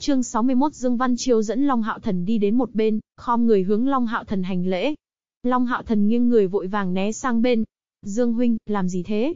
Chương 61 Dương Văn Chiêu dẫn Long Hạo Thần đi đến một bên, khom người hướng Long Hạo Thần hành lễ. Long Hạo Thần nghiêng người vội vàng né sang bên. Dương huynh, làm gì thế?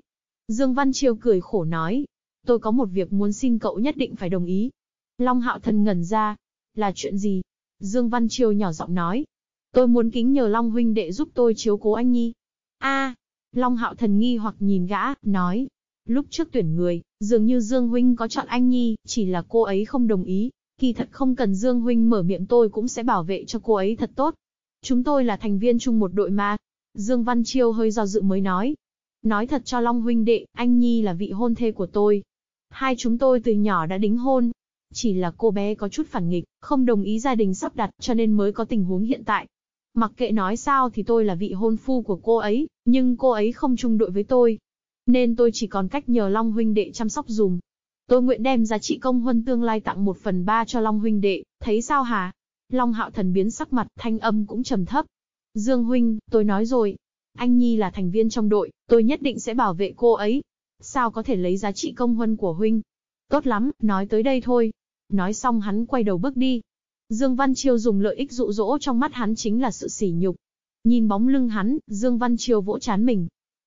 Dương Văn Chiêu cười khổ nói. Tôi có một việc muốn xin cậu nhất định phải đồng ý. Long Hạo Thần ngẩn ra. Là chuyện gì? Dương Văn Chiêu nhỏ giọng nói. Tôi muốn kính nhờ Long huynh đệ giúp tôi chiếu cố anh Nhi. A, Long Hạo Thần nghi hoặc nhìn gã, nói. Lúc trước tuyển người, dường như Dương huynh có chọn anh Nhi, chỉ là cô ấy không đồng ý. Kỳ thật không cần Dương huynh mở miệng tôi cũng sẽ bảo vệ cho cô ấy thật tốt. Chúng tôi là thành viên chung một đội mà. Dương Văn Chiêu hơi do dự mới nói. Nói thật cho Long huynh đệ, anh Nhi là vị hôn thê của tôi. Hai chúng tôi từ nhỏ đã đính hôn. Chỉ là cô bé có chút phản nghịch, không đồng ý gia đình sắp đặt cho nên mới có tình huống hiện tại. Mặc kệ nói sao thì tôi là vị hôn phu của cô ấy, nhưng cô ấy không chung đội với tôi. Nên tôi chỉ còn cách nhờ Long huynh đệ chăm sóc dùm. Tôi nguyện đem giá trị công huân tương lai tặng một phần ba cho Long huynh đệ, thấy sao hả? Long hạo thần biến sắc mặt, thanh âm cũng trầm thấp. Dương huynh, tôi nói rồi. Anh Nhi là thành viên trong đội, tôi nhất định sẽ bảo vệ cô ấy. Sao có thể lấy giá trị công huân của huynh? Tốt lắm, nói tới đây thôi. Nói xong hắn quay đầu bước đi. Dương Văn Chiêu dùng lợi ích dụ dỗ trong mắt hắn chính là sự sỉ nhục. Nhìn bóng lưng hắn, Dương Văn Chiêu vỗ chán mình.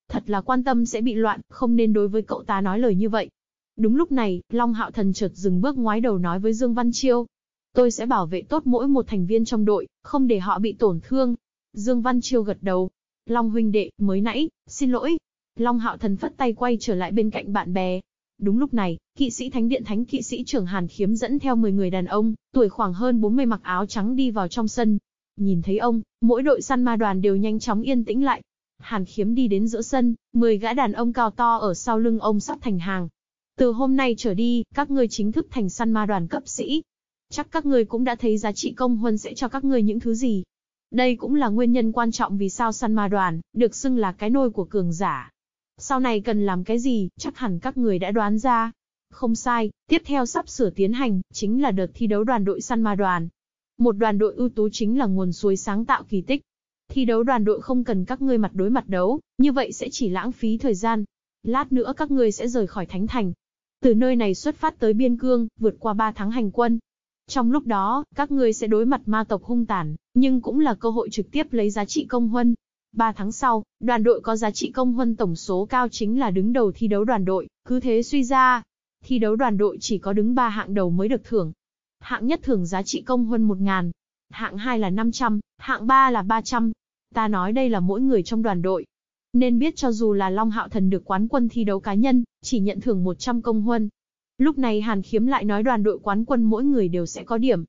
Thật là quan tâm sẽ bị loạn, không nên đối với cậu ta nói lời như vậy. Đúng lúc này, Long Hạo Thần chợt dừng bước ngoái đầu nói với Dương Văn Chiêu. Tôi sẽ bảo vệ tốt mỗi một thành viên trong đội, không để họ bị tổn thương. Dương Văn Chiêu gật đầu. Long huynh đệ, mới nãy, xin lỗi. Long Hạo Thần phất tay quay trở lại bên cạnh bạn bè. Đúng lúc này, kỵ sĩ thánh điện thánh kỵ sĩ trưởng Hàn Khiếm dẫn theo 10 người đàn ông, tuổi khoảng hơn 40 mặc áo trắng đi vào trong sân. Nhìn thấy ông, mỗi đội săn ma đoàn đều nhanh chóng yên tĩnh lại. Hàn Khiếm đi đến giữa sân, 10 gã đàn ông cao to ở sau lưng ông sắp thành hàng. Từ hôm nay trở đi, các ngươi chính thức thành săn ma đoàn cấp sĩ. Chắc các ngươi cũng đã thấy giá trị công huân sẽ cho các ngươi những thứ gì. Đây cũng là nguyên nhân quan trọng vì sao săn ma đoàn, được xưng là cái nôi của cường giả. Sau này cần làm cái gì, chắc hẳn các người đã đoán ra. Không sai, tiếp theo sắp sửa tiến hành, chính là đợt thi đấu đoàn đội săn ma đoàn. Một đoàn đội ưu tú chính là nguồn suối sáng tạo kỳ tích. Thi đấu đoàn đội không cần các ngươi mặt đối mặt đấu, như vậy sẽ chỉ lãng phí thời gian. Lát nữa các ngươi sẽ rời khỏi Thánh Thành. Từ nơi này xuất phát tới Biên Cương, vượt qua 3 tháng hành quân. Trong lúc đó, các ngươi sẽ đối mặt ma tộc hung tàn, nhưng cũng là cơ hội trực tiếp lấy giá trị công huân, 3 tháng sau, đoàn đội có giá trị công huân tổng số cao chính là đứng đầu thi đấu đoàn đội, cứ thế suy ra. Thi đấu đoàn đội chỉ có đứng 3 hạng đầu mới được thưởng. Hạng nhất thưởng giá trị công huân 1.000, hạng 2 là 500, hạng 3 là 300. Ta nói đây là mỗi người trong đoàn đội. Nên biết cho dù là Long Hạo Thần được quán quân thi đấu cá nhân, chỉ nhận thưởng 100 công huân. Lúc này Hàn Khiếm lại nói đoàn đội quán quân mỗi người đều sẽ có điểm.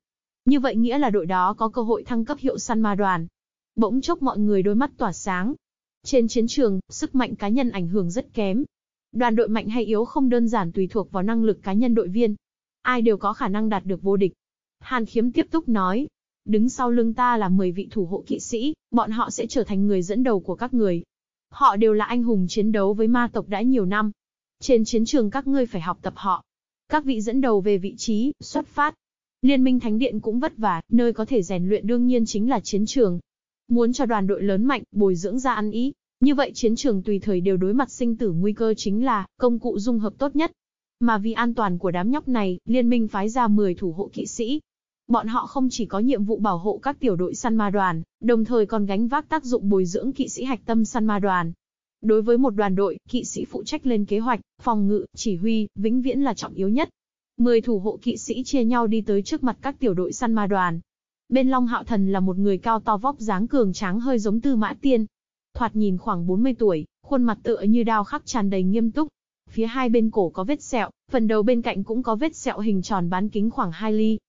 Như vậy nghĩa là đội đó có cơ hội thăng cấp hiệu săn ma đoàn, Bỗng chốc mọi người đôi mắt tỏa sáng. Trên chiến trường, sức mạnh cá nhân ảnh hưởng rất kém. Đoàn đội mạnh hay yếu không đơn giản tùy thuộc vào năng lực cá nhân đội viên. Ai đều có khả năng đạt được vô địch. Hàn Khiếm tiếp tục nói. Đứng sau lưng ta là 10 vị thủ hộ kỵ sĩ, bọn họ sẽ trở thành người dẫn đầu của các người. Họ đều là anh hùng chiến đấu với ma tộc đã nhiều năm. Trên chiến trường các ngươi phải học tập họ. Các vị dẫn đầu về vị trí, xuất phát. Liên minh Thánh Điện cũng vất vả, nơi có thể rèn luyện đương nhiên chính là chiến trường. Muốn cho đoàn đội lớn mạnh, bồi dưỡng ra ăn ý, như vậy chiến trường tùy thời đều đối mặt sinh tử nguy cơ chính là công cụ dung hợp tốt nhất. Mà vì an toàn của đám nhóc này, liên minh phái ra 10 thủ hộ kỵ sĩ. Bọn họ không chỉ có nhiệm vụ bảo hộ các tiểu đội săn ma đoàn, đồng thời còn gánh vác tác dụng bồi dưỡng kỵ sĩ hạch tâm săn ma đoàn. Đối với một đoàn đội, kỵ sĩ phụ trách lên kế hoạch, phòng ngự, chỉ huy, vĩnh viễn là trọng yếu nhất. 10 thủ hộ kỵ sĩ chia nhau đi tới trước mặt các tiểu đội săn ma đoàn, Bên Long Hạo Thần là một người cao to vóc dáng cường tráng hơi giống Tư Mã Tiên. Thoạt nhìn khoảng 40 tuổi, khuôn mặt tựa như đao khắc tràn đầy nghiêm túc. Phía hai bên cổ có vết sẹo, phần đầu bên cạnh cũng có vết sẹo hình tròn bán kính khoảng 2 ly.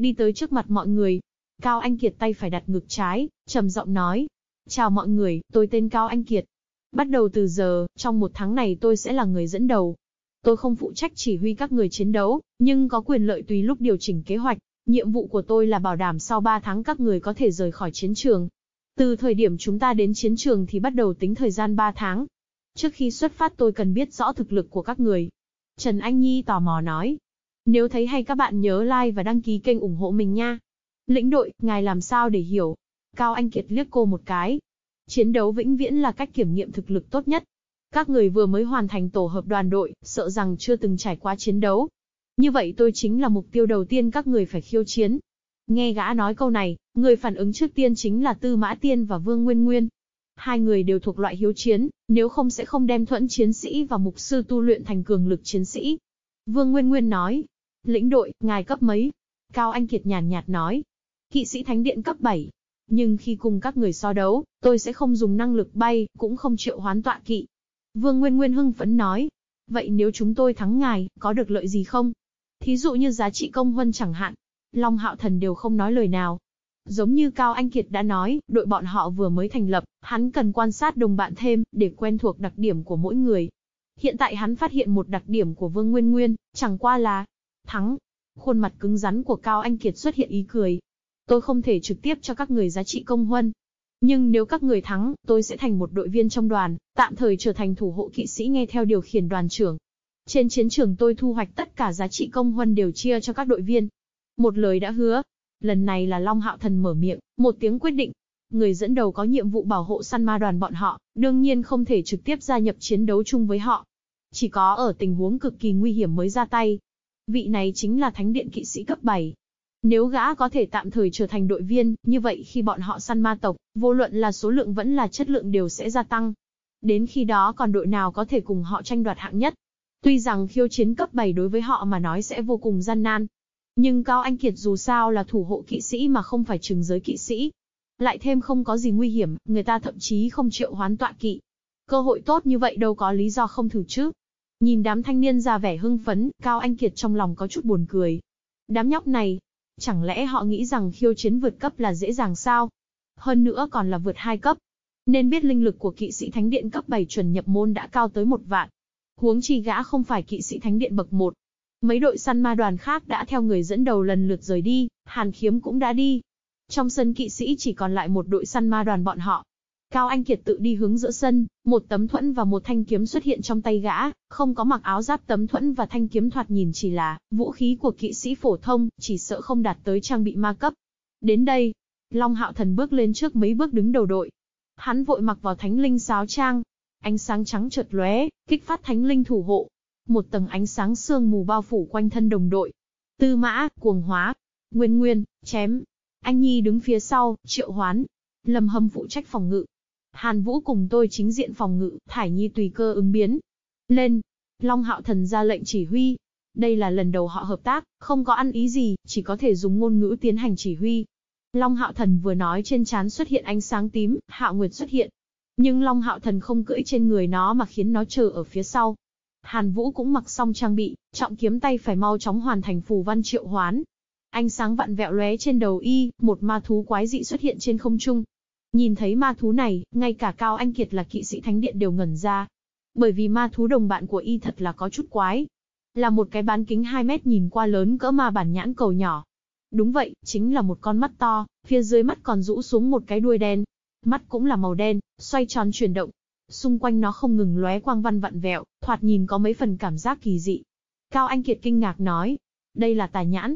Đi tới trước mặt mọi người. Cao Anh Kiệt tay phải đặt ngực trái, trầm giọng nói. Chào mọi người, tôi tên Cao Anh Kiệt. Bắt đầu từ giờ, trong một tháng này tôi sẽ là người dẫn đầu. Tôi không phụ trách chỉ huy các người chiến đấu, nhưng có quyền lợi tùy lúc điều chỉnh kế hoạch, Nhiệm vụ của tôi là bảo đảm sau 3 tháng các người có thể rời khỏi chiến trường. Từ thời điểm chúng ta đến chiến trường thì bắt đầu tính thời gian 3 tháng. Trước khi xuất phát tôi cần biết rõ thực lực của các người. Trần Anh Nhi tò mò nói. Nếu thấy hay các bạn nhớ like và đăng ký kênh ủng hộ mình nha. Lĩnh đội, ngài làm sao để hiểu? Cao Anh Kiệt liếc cô một cái. Chiến đấu vĩnh viễn là cách kiểm nghiệm thực lực tốt nhất. Các người vừa mới hoàn thành tổ hợp đoàn đội, sợ rằng chưa từng trải qua chiến đấu, Như vậy tôi chính là mục tiêu đầu tiên các người phải khiêu chiến. Nghe gã nói câu này, người phản ứng trước tiên chính là Tư Mã Tiên và Vương Nguyên Nguyên. Hai người đều thuộc loại hiếu chiến, nếu không sẽ không đem thuẫn chiến sĩ và mục sư tu luyện thành cường lực chiến sĩ. Vương Nguyên Nguyên nói, lĩnh đội, ngài cấp mấy? Cao Anh Kiệt nhàn nhạt nói, kỵ sĩ thánh điện cấp 7. Nhưng khi cùng các người so đấu, tôi sẽ không dùng năng lực bay, cũng không triệu hoán tọa kỵ. Vương Nguyên Nguyên hưng phấn nói, vậy nếu chúng tôi thắng ngài, có được lợi gì không? Thí dụ như giá trị công huân chẳng hạn. Long Hạo Thần đều không nói lời nào. Giống như Cao Anh Kiệt đã nói, đội bọn họ vừa mới thành lập, hắn cần quan sát đồng bạn thêm, để quen thuộc đặc điểm của mỗi người. Hiện tại hắn phát hiện một đặc điểm của Vương Nguyên Nguyên, chẳng qua là thắng. Khuôn mặt cứng rắn của Cao Anh Kiệt xuất hiện ý cười. Tôi không thể trực tiếp cho các người giá trị công huân. Nhưng nếu các người thắng, tôi sẽ thành một đội viên trong đoàn, tạm thời trở thành thủ hộ kỵ sĩ nghe theo điều khiển đoàn trưởng. Trên chiến trường tôi thu hoạch tất cả giá trị công huân đều chia cho các đội viên. Một lời đã hứa. Lần này là Long Hạo Thần mở miệng, một tiếng quyết định. Người dẫn đầu có nhiệm vụ bảo hộ săn ma đoàn bọn họ, đương nhiên không thể trực tiếp gia nhập chiến đấu chung với họ. Chỉ có ở tình huống cực kỳ nguy hiểm mới ra tay. Vị này chính là Thánh Điện Kỵ sĩ cấp 7. Nếu gã có thể tạm thời trở thành đội viên, như vậy khi bọn họ săn ma tộc, vô luận là số lượng vẫn là chất lượng đều sẽ gia tăng. Đến khi đó còn đội nào có thể cùng họ tranh đoạt hạng nhất. Tuy rằng khiêu chiến cấp 7 đối với họ mà nói sẽ vô cùng gian nan. Nhưng Cao Anh Kiệt dù sao là thủ hộ kỵ sĩ mà không phải trừng giới kỵ sĩ. Lại thêm không có gì nguy hiểm, người ta thậm chí không triệu hoán tọa kỵ. Cơ hội tốt như vậy đâu có lý do không thử chứ. Nhìn đám thanh niên ra vẻ hưng phấn, Cao Anh Kiệt trong lòng có chút buồn cười. Đám nhóc này, chẳng lẽ họ nghĩ rằng khiêu chiến vượt cấp là dễ dàng sao? Hơn nữa còn là vượt hai cấp. Nên biết linh lực của kỵ sĩ thánh điện cấp 7 chuẩn nhập môn đã cao tới một vạn. Huống chi gã không phải kỵ sĩ thánh điện bậc 1. Mấy đội săn ma đoàn khác đã theo người dẫn đầu lần lượt rời đi, Hàn Khiếm cũng đã đi. Trong sân kỵ sĩ chỉ còn lại một đội săn ma đoàn bọn họ. Cao Anh Kiệt tự đi hướng giữa sân, một tấm thuẫn và một thanh kiếm xuất hiện trong tay gã, không có mặc áo giáp tấm thuẫn và thanh kiếm thoạt nhìn chỉ là vũ khí của kỵ sĩ phổ thông, chỉ sợ không đạt tới trang bị ma cấp. Đến đây, Long Hạo Thần bước lên trước mấy bước đứng đầu đội. Hắn vội mặc vào thánh linh sáo trang, ánh sáng trắng chợt lóe, kích phát thánh linh thủ hộ. Một tầng ánh sáng sương mù bao phủ quanh thân đồng đội. Tư mã, cuồng hóa, nguyên nguyên, chém. Anh Nhi đứng phía sau, triệu hoán. Lâm hâm phụ trách phòng ngự, Hàn Vũ cùng tôi chính diện phòng ngự, Thải Nhi tùy cơ ứng biến. Lên! Long Hạo Thần ra lệnh chỉ huy. Đây là lần đầu họ hợp tác, không có ăn ý gì, chỉ có thể dùng ngôn ngữ tiến hành chỉ huy. Long Hạo Thần vừa nói trên trán xuất hiện ánh sáng tím, Hạo Nguyệt xuất hiện. Nhưng Long Hạo Thần không cưỡi trên người nó mà khiến nó chờ ở phía sau. Hàn Vũ cũng mặc xong trang bị, trọng kiếm tay phải mau chóng hoàn thành phù văn triệu hoán. Ánh sáng vặn vẹo lóe trên đầu y, một ma thú quái dị xuất hiện trên không trung, Nhìn thấy ma thú này, ngay cả Cao Anh Kiệt là kỵ sĩ thánh điện đều ngẩn ra. Bởi vì ma thú đồng bạn của y thật là có chút quái. Là một cái bán kính 2 mét nhìn qua lớn cỡ ma bản nhãn cầu nhỏ. Đúng vậy, chính là một con mắt to, phía dưới mắt còn rũ xuống một cái đuôi đen. Mắt cũng là màu đen, xoay tròn chuyển động. Xung quanh nó không ngừng lóe quang văn vặn vẹo, thoạt nhìn có mấy phần cảm giác kỳ dị. Cao Anh Kiệt kinh ngạc nói, đây là tài nhãn.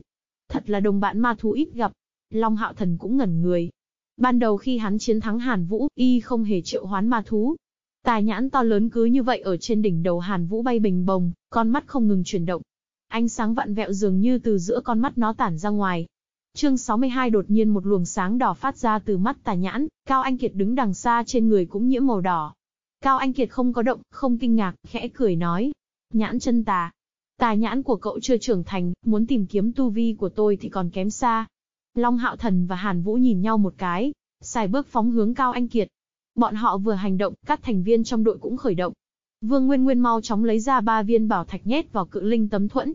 Thật là đồng bạn ma thú ít gặp. Long Hạo Thần cũng ngẩn người, Ban đầu khi hắn chiến thắng Hàn Vũ, y không hề triệu hoán ma thú. Tài nhãn to lớn cứ như vậy ở trên đỉnh đầu Hàn Vũ bay bình bồng, con mắt không ngừng chuyển động. Ánh sáng vặn vẹo dường như từ giữa con mắt nó tản ra ngoài. Chương 62 đột nhiên một luồng sáng đỏ phát ra từ mắt Tài nhãn, Cao Anh Kiệt đứng đằng xa trên người cũng nhiễm màu đỏ. Cao Anh Kiệt không có động, không kinh ngạc, khẽ cười nói. Nhãn chân tà. Tà nhãn của cậu chưa trưởng thành, muốn tìm kiếm tu vi của tôi thì còn kém xa. Long Hạo Thần và Hàn Vũ nhìn nhau một cái, xài bước phóng hướng Cao Anh Kiệt. Bọn họ vừa hành động, các thành viên trong đội cũng khởi động. Vương Nguyên Nguyên mau chóng lấy ra ba viên bảo thạch nhét vào cự linh tấm thuẫn.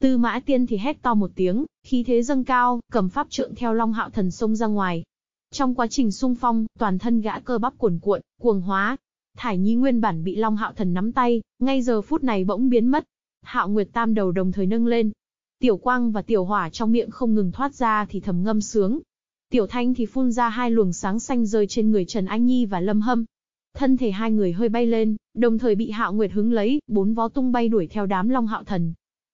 Tư Mã Tiên thì hét to một tiếng, khí thế dâng cao, cầm pháp trượng theo Long Hạo Thần xông ra ngoài. Trong quá trình xung phong, toàn thân gã cơ bắp cuồn cuộn, cuồng hóa. Thải Nhi nguyên bản bị Long Hạo Thần nắm tay, ngay giờ phút này bỗng biến mất. Hạo Nguyệt Tam đầu đồng thời nâng lên, Tiểu quang và tiểu hỏa trong miệng không ngừng thoát ra thì thầm ngâm sướng. Tiểu thanh thì phun ra hai luồng sáng xanh rơi trên người Trần Anh Nhi và Lâm Hâm. Thân thể hai người hơi bay lên, đồng thời bị Hạo Nguyệt hứng lấy, bốn vó tung bay đuổi theo đám Long Hạo Thần.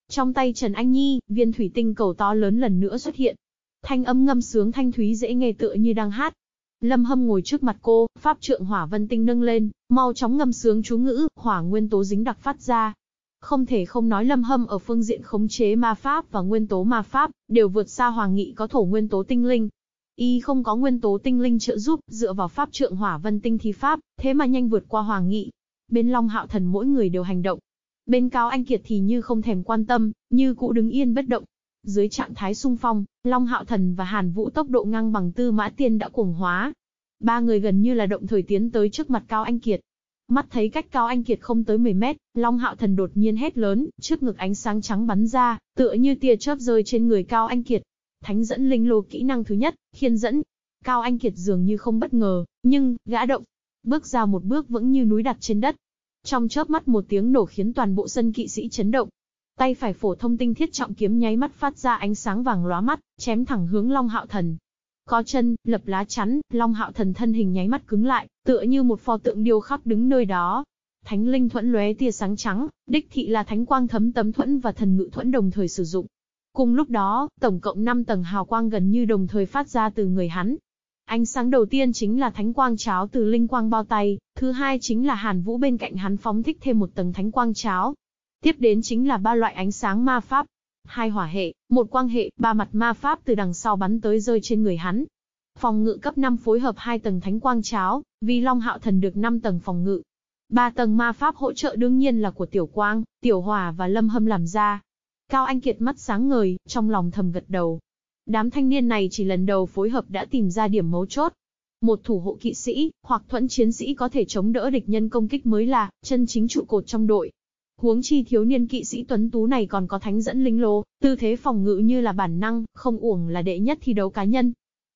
Trong tay Trần Anh Nhi, viên thủy tinh cầu to lớn lần nữa xuất hiện. Thanh âm ngâm sướng thanh thúy dễ nghe tựa như đang hát. Lâm Hâm ngồi trước mặt cô, pháp trượng hỏa vân tinh nâng lên, mau chóng ngâm sướng chú ngữ, hỏa nguyên tố dính đặc phát ra. Không thể không nói Lâm Hâm ở phương diện khống chế ma pháp và nguyên tố ma pháp, đều vượt xa Hoàng Nghị có thổ nguyên tố tinh linh. Y không có nguyên tố tinh linh trợ giúp, dựa vào pháp trượng hỏa vân tinh thi pháp, thế mà nhanh vượt qua Hoàng Nghị. Bên Long Hạo Thần mỗi người đều hành động. Bên Cao Anh Kiệt thì như không thèm quan tâm, như cũ đứng yên bất động. Dưới trạng thái sung phong, Long Hạo Thần và Hàn Vũ tốc độ ngang bằng Tư Mã Tiên đã cuồng hóa. Ba người gần như là động thời tiến tới trước mặt Cao Anh Kiệt. Mắt thấy cách Cao Anh Kiệt không tới 10 mét, Long Hạo Thần đột nhiên hét lớn, trước ngực ánh sáng trắng bắn ra, tựa như tia chớp rơi trên người Cao Anh Kiệt. Thánh dẫn linh lô kỹ năng thứ nhất, khiên dẫn. Cao Anh Kiệt dường như không bất ngờ, nhưng, gã động. Bước ra một bước vững như núi đặt trên đất. Trong chớp mắt một tiếng nổ khiến toàn bộ sân kỵ sĩ chấn động. Tay phải phổ thông tinh thiết trọng kiếm nháy mắt phát ra ánh sáng vàng lóa mắt, chém thẳng hướng Long Hạo Thần. Có chân, lập lá chắn, Long Hạo Thần thân hình nháy mắt cứng lại, tựa như một pho tượng điêu khắc đứng nơi đó. Thánh linh thuẫn lóe tia sáng trắng, đích thị là thánh quang thấm tấm thuẫn và thần ngự thuẫn đồng thời sử dụng. Cùng lúc đó, tổng cộng 5 tầng hào quang gần như đồng thời phát ra từ người hắn. Ánh sáng đầu tiên chính là thánh quang cháo từ linh quang bao tay, thứ hai chính là Hàn Vũ bên cạnh hắn phóng thích thêm một tầng thánh quang cháo. Tiếp đến chính là ba loại ánh sáng ma pháp, hai hỏa hệ, một quang hệ, ba mặt ma pháp từ đằng sau bắn tới rơi trên người hắn. Phòng ngự cấp 5 phối hợp hai tầng thánh quang cháo, vì Long Hạo Thần được 5 tầng phòng ngự. Ba tầng ma pháp hỗ trợ đương nhiên là của Tiểu Quang, Tiểu Hòa và Lâm Hâm làm ra. Cao Anh Kiệt mắt sáng ngời, trong lòng thầm gật đầu. Đám thanh niên này chỉ lần đầu phối hợp đã tìm ra điểm mấu chốt. Một thủ hộ kỵ sĩ, hoặc thuẫn chiến sĩ có thể chống đỡ địch nhân công kích mới là chân chính trụ cột trong đội. Huống chi thiếu niên kỵ sĩ tuấn tú này còn có thánh dẫn linh lô, tư thế phòng ngự như là bản năng, không uổng là đệ nhất thi đấu cá nhân.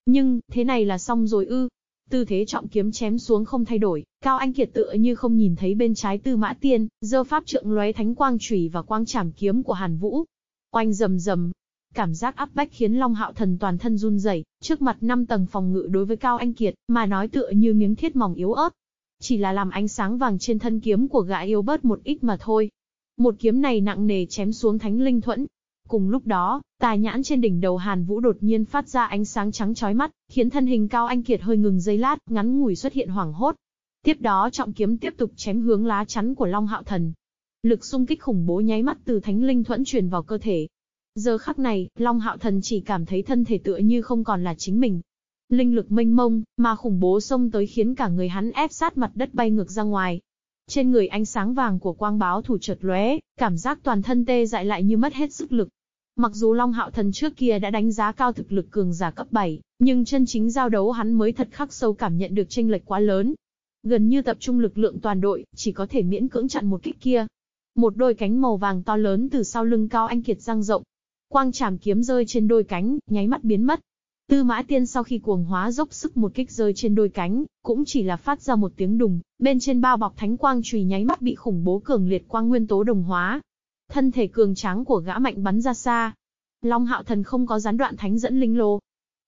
Nhưng, thế này là xong rồi ư. Tư thế trọng kiếm chém xuống không thay đổi, Cao Anh Kiệt tựa như không nhìn thấy bên trái tư mã tiên, dơ pháp trượng lóe thánh quang chủy và quang trảm kiếm của Hàn Vũ. Oanh rầm rầm, cảm giác áp bách khiến Long Hạo Thần toàn thân run rẩy, trước mặt năm tầng phòng ngự đối với Cao Anh Kiệt, mà nói tựa như miếng thiết mỏng yếu ớt, chỉ là làm ánh sáng vàng trên thân kiếm của gã yêu bớt một ít mà thôi. Một kiếm này nặng nề chém xuống thánh linh thuẫn. Cùng lúc đó, tà nhãn trên đỉnh đầu Hàn Vũ đột nhiên phát ra ánh sáng trắng chói mắt, khiến thân hình cao anh kiệt hơi ngừng giây lát, ngắn ngủi xuất hiện hoảng hốt. Tiếp đó trọng kiếm tiếp tục chém hướng lá chắn của Long Hạo Thần. Lực xung kích khủng bố nháy mắt từ thánh linh thuẫn truyền vào cơ thể. Giờ khắc này, Long Hạo Thần chỉ cảm thấy thân thể tựa như không còn là chính mình, linh lực mênh mông, mà khủng bố xông tới khiến cả người hắn ép sát mặt đất bay ngược ra ngoài. Trên người ánh sáng vàng của quang báo thủ chợt lóe, cảm giác toàn thân tê dại lại như mất hết sức lực. Mặc dù Long Hạo Thần trước kia đã đánh giá cao thực lực cường giả cấp 7, nhưng chân chính giao đấu hắn mới thật khắc sâu cảm nhận được chênh lệch quá lớn. Gần như tập trung lực lượng toàn đội, chỉ có thể miễn cưỡng chặn một kích kia. Một đôi cánh màu vàng to lớn từ sau lưng cao anh kiệt răng rộng. Quang chảm kiếm rơi trên đôi cánh, nháy mắt biến mất, Tư mã tiên sau khi cuồng hóa dốc sức một kích rơi trên đôi cánh, cũng chỉ là phát ra một tiếng đùng, bên trên bao bọc thánh quang chùy nháy mắt bị khủng bố cường liệt quang nguyên tố đồng hóa. Thân thể cường tráng của gã mạnh bắn ra xa. Long hạo thần không có gián đoạn thánh dẫn linh lô.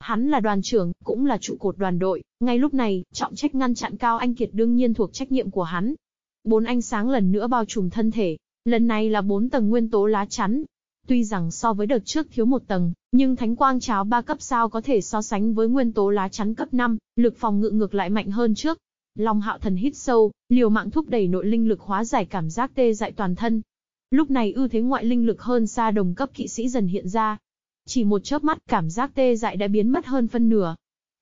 Hắn là đoàn trưởng, cũng là trụ cột đoàn đội, ngay lúc này, trọng trách ngăn chặn cao anh kiệt đương nhiên thuộc trách nhiệm của hắn. Bốn ánh sáng lần nữa bao trùm thân thể, lần này là bốn tầng nguyên tố lá chắn, Tuy rằng so với đợt trước thiếu một tầng, nhưng thánh quang cháo ba cấp sao có thể so sánh với nguyên tố lá chắn cấp 5, lực phòng ngự ngược lại mạnh hơn trước. Long hạo thần hít sâu, liều mạng thúc đẩy nội linh lực hóa giải cảm giác tê dại toàn thân. Lúc này ưu thế ngoại linh lực hơn xa đồng cấp kỵ sĩ dần hiện ra. Chỉ một chớp mắt, cảm giác tê dại đã biến mất hơn phân nửa.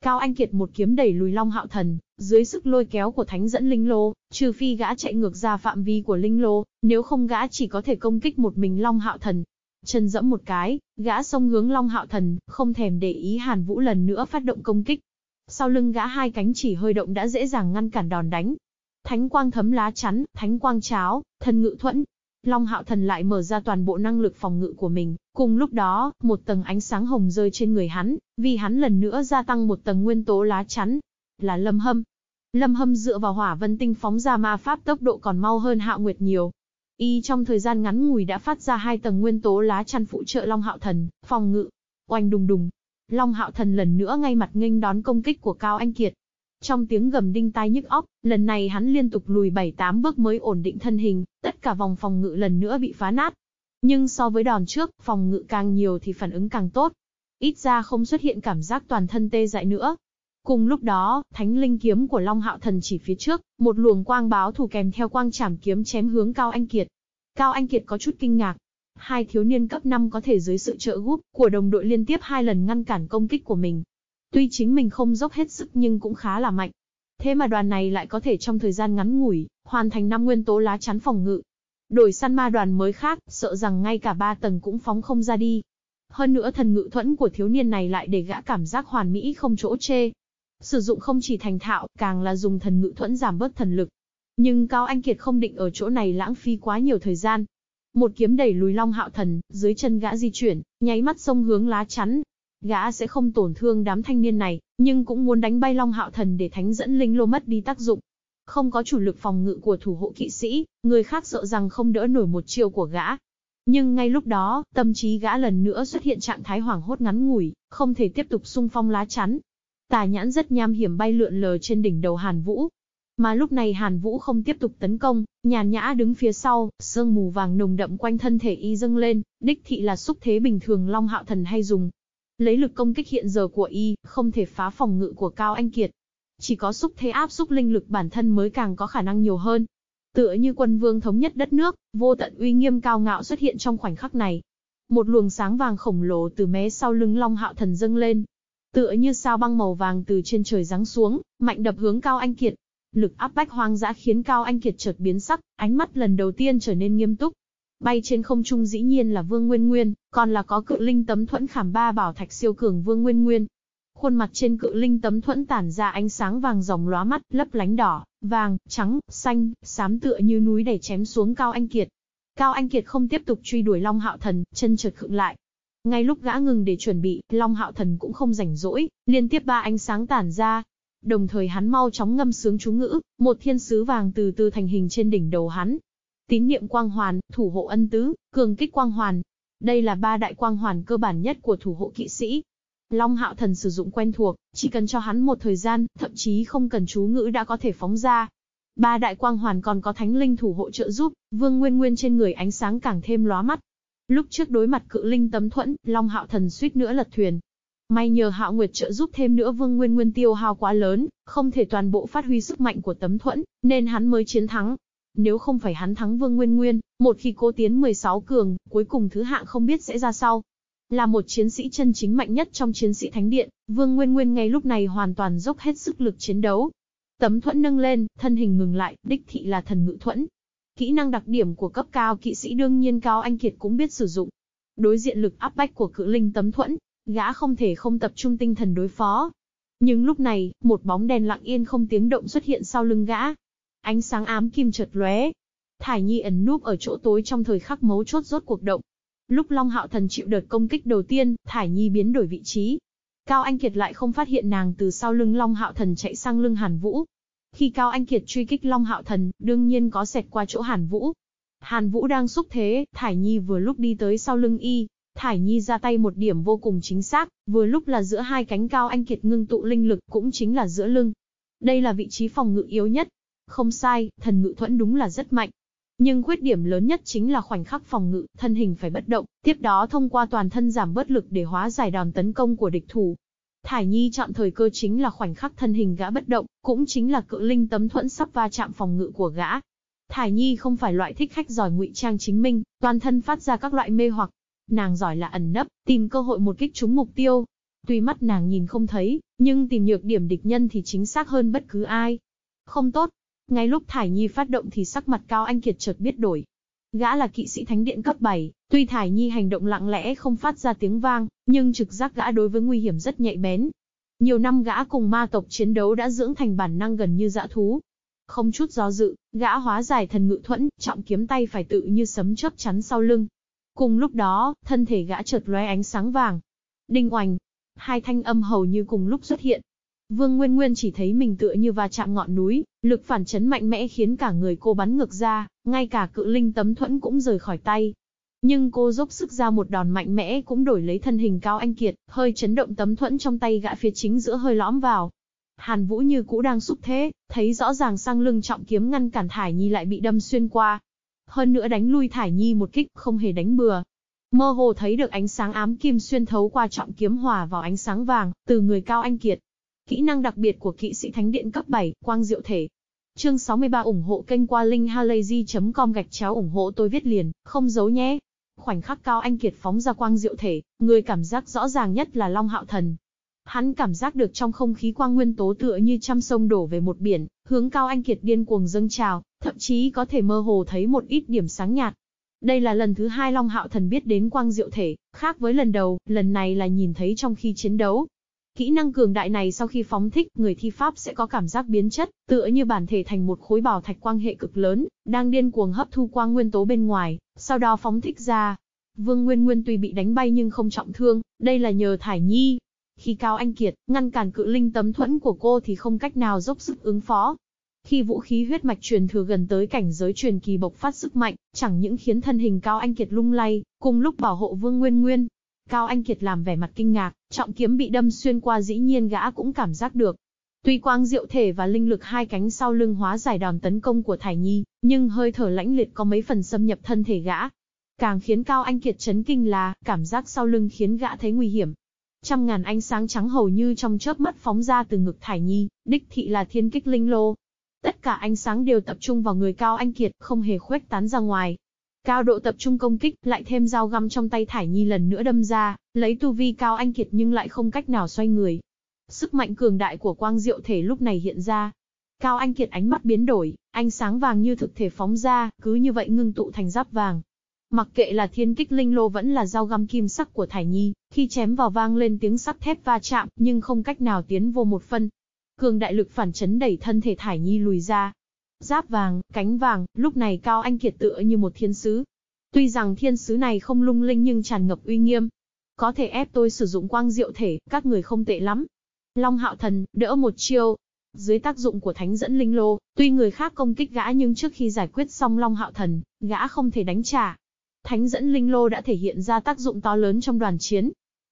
Cao Anh Kiệt một kiếm đẩy lùi Long Hạo Thần, dưới sức lôi kéo của Thánh dẫn Linh Lô, trừ phi gã chạy ngược ra phạm vi của Linh Lô, nếu không gã chỉ có thể công kích một mình Long Hạo Thần. Chân dẫm một cái, gã sông hướng Long Hạo Thần, không thèm để ý Hàn Vũ lần nữa phát động công kích. Sau lưng gã hai cánh chỉ hơi động đã dễ dàng ngăn cản đòn đánh. Thánh quang thấm lá chắn, thánh quang cháo, thần ngự thuẫn. Long Hạo Thần lại mở ra toàn bộ năng lực phòng ngự của mình, cùng lúc đó, một tầng ánh sáng hồng rơi trên người hắn, vì hắn lần nữa gia tăng một tầng nguyên tố lá chắn. Là Lâm Hâm. Lâm Hâm dựa vào hỏa vân tinh phóng ra ma pháp tốc độ còn mau hơn Hạo Nguyệt nhiều, Y trong thời gian ngắn ngủi đã phát ra hai tầng nguyên tố lá chăn phụ trợ Long Hạo Thần, phòng ngự. Oanh đùng đùng. Long Hạo Thần lần nữa ngay mặt nghênh đón công kích của Cao Anh Kiệt. Trong tiếng gầm đinh tai nhức óc, lần này hắn liên tục lùi 7-8 bước mới ổn định thân hình, tất cả vòng phòng ngự lần nữa bị phá nát. Nhưng so với đòn trước, phòng ngự càng nhiều thì phản ứng càng tốt. Ít ra không xuất hiện cảm giác toàn thân tê dại nữa. Cùng lúc đó, thánh linh kiếm của Long Hạo Thần chỉ phía trước, một luồng quang báo thủ kèm theo quang trảm kiếm chém hướng Cao Anh Kiệt. Cao Anh Kiệt có chút kinh ngạc. Hai thiếu niên cấp 5 có thể dưới sự trợ giúp của đồng đội liên tiếp hai lần ngăn cản công kích của mình. Tuy chính mình không dốc hết sức nhưng cũng khá là mạnh. Thế mà đoàn này lại có thể trong thời gian ngắn ngủi, hoàn thành năm nguyên tố lá chắn phòng ngự. Đổi săn ma đoàn mới khác, sợ rằng ngay cả ba tầng cũng phóng không ra đi. Hơn nữa thần ngự thuẫn của thiếu niên này lại để gã cảm giác hoàn mỹ không chỗ chê. Sử dụng không chỉ thành thạo, càng là dùng thần ngự thuẫn giảm bớt thần lực. Nhưng Cao Anh Kiệt không định ở chỗ này lãng phí quá nhiều thời gian. Một kiếm đẩy lùi Long Hạo Thần, dưới chân gã di chuyển, nháy mắt xông hướng lá chắn. Gã sẽ không tổn thương đám thanh niên này, nhưng cũng muốn đánh bay Long Hạo Thần để thánh dẫn linh lô mất đi tác dụng. Không có chủ lực phòng ngự của thủ hộ kỵ sĩ, người khác sợ rằng không đỡ nổi một chiêu của gã. Nhưng ngay lúc đó, tâm trí gã lần nữa xuất hiện trạng thái hoảng hốt ngắn ngủi, không thể tiếp tục xung phong lá chắn. Tà nhãn rất nham hiểm bay lượn lờ trên đỉnh đầu Hàn Vũ. Mà lúc này Hàn Vũ không tiếp tục tấn công, nhàn nhã đứng phía sau, sương mù vàng nồng đậm quanh thân thể y dâng lên, đích thị là xúc thế bình thường Long Hạo Thần hay dùng. Lấy lực công kích hiện giờ của y, không thể phá phòng ngự của Cao Anh Kiệt. Chỉ có xúc thế áp xúc linh lực bản thân mới càng có khả năng nhiều hơn. Tựa như quân vương thống nhất đất nước, vô tận uy nghiêm cao ngạo xuất hiện trong khoảnh khắc này. Một luồng sáng vàng khổng lồ từ mé sau lưng Long Hạo Thần dâng lên. Tựa như sao băng màu vàng từ trên trời giáng xuống, mạnh đập hướng Cao Anh Kiệt. Lực áp bách hoang dã khiến Cao Anh Kiệt chợt biến sắc, ánh mắt lần đầu tiên trở nên nghiêm túc. Bay trên không trung dĩ nhiên là Vương Nguyên Nguyên, còn là có cự linh tấm thuẫn khảm ba bảo thạch siêu cường Vương Nguyên Nguyên. Khuôn mặt trên cự linh tấm thuẫn tản ra ánh sáng vàng ròng lóa mắt, lấp lánh đỏ, vàng, trắng, xanh, xám tựa như núi đẩy chém xuống Cao Anh Kiệt. Cao Anh Kiệt không tiếp tục truy đuổi Long Hạo Thần, chân chợt khựng lại. Ngay lúc gã ngừng để chuẩn bị, Long Hạo Thần cũng không rảnh rỗi, liên tiếp ba ánh sáng tản ra. Đồng thời hắn mau chóng ngâm sướng chú ngữ, một thiên sứ vàng từ từ thành hình trên đỉnh đầu hắn. Tín niệm quang hoàn, thủ hộ ân tứ, cường kích quang hoàn. Đây là ba đại quang hoàn cơ bản nhất của thủ hộ kỵ sĩ, Long Hạo Thần sử dụng quen thuộc, chỉ cần cho hắn một thời gian, thậm chí không cần chú ngữ đã có thể phóng ra. Ba đại quang hoàn còn có thánh linh thủ hộ trợ giúp, Vương Nguyên Nguyên trên người ánh sáng càng thêm lóa mắt. Lúc trước đối mặt cự linh tấm thuẫn, Long Hạo Thần suýt nữa lật thuyền. May nhờ Hạo Nguyệt trợ giúp thêm nữa Vương Nguyên Nguyên tiêu hao quá lớn, không thể toàn bộ phát huy sức mạnh của tấm thuẫn, nên hắn mới chiến thắng. Nếu không phải hắn thắng Vương Nguyên Nguyên, một khi cố tiến 16 cường, cuối cùng thứ hạng không biết sẽ ra sao. Là một chiến sĩ chân chính mạnh nhất trong chiến sĩ thánh điện, Vương Nguyên Nguyên ngay lúc này hoàn toàn dốc hết sức lực chiến đấu. Tấm thuẫn nâng lên, thân hình ngừng lại, đích thị là thần ngự thuẫn. Kỹ năng đặc điểm của cấp cao kỵ sĩ đương nhiên cao anh kiệt cũng biết sử dụng. Đối diện lực áp bách của cự linh tấm thuẫn, gã không thể không tập trung tinh thần đối phó. Nhưng lúc này, một bóng đèn lặng yên không tiếng động xuất hiện sau lưng gã. Ánh sáng ám kim chợt lóe. Thải Nhi ẩn núp ở chỗ tối trong thời khắc mấu chốt rốt cuộc động, Lúc Long Hạo Thần chịu đợt công kích đầu tiên, Thải Nhi biến đổi vị trí. Cao Anh Kiệt lại không phát hiện nàng từ sau lưng Long Hạo Thần chạy sang lưng Hàn Vũ. Khi Cao Anh Kiệt truy kích Long Hạo Thần, đương nhiên có xẹt qua chỗ Hàn Vũ. Hàn Vũ đang xúc thế, Thải Nhi vừa lúc đi tới sau lưng y. Thải Nhi ra tay một điểm vô cùng chính xác, vừa lúc là giữa hai cánh Cao Anh Kiệt ngưng tụ linh lực cũng chính là giữa lưng. Đây là vị trí phòng ngự yếu nhất. Không sai, thần ngự thuẫn đúng là rất mạnh. Nhưng khuyết điểm lớn nhất chính là khoảnh khắc phòng ngự, thân hình phải bất động, tiếp đó thông qua toàn thân giảm bớt lực để hóa giải đòn tấn công của địch thủ. Thải Nhi chọn thời cơ chính là khoảnh khắc thân hình gã bất động, cũng chính là cự linh tấm thuẫn sắp va chạm phòng ngự của gã. Thải Nhi không phải loại thích khách giỏi ngụy trang chính minh, toàn thân phát ra các loại mê hoặc. Nàng giỏi là ẩn nấp, tìm cơ hội một kích trúng mục tiêu. Tuy mắt nàng nhìn không thấy, nhưng tìm nhược điểm địch nhân thì chính xác hơn bất cứ ai. Không tốt, ngay lúc Thải Nhi phát động thì sắc mặt Cao Anh Kiệt chợt biết đổi. Gã là kỵ sĩ thánh điện cấp 7, tuy Thải Nhi hành động lặng lẽ không phát ra tiếng vang, nhưng trực giác gã đối với nguy hiểm rất nhạy bén. Nhiều năm gã cùng ma tộc chiến đấu đã dưỡng thành bản năng gần như dã thú. Không chút do dự, gã hóa giải thần ngự thuẫn, trọng kiếm tay phải tự như sấm chớp chắn sau lưng. Cùng lúc đó, thân thể gã chợt lóe ánh sáng vàng. Đinh oành, hai thanh âm hầu như cùng lúc xuất hiện, Vương Nguyên Nguyên chỉ thấy mình tựa như va chạm ngọn núi, lực phản chấn mạnh mẽ khiến cả người cô bắn ngược ra, ngay cả cự linh tấm thuẫn cũng rời khỏi tay. Nhưng cô dốc sức ra một đòn mạnh mẽ cũng đổi lấy thân hình cao anh kiệt, hơi chấn động tấm thuẫn trong tay gã phía chính giữa hơi lõm vào. Hàn Vũ như cũ đang xúc thế, thấy rõ ràng sang lưng trọng kiếm ngăn cản Thải Nhi lại bị đâm xuyên qua. Hơn nữa đánh lui Thải Nhi một kích, không hề đánh bừa. Mơ hồ thấy được ánh sáng ám kim xuyên thấu qua trọng kiếm hòa vào ánh sáng vàng, từ người cao anh kiệt, Kỹ năng đặc biệt của kỵ sĩ thánh điện cấp 7, quang diệu thể. Chương 63 ủng hộ kênh qua linkhalazy.com gạch chéo ủng hộ tôi viết liền, không giấu nhé. Khoảnh khắc Cao Anh Kiệt phóng ra quang diệu thể, người cảm giác rõ ràng nhất là Long Hạo Thần. Hắn cảm giác được trong không khí quang nguyên tố tựa như trăm sông đổ về một biển, hướng Cao Anh Kiệt điên cuồng dâng trào, thậm chí có thể mơ hồ thấy một ít điểm sáng nhạt. Đây là lần thứ hai Long Hạo Thần biết đến quang diệu thể, khác với lần đầu, lần này là nhìn thấy trong khi chiến đấu. Kỹ năng cường đại này sau khi phóng thích, người thi pháp sẽ có cảm giác biến chất, tựa như bản thể thành một khối bảo thạch quang hệ cực lớn, đang điên cuồng hấp thu quang nguyên tố bên ngoài, sau đó phóng thích ra. Vương Nguyên Nguyên tuy bị đánh bay nhưng không trọng thương, đây là nhờ Thải Nhi. Khi Cao Anh Kiệt ngăn cản cự linh tấm thuẫn của cô thì không cách nào dốc sức ứng phó, khi vũ khí huyết mạch truyền thừa gần tới cảnh giới truyền kỳ bộc phát sức mạnh, chẳng những khiến thân hình Cao Anh Kiệt lung lay, cùng lúc bảo hộ Vương Nguyên Nguyên. Cao Anh Kiệt làm vẻ mặt kinh ngạc, trọng kiếm bị đâm xuyên qua dĩ nhiên gã cũng cảm giác được. Tuy quang diệu thể và linh lực hai cánh sau lưng hóa giải đòn tấn công của Thải Nhi, nhưng hơi thở lãnh liệt có mấy phần xâm nhập thân thể gã. Càng khiến Cao Anh Kiệt chấn kinh là, cảm giác sau lưng khiến gã thấy nguy hiểm. Trăm ngàn ánh sáng trắng hầu như trong chớp mắt phóng ra từ ngực Thải Nhi, đích thị là thiên kích linh lô, Tất cả ánh sáng đều tập trung vào người Cao Anh Kiệt, không hề khuếch tán ra ngoài. Cao độ tập trung công kích, lại thêm dao găm trong tay Thải Nhi lần nữa đâm ra, lấy tu vi Cao Anh Kiệt nhưng lại không cách nào xoay người. Sức mạnh cường đại của quang diệu thể lúc này hiện ra. Cao Anh Kiệt ánh mắt biến đổi, ánh sáng vàng như thực thể phóng ra, cứ như vậy ngưng tụ thành giáp vàng. Mặc kệ là thiên kích linh lô vẫn là dao găm kim sắc của Thải Nhi, khi chém vào vang lên tiếng sắt thép va chạm, nhưng không cách nào tiến vô một phân, cường đại lực phản chấn đẩy thân thể Thải Nhi lùi ra. Giáp vàng, cánh vàng, lúc này Cao Anh Kiệt tựa như một thiên sứ. Tuy rằng thiên sứ này không lung linh nhưng tràn ngập uy nghiêm. Có thể ép tôi sử dụng quang diệu thể, các người không tệ lắm. Long Hạo Thần, đỡ một chiêu. Dưới tác dụng của thánh dẫn linh lô, tuy người khác công kích gã nhưng trước khi giải quyết xong Long Hạo Thần, gã không thể đánh trả. Thánh dẫn linh lô đã thể hiện ra tác dụng to lớn trong đoàn chiến.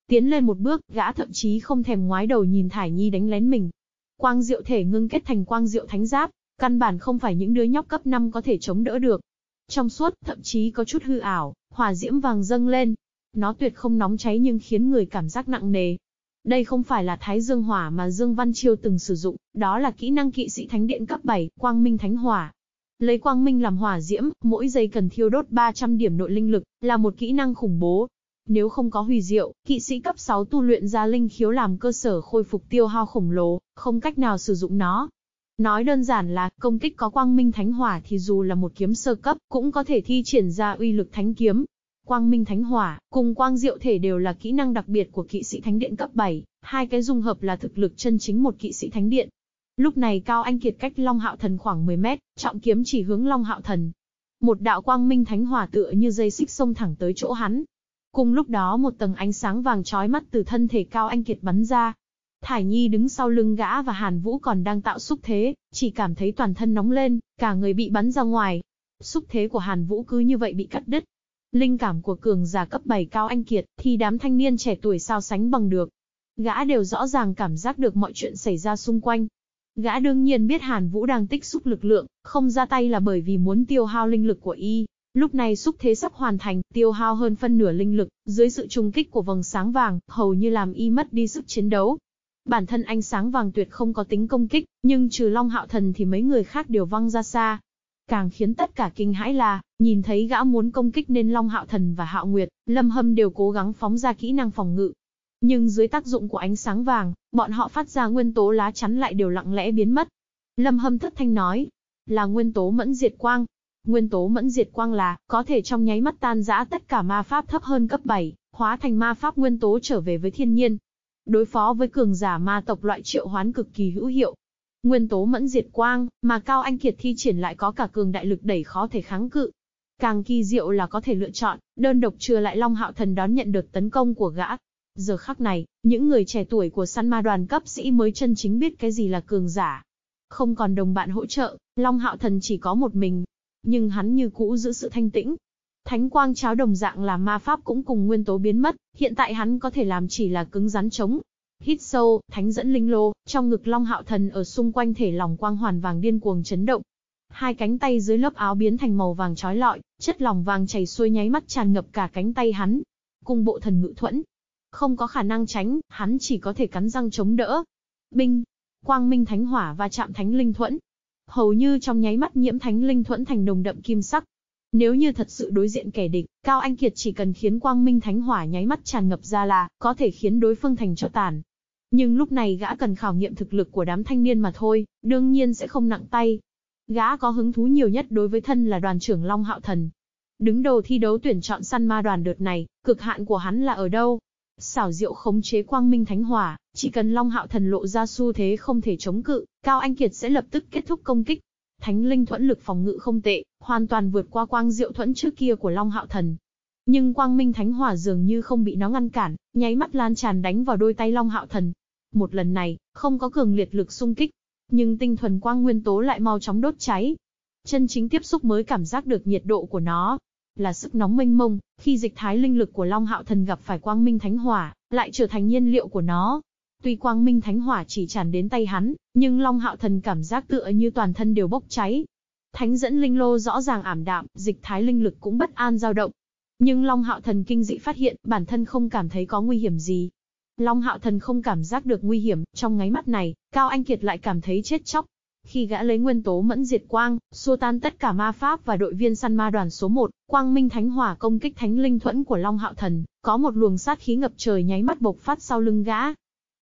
Tiến lên một bước, gã thậm chí không thèm ngoái đầu nhìn Thải Nhi đánh lén mình. Quang diệu thể ngưng kết thành quang diệu thánh giáp, căn bản không phải những đứa nhóc cấp 5 có thể chống đỡ được. Trong suốt, thậm chí có chút hư ảo, hỏa diễm vàng dâng lên. Nó tuyệt không nóng cháy nhưng khiến người cảm giác nặng nề. Đây không phải là thái dương hỏa mà Dương Văn Chiêu từng sử dụng, đó là kỹ năng kỵ sĩ thánh điện cấp 7, quang minh thánh hỏa. Lấy quang minh làm hỏa diễm, mỗi giây cần thiêu đốt 300 điểm nội linh lực, là một kỹ năng khủng bố, nếu không có hủy diệu, kỵ sĩ cấp 6 tu luyện ra linh khiếu làm cơ sở khôi phục tiêu hao khổng lồ, không cách nào sử dụng nó. Nói đơn giản là, công kích có quang minh thánh hỏa thì dù là một kiếm sơ cấp, cũng có thể thi triển ra uy lực thánh kiếm. Quang minh thánh hỏa, cùng quang diệu thể đều là kỹ năng đặc biệt của kỵ sĩ thánh điện cấp 7, hai cái dung hợp là thực lực chân chính một kỵ sĩ thánh điện. Lúc này Cao Anh Kiệt cách Long Hạo Thần khoảng 10 mét, trọng kiếm chỉ hướng Long Hạo Thần. Một đạo quang minh thánh hỏa tựa như dây xích xông thẳng tới chỗ hắn, Cùng lúc đó một tầng ánh sáng vàng chói mắt từ thân thể Cao Anh Kiệt bắn ra. Thải Nhi đứng sau lưng gã và Hàn Vũ còn đang tạo xúc thế, chỉ cảm thấy toàn thân nóng lên, cả người bị bắn ra ngoài. Xúc thế của Hàn Vũ cứ như vậy bị cắt đứt. Linh cảm của cường giả cấp 7 Cao Anh Kiệt thì đám thanh niên trẻ tuổi sao sánh bằng được. Gã đều rõ ràng cảm giác được mọi chuyện xảy ra xung quanh. Gã đương nhiên biết Hàn Vũ đang tích xúc lực lượng, không ra tay là bởi vì muốn tiêu hao linh lực của y, Lúc này xúc thế sắp hoàn thành, tiêu hao hơn phân nửa linh lực, dưới sự trùng kích của vầng sáng vàng, hầu như làm y mất đi sức chiến đấu. Bản thân ánh sáng vàng tuyệt không có tính công kích, nhưng trừ Long Hạo Thần thì mấy người khác đều văng ra xa. Càng khiến tất cả kinh hãi là, nhìn thấy gã muốn công kích nên Long Hạo Thần và Hạo Nguyệt, Lâm Hâm đều cố gắng phóng ra kỹ năng phòng ngự. Nhưng dưới tác dụng của ánh sáng vàng, bọn họ phát ra nguyên tố lá chắn lại đều lặng lẽ biến mất. Lâm Hâm thất thanh nói, là nguyên tố mẫn diệt quang, Nguyên tố mẫn diệt quang là, có thể trong nháy mắt tan rã tất cả ma pháp thấp hơn cấp 7, hóa thành ma pháp nguyên tố trở về với thiên nhiên. Đối phó với cường giả ma tộc loại triệu hoán cực kỳ hữu hiệu. Nguyên tố mẫn diệt quang, mà Cao Anh Kiệt thi triển lại có cả cường đại lực đẩy khó thể kháng cự. Càng kỳ diệu là có thể lựa chọn, đơn độc trừ lại Long Hạo Thần đón nhận được tấn công của gã. Giờ khắc này, những người trẻ tuổi của săn ma đoàn cấp sĩ mới chân chính biết cái gì là cường giả. Không còn đồng bạn hỗ trợ, Long Hạo Thần chỉ có một mình, nhưng hắn như cũ giữ sự thanh tĩnh. Thánh quang cháo đồng dạng là ma pháp cũng cùng nguyên tố biến mất, hiện tại hắn có thể làm chỉ là cứng rắn chống. Hít sâu, thánh dẫn linh lô, trong ngực long hạo thần ở xung quanh thể lòng quang hoàn vàng điên cuồng chấn động. Hai cánh tay dưới lớp áo biến thành màu vàng trói lọi, chất lòng vàng chảy xuôi nháy mắt tràn ngập cả cánh tay hắn. Cung bộ thần ngự thuẫn. Không có khả năng tránh, hắn chỉ có thể cắn răng chống đỡ. Binh. Quang minh thánh hỏa và chạm thánh linh thuẫn, hầu như trong nháy mắt nhiễm thánh linh thuẫn thành đồng đậm kim sắc. Nếu như thật sự đối diện kẻ địch, Cao Anh Kiệt chỉ cần khiến quang minh thánh hỏa nháy mắt tràn ngập ra là, có thể khiến đối phương thành cho tàn. Nhưng lúc này gã cần khảo nghiệm thực lực của đám thanh niên mà thôi, đương nhiên sẽ không nặng tay. Gã có hứng thú nhiều nhất đối với thân là đoàn trưởng Long Hạo Thần. Đứng đầu thi đấu tuyển chọn săn ma đoàn đợt này, cực hạn của hắn là ở đâu? Xảo diệu khống chế quang minh thánh hỏa, chỉ cần Long Hạo Thần lộ ra xu thế không thể chống cự, Cao Anh Kiệt sẽ lập tức kết thúc công kích. Thánh linh thuẫn lực phòng ngự không tệ, hoàn toàn vượt qua quang diệu thuẫn trước kia của Long Hạo Thần. Nhưng quang minh thánh hỏa dường như không bị nó ngăn cản, nháy mắt lan tràn đánh vào đôi tay Long Hạo Thần. Một lần này, không có cường liệt lực xung kích, nhưng tinh thuần quang nguyên tố lại mau chóng đốt cháy. Chân chính tiếp xúc mới cảm giác được nhiệt độ của nó, là sức nóng mênh mông, khi dịch thái linh lực của Long Hạo Thần gặp phải quang minh thánh hỏa, lại trở thành nhiên liệu của nó. Tuy quang minh thánh hỏa chỉ tràn đến tay hắn, nhưng Long Hạo Thần cảm giác tựa như toàn thân đều bốc cháy. Thánh dẫn linh lô rõ ràng ảm đạm, dịch thái linh lực cũng bất an dao động. Nhưng Long Hạo Thần kinh dị phát hiện, bản thân không cảm thấy có nguy hiểm gì. Long Hạo Thần không cảm giác được nguy hiểm, trong ngáy mắt này, Cao Anh Kiệt lại cảm thấy chết chóc. Khi gã lấy nguyên tố mẫn diệt quang, xua tan tất cả ma pháp và đội viên săn ma đoàn số 1, Quang Minh Thánh Hỏa công kích thánh linh thuẫn của Long Hạo Thần, có một luồng sát khí ngập trời nháy mắt bộc phát sau lưng gã.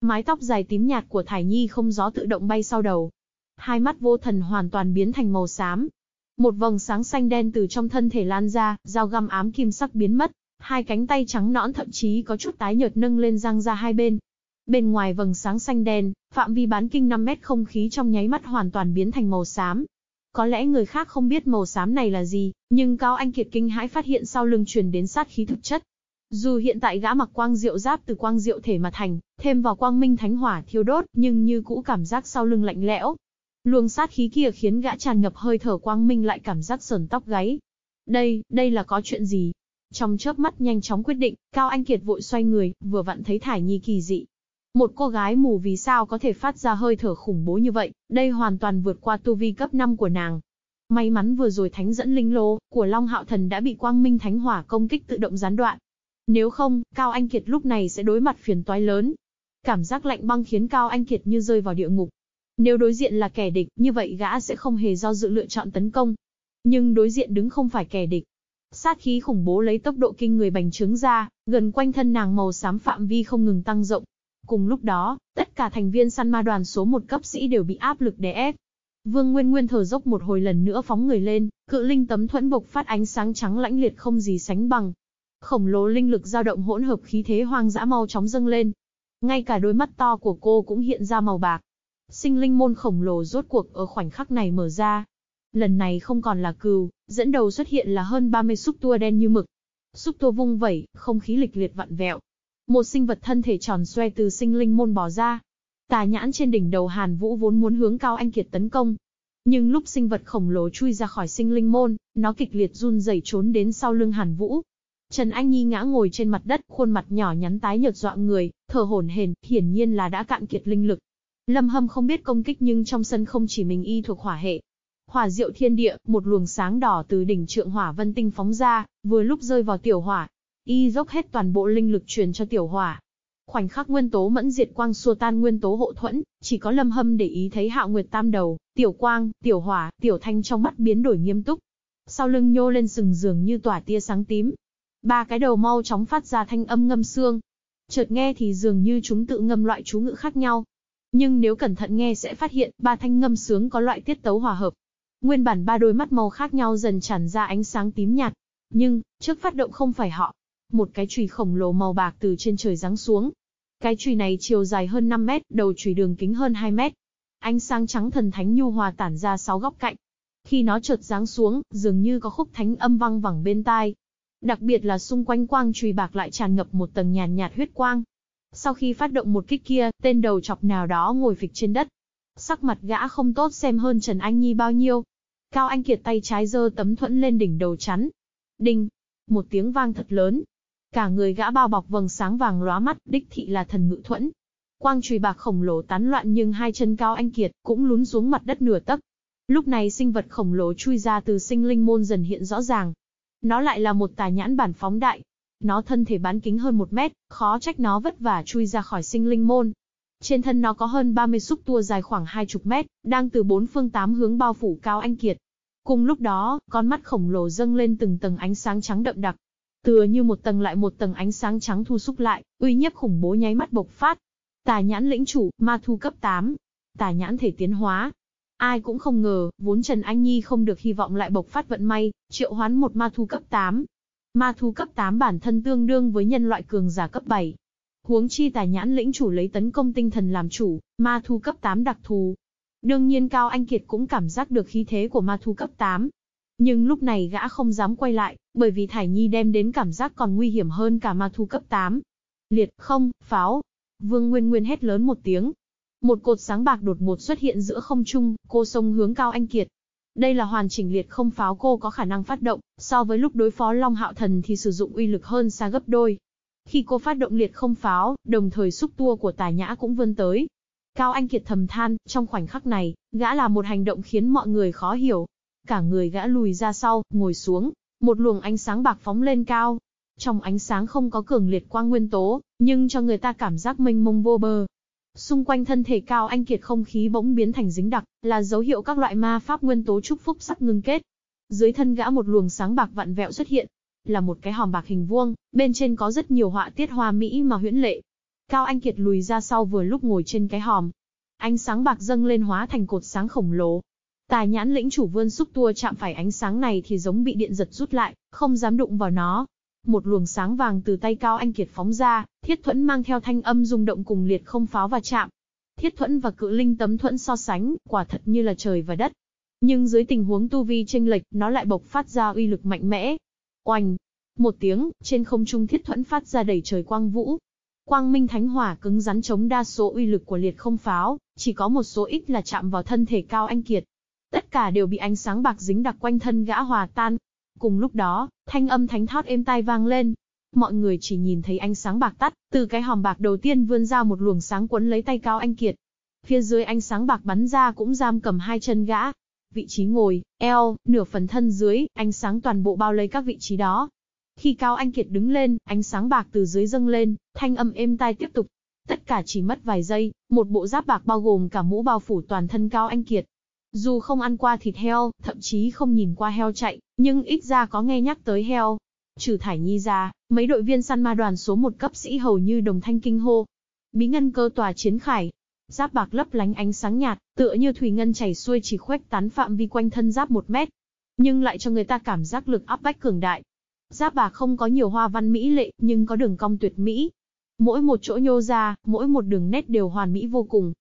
Mái tóc dài tím nhạt của Thải Nhi không gió tự động bay sau đầu. Hai mắt vô thần hoàn toàn biến thành màu xám. Một vầng sáng xanh đen từ trong thân thể lan ra, dao găm ám kim sắc biến mất. Hai cánh tay trắng nõn thậm chí có chút tái nhợt nâng lên răng ra hai bên. Bên ngoài vầng sáng xanh đen, phạm vi bán kinh 5 mét không khí trong nháy mắt hoàn toàn biến thành màu xám. Có lẽ người khác không biết màu xám này là gì, nhưng Cao Anh Kiệt kinh hãi phát hiện sau lưng truyền đến sát khí thực chất. Dù hiện tại gã mặc quang diệu giáp từ quang diệu thể mà thành, thêm vào quang minh thánh hỏa thiêu đốt, nhưng như cũ cảm giác sau lưng lạnh lẽo. Luồng sát khí kia khiến gã tràn ngập hơi thở quang minh lại cảm giác sờn tóc gáy. Đây, đây là có chuyện gì? Trong chớp mắt nhanh chóng quyết định, Cao Anh Kiệt vội xoay người, vừa vặn thấy Thải Nhi kỳ dị. Một cô gái mù vì sao có thể phát ra hơi thở khủng bố như vậy, đây hoàn toàn vượt qua tu vi cấp 5 của nàng. May mắn vừa rồi thánh dẫn linh lô của Long Hạo Thần đã bị Quang Minh Thánh Hỏa công kích tự động gián đoạn. Nếu không, Cao Anh Kiệt lúc này sẽ đối mặt phiền toái lớn. Cảm giác lạnh băng khiến Cao Anh Kiệt như rơi vào địa ngục. Nếu đối diện là kẻ địch, như vậy gã sẽ không hề do dự lựa chọn tấn công. Nhưng đối diện đứng không phải kẻ địch, Sát khí khủng bố lấy tốc độ kinh người bành trướng ra, gần quanh thân nàng màu xám phạm vi không ngừng tăng rộng. Cùng lúc đó, tất cả thành viên săn ma đoàn số một cấp sĩ đều bị áp lực đè ép. Vương Nguyên Nguyên thở dốc một hồi lần nữa phóng người lên, cự linh tấm thuẫn bộc phát ánh sáng trắng lãnh liệt không gì sánh bằng. Khổng lồ linh lực dao động hỗn hợp khí thế hoang dã mau chóng dâng lên. Ngay cả đôi mắt to của cô cũng hiện ra màu bạc. Sinh linh môn khổng lồ rốt cuộc ở khoảnh khắc này mở ra, Lần này không còn là cừu, dẫn đầu xuất hiện là hơn 30 xúc tua đen như mực. Xúc tua vung vẩy, không khí lịch liệt vặn vẹo. Một sinh vật thân thể tròn xoe từ sinh linh môn bò ra. Tà nhãn trên đỉnh đầu Hàn Vũ vốn muốn hướng Cao Anh Kiệt tấn công. Nhưng lúc sinh vật khổng lồ chui ra khỏi sinh linh môn, nó kịch liệt run rẩy trốn đến sau lưng Hàn Vũ. Trần Anh Nhi ngã ngồi trên mặt đất, khuôn mặt nhỏ nhắn tái nhợt dọa người, thở hổn hển, hiển nhiên là đã cạn kiệt linh lực. Lâm Hâm không biết công kích nhưng trong sân không chỉ mình y thuộc hỏa hệ, Hỏa diệu thiên địa, một luồng sáng đỏ từ đỉnh trượng hỏa vân tinh phóng ra, vừa lúc rơi vào tiểu hỏa. Y dốc hết toàn bộ linh lực truyền cho tiểu hỏa. Khoảnh khắc nguyên tố mẫn diệt quang xua tan nguyên tố hộ thuẫn, chỉ có lâm hâm để ý thấy hạo nguyệt tam đầu, tiểu quang, tiểu hỏa, tiểu thanh trong mắt biến đổi nghiêm túc. Sau lưng nhô lên sừng dường như tỏa tia sáng tím. Ba cái đầu mau chóng phát ra thanh âm ngâm xương. Chợt nghe thì dường như chúng tự ngâm loại chú ngữ khác nhau, nhưng nếu cẩn thận nghe sẽ phát hiện, ba thanh ngâm sướng có loại tiết tấu hòa hợp, Nguyên bản ba đôi mắt màu khác nhau dần tràn ra ánh sáng tím nhạt. Nhưng, trước phát động không phải họ. Một cái chùy khổng lồ màu bạc từ trên trời giáng xuống. Cái chùy này chiều dài hơn 5 mét, đầu chùy đường kính hơn 2 mét. Ánh sáng trắng thần thánh nhu hòa tản ra sáu góc cạnh. Khi nó chợt giáng xuống, dường như có khúc thánh âm vang vẳng bên tai. Đặc biệt là xung quanh quang chùy bạc lại tràn ngập một tầng nhàn nhạt huyết quang. Sau khi phát động một kích kia, tên đầu chọc nào đó ngồi phịch trên đất, Sắc mặt gã không tốt xem hơn Trần Anh Nhi bao nhiêu. Cao Anh Kiệt tay trái giơ tấm thuẫn lên đỉnh đầu chắn. Đinh! Một tiếng vang thật lớn. Cả người gã bao bọc vầng sáng vàng lóa mắt, đích thị là thần ngự thuẫn. Quang chùy bạc khổng lồ tán loạn nhưng hai chân Cao Anh Kiệt cũng lún xuống mặt đất nửa tấc. Lúc này sinh vật khổng lồ chui ra từ sinh linh môn dần hiện rõ ràng. Nó lại là một tà nhãn bản phóng đại. Nó thân thể bán kính hơn một mét, khó trách nó vất vả chui ra khỏi sinh linh môn. Trên thân nó có hơn 30 xúc tua dài khoảng hai chục mét, đang từ bốn phương tám hướng bao phủ Cao Anh Kiệt. Cùng lúc đó, con mắt khổng lồ dâng lên từng tầng ánh sáng trắng đậm đặc. Tựa như một tầng lại một tầng ánh sáng trắng thu xúc lại, uy nhiếp khủng bố nháy mắt bộc phát. Tà nhãn lĩnh chủ, ma thu cấp 8. Tà nhãn thể tiến hóa, Ai cũng không ngờ, vốn Trần Anh Nhi không được hy vọng lại bộc phát vận may, triệu hoán một ma thu cấp 8. Ma thu cấp 8 bản thân tương đương với nhân loại cường giả cấp 7. Huống chi tài nhãn lĩnh chủ lấy tấn công tinh thần làm chủ, ma thu cấp 8 đặc thù. Đương nhiên Cao Anh Kiệt cũng cảm giác được khí thế của ma thu cấp 8. Nhưng lúc này gã không dám quay lại, bởi vì Thải Nhi đem đến cảm giác còn nguy hiểm hơn cả ma thu cấp 8. Liệt, không, pháo. Vương Nguyên Nguyên hét lớn một tiếng, một cột sáng bạc đột ngột xuất hiện giữa không trung, cô sông hướng Cao Anh Kiệt. Đây là hoàn chỉnh liệt không pháo cô có khả năng phát động, so với lúc đối phó Long Hạo Thần thì sử dụng uy lực hơn xa gấp đôi. Khi cô phát động liệt không pháo, đồng thời xúc tua của tà nhã cũng vươn tới. Cao Anh Kiệt thầm than, trong khoảnh khắc này, gã là một hành động khiến mọi người khó hiểu. Cả người gã lùi ra sau, ngồi xuống, một luồng ánh sáng bạc phóng lên cao. Trong ánh sáng không có cường liệt quang nguyên tố, nhưng cho người ta cảm giác mênh mông vô bờ, Xung quanh thân thể cao anh kiệt không khí bỗng biến thành dính đặc, là dấu hiệu các loại ma pháp nguyên tố chúc phúc sắp ngưng kết. Dưới thân gã một luồng sáng bạc vặn vẹo xuất hiện, là một cái hòm bạc hình vuông, bên trên có rất nhiều họa tiết hoa mỹ mà huyễn lệ. Cao Anh Kiệt lùi ra sau vừa lúc ngồi trên cái hòm. Ánh sáng bạc dâng lên hóa thành cột sáng khổng lồ. Tài nhãn lĩnh chủ vươn xúc tua chạm phải ánh sáng này thì giống bị điện giật rút lại, không dám đụng vào nó. Một luồng sáng vàng từ tay Cao Anh Kiệt phóng ra, thiết thuẫn mang theo thanh âm rung động cùng liệt không pháo và chạm. Thiết thuẫn và cự linh tấm thuẫn so sánh, quả thật như là trời và đất. Nhưng dưới tình huống tu vi chênh lệch, nó lại bộc phát ra uy lực mạnh mẽ. Oanh! Một tiếng, trên không trung thiết thuẫn phát ra đầy trời quang vũ. Quang minh thánh hỏa cứng rắn chống đa số uy lực của liệt không pháo, chỉ có một số ít là chạm vào thân thể cao anh kiệt. Tất cả đều bị ánh sáng bạc dính đặc quanh thân gã hòa tan, Cùng lúc đó, thanh âm thánh thót êm tai vang lên. Mọi người chỉ nhìn thấy ánh sáng bạc tắt, từ cái hòm bạc đầu tiên vươn ra một luồng sáng quấn lấy tay cao anh Kiệt. Phía dưới ánh sáng bạc bắn ra cũng giam cầm hai chân gã. Vị trí ngồi, eo, nửa phần thân dưới, ánh sáng toàn bộ bao lấy các vị trí đó. Khi Cao Anh Kiệt đứng lên, ánh sáng bạc từ dưới dâng lên, thanh âm êm tai tiếp tục. Tất cả chỉ mất vài giây, một bộ giáp bạc bao gồm cả mũ bao phủ toàn thân Cao Anh Kiệt, dù không ăn qua thịt heo, thậm chí không nhìn qua heo chạy, nhưng ít ra có nghe nhắc tới heo. Trừ Thải Nhi ra, mấy đội viên săn ma đoàn số một cấp sĩ hầu như đồng thanh kinh hô. Bí ngân cơ tòa chiến khải. Giáp bạc lấp lánh ánh sáng nhạt, tựa như thủy ngân chảy xuôi chỉ khuếch tán phạm vi quanh thân giáp một mét. Nhưng lại cho người ta cảm giác lực áp bách cường đại. Giáp bạc không có nhiều hoa văn mỹ lệ, nhưng có đường cong tuyệt mỹ. Mỗi một chỗ nhô ra, mỗi một đường nét đều hoàn mỹ vô cùng,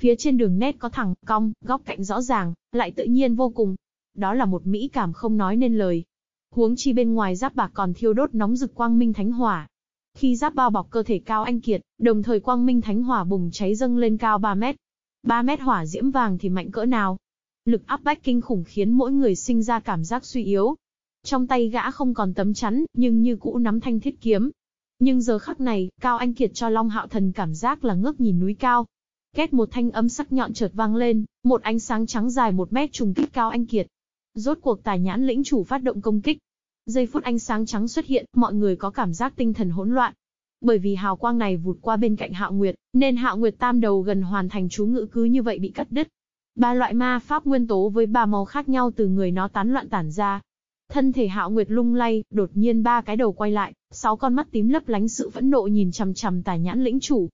Phía trên đường nét có thẳng, cong, góc cạnh rõ ràng, lại tự nhiên vô cùng. Đó là một mỹ cảm không nói nên lời. Huống chi bên ngoài giáp bạc còn thiêu đốt nóng rực quang minh thánh hỏa. Khi giáp bao bọc cơ thể cao anh kiệt, đồng thời quang minh thánh hỏa bùng cháy dâng lên cao 3 mét. 3 mét hỏa diễm vàng thì mạnh cỡ nào? Lực áp bách kinh khủng khiến mỗi người sinh ra cảm giác suy yếu. Trong tay gã không còn tấm chắn, nhưng như cũ nắm thanh thiết kiếm. Nhưng giờ khắc này, Cao Anh Kiệt cho Long Hạo Thần cảm giác là ngước nhìn núi cao, Két một thanh âm sắc nhọn chợt vang lên, một ánh sáng trắng dài một mét trùng kích cao anh kiệt. Rốt cuộc tài nhãn lĩnh chủ phát động công kích. Giây phút ánh sáng trắng xuất hiện, mọi người có cảm giác tinh thần hỗn loạn. Bởi vì hào quang này vụt qua bên cạnh Hạo Nguyệt, nên Hạo Nguyệt tam đầu gần hoàn thành chú ngữ cứ như vậy bị cắt đứt. Ba loại ma pháp nguyên tố với ba màu khác nhau từ người nó tán loạn tản ra. Thân thể Hạo Nguyệt lung lay, đột nhiên ba cái đầu quay lại, sáu con mắt tím lấp lánh sự phẫn nộ nhìn chằm chằm tài nhãn lĩnh chủ,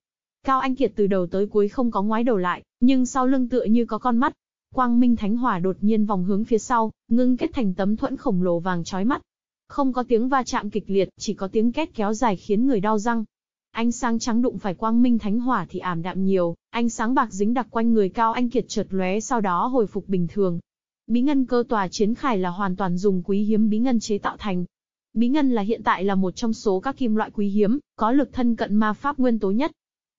Cao Anh Kiệt từ đầu tới cuối không có ngoái đầu lại, nhưng sau lưng tựa như có con mắt. Quang Minh Thánh Hỏa đột nhiên vòng hướng phía sau, ngưng kết thành tấm thuẫn khổng lồ vàng chói mắt. Không có tiếng va chạm kịch liệt, chỉ có tiếng két kéo dài khiến người đau răng. Ánh sáng trắng đụng phải Quang Minh Thánh Hỏa thì ảm đạm nhiều, ánh sáng bạc dính đặc quanh người Cao Anh Kiệt chợt lóe sau đó hồi phục bình thường. Bí ngân cơ tòa chiến khải là hoàn toàn dùng quý hiếm bí ngân chế tạo thành. Bí ngân là hiện tại là một trong số các kim loại quý hiếm, có lực thân cận ma pháp nguyên tố nhất.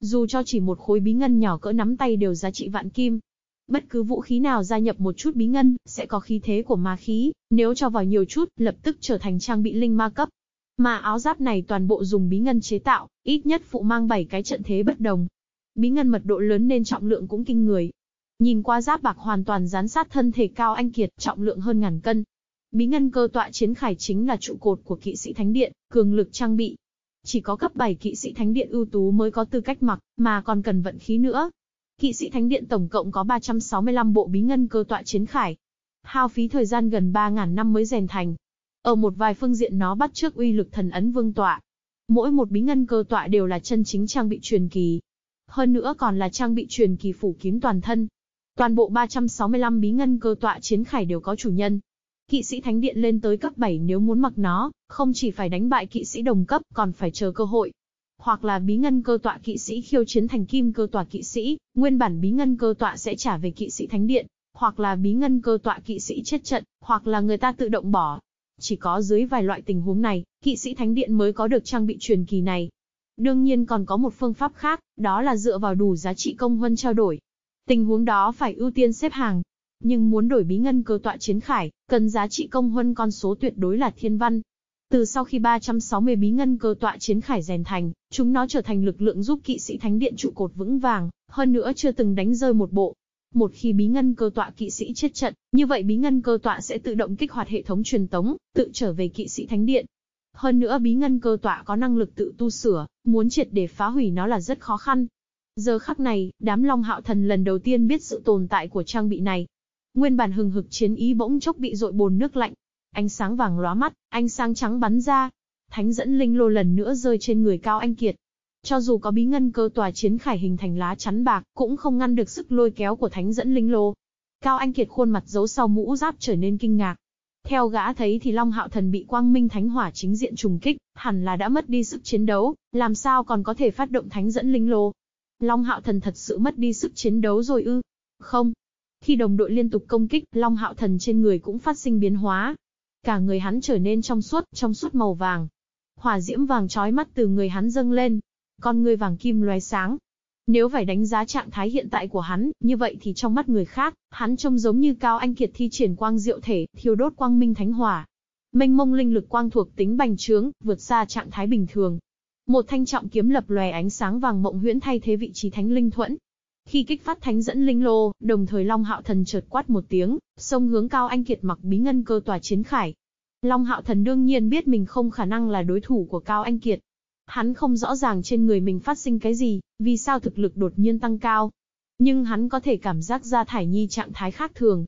Dù cho chỉ một khối bí ngân nhỏ cỡ nắm tay đều giá trị vạn kim. Bất cứ vũ khí nào gia nhập một chút bí ngân, sẽ có khí thế của ma khí, nếu cho vào nhiều chút, lập tức trở thành trang bị linh ma cấp. Mà áo giáp này toàn bộ dùng bí ngân chế tạo, ít nhất phụ mang 7 cái trận thế bất đồng. Bí ngân mật độ lớn nên trọng lượng cũng kinh người. Nhìn qua giáp bạc hoàn toàn dán sát thân thể cao anh kiệt, trọng lượng hơn ngàn cân. Bí ngân cơ tọa chiến khải chính là trụ cột của kỵ sĩ thánh điện, cường lực trang bị, chỉ có cấp 7 kỵ sĩ thánh điện ưu tú mới có tư cách mặc, mà còn cần vận khí nữa. Kỵ sĩ thánh điện tổng cộng có 365 bộ bí ngân cơ tọa chiến khải. Hao phí thời gian gần 3.000 năm mới rèn thành. Ở một vài phương diện nó bắt trước uy lực thần ấn vương tọa. Mỗi một bí ngân cơ tọa đều là chân chính trang bị truyền kỳ. Hơn nữa còn là trang bị truyền kỳ phủ kín toàn thân. Toàn bộ 365 bí ngân cơ tọa chiến khải đều có chủ nhân, Kỵ sĩ thánh điện lên tới cấp 7 nếu muốn mặc nó, không chỉ phải đánh bại kỵ sĩ đồng cấp, còn phải chờ cơ hội. Hoặc là bí ngân cơ tọa kỵ sĩ khiêu chiến thành kim cơ tọa kỵ sĩ, nguyên bản bí ngân cơ tọa sẽ trả về kỵ sĩ thánh điện, hoặc là bí ngân cơ tọa kỵ sĩ chết trận, hoặc là người ta tự động bỏ. Chỉ có dưới vài loại tình huống này, kỵ sĩ thánh điện mới có được trang bị truyền kỳ này. Đương nhiên còn có một phương pháp khác, đó là dựa vào đủ giá trị công huân trao đổi. Tình huống đó phải ưu tiên xếp hàng, nhưng muốn đổi bí ngân cơ tọa chiến khải, cần giá trị công huân con số tuyệt đối là thiên văn. Từ sau khi 360 bí ngân cơ tọa chiến khải rèn thành, chúng nó trở thành lực lượng giúp kỵ sĩ thánh điện trụ cột vững vàng, hơn nữa chưa từng đánh rơi một bộ. Một khi bí ngân cơ tọa kỵ sĩ chết trận, như vậy bí ngân cơ tọa sẽ tự động kích hoạt hệ thống truyền tống, tự trở về kỵ sĩ thánh điện. Hơn nữa bí ngân cơ tọa có năng lực tự tu sửa, muốn triệt để phá hủy nó là rất khó khăn. Giờ khắc này, đám Long Hạo Thần lần đầu tiên biết sự tồn tại của trang bị này, Nguyên bản hừng hực chiến ý bỗng chốc bị dội bồn nước lạnh. Ánh sáng vàng lóa mắt, ánh sáng trắng bắn ra. Thánh dẫn linh lô lần nữa rơi trên người Cao Anh Kiệt. Cho dù có bí ngân cơ tòa chiến khải hình thành lá chắn bạc, cũng không ngăn được sức lôi kéo của thánh dẫn linh lô. Cao Anh Kiệt khuôn mặt giấu sau mũ giáp trở nên kinh ngạc. Theo gã thấy thì Long Hạo Thần bị Quang Minh Thánh Hỏa chính diện trùng kích, hẳn là đã mất đi sức chiến đấu, làm sao còn có thể phát động thánh dẫn linh lô. Long Hạo Thần thật sự mất đi sức chiến đấu rồi ư? Không, khi đồng đội liên tục công kích, Long Hạo Thần trên người cũng phát sinh biến hóa. Cả người hắn trở nên trong suốt, trong suốt màu vàng. Hỏa diễm vàng chói mắt từ người hắn dâng lên. Con người vàng kim loé sáng. Nếu phải đánh giá trạng thái hiện tại của hắn, như vậy thì trong mắt người khác, hắn trông giống như Cao Anh Kiệt thi triển quang diệu thể, thiêu đốt quang minh thánh hỏa. Mênh mông linh lực quang thuộc tính bành trướng, vượt xa trạng thái bình thường. Một thanh trọng kiếm lập lòe ánh sáng vàng mộng huyễn thay thế vị trí thánh linh thuẫn, khi kích phát thánh dẫn linh lô, đồng thời Long Hạo Thần chợt quát một tiếng, xông hướng Cao Anh Kiệt mặc bí ngân cơ tòa chiến khải. Long Hạo Thần đương nhiên biết mình không khả năng là đối thủ của Cao Anh Kiệt. Hắn không rõ ràng trên người mình phát sinh cái gì, vì sao thực lực đột nhiên tăng cao. Nhưng hắn có thể cảm giác ra Thải Nhi trạng thái khác thường.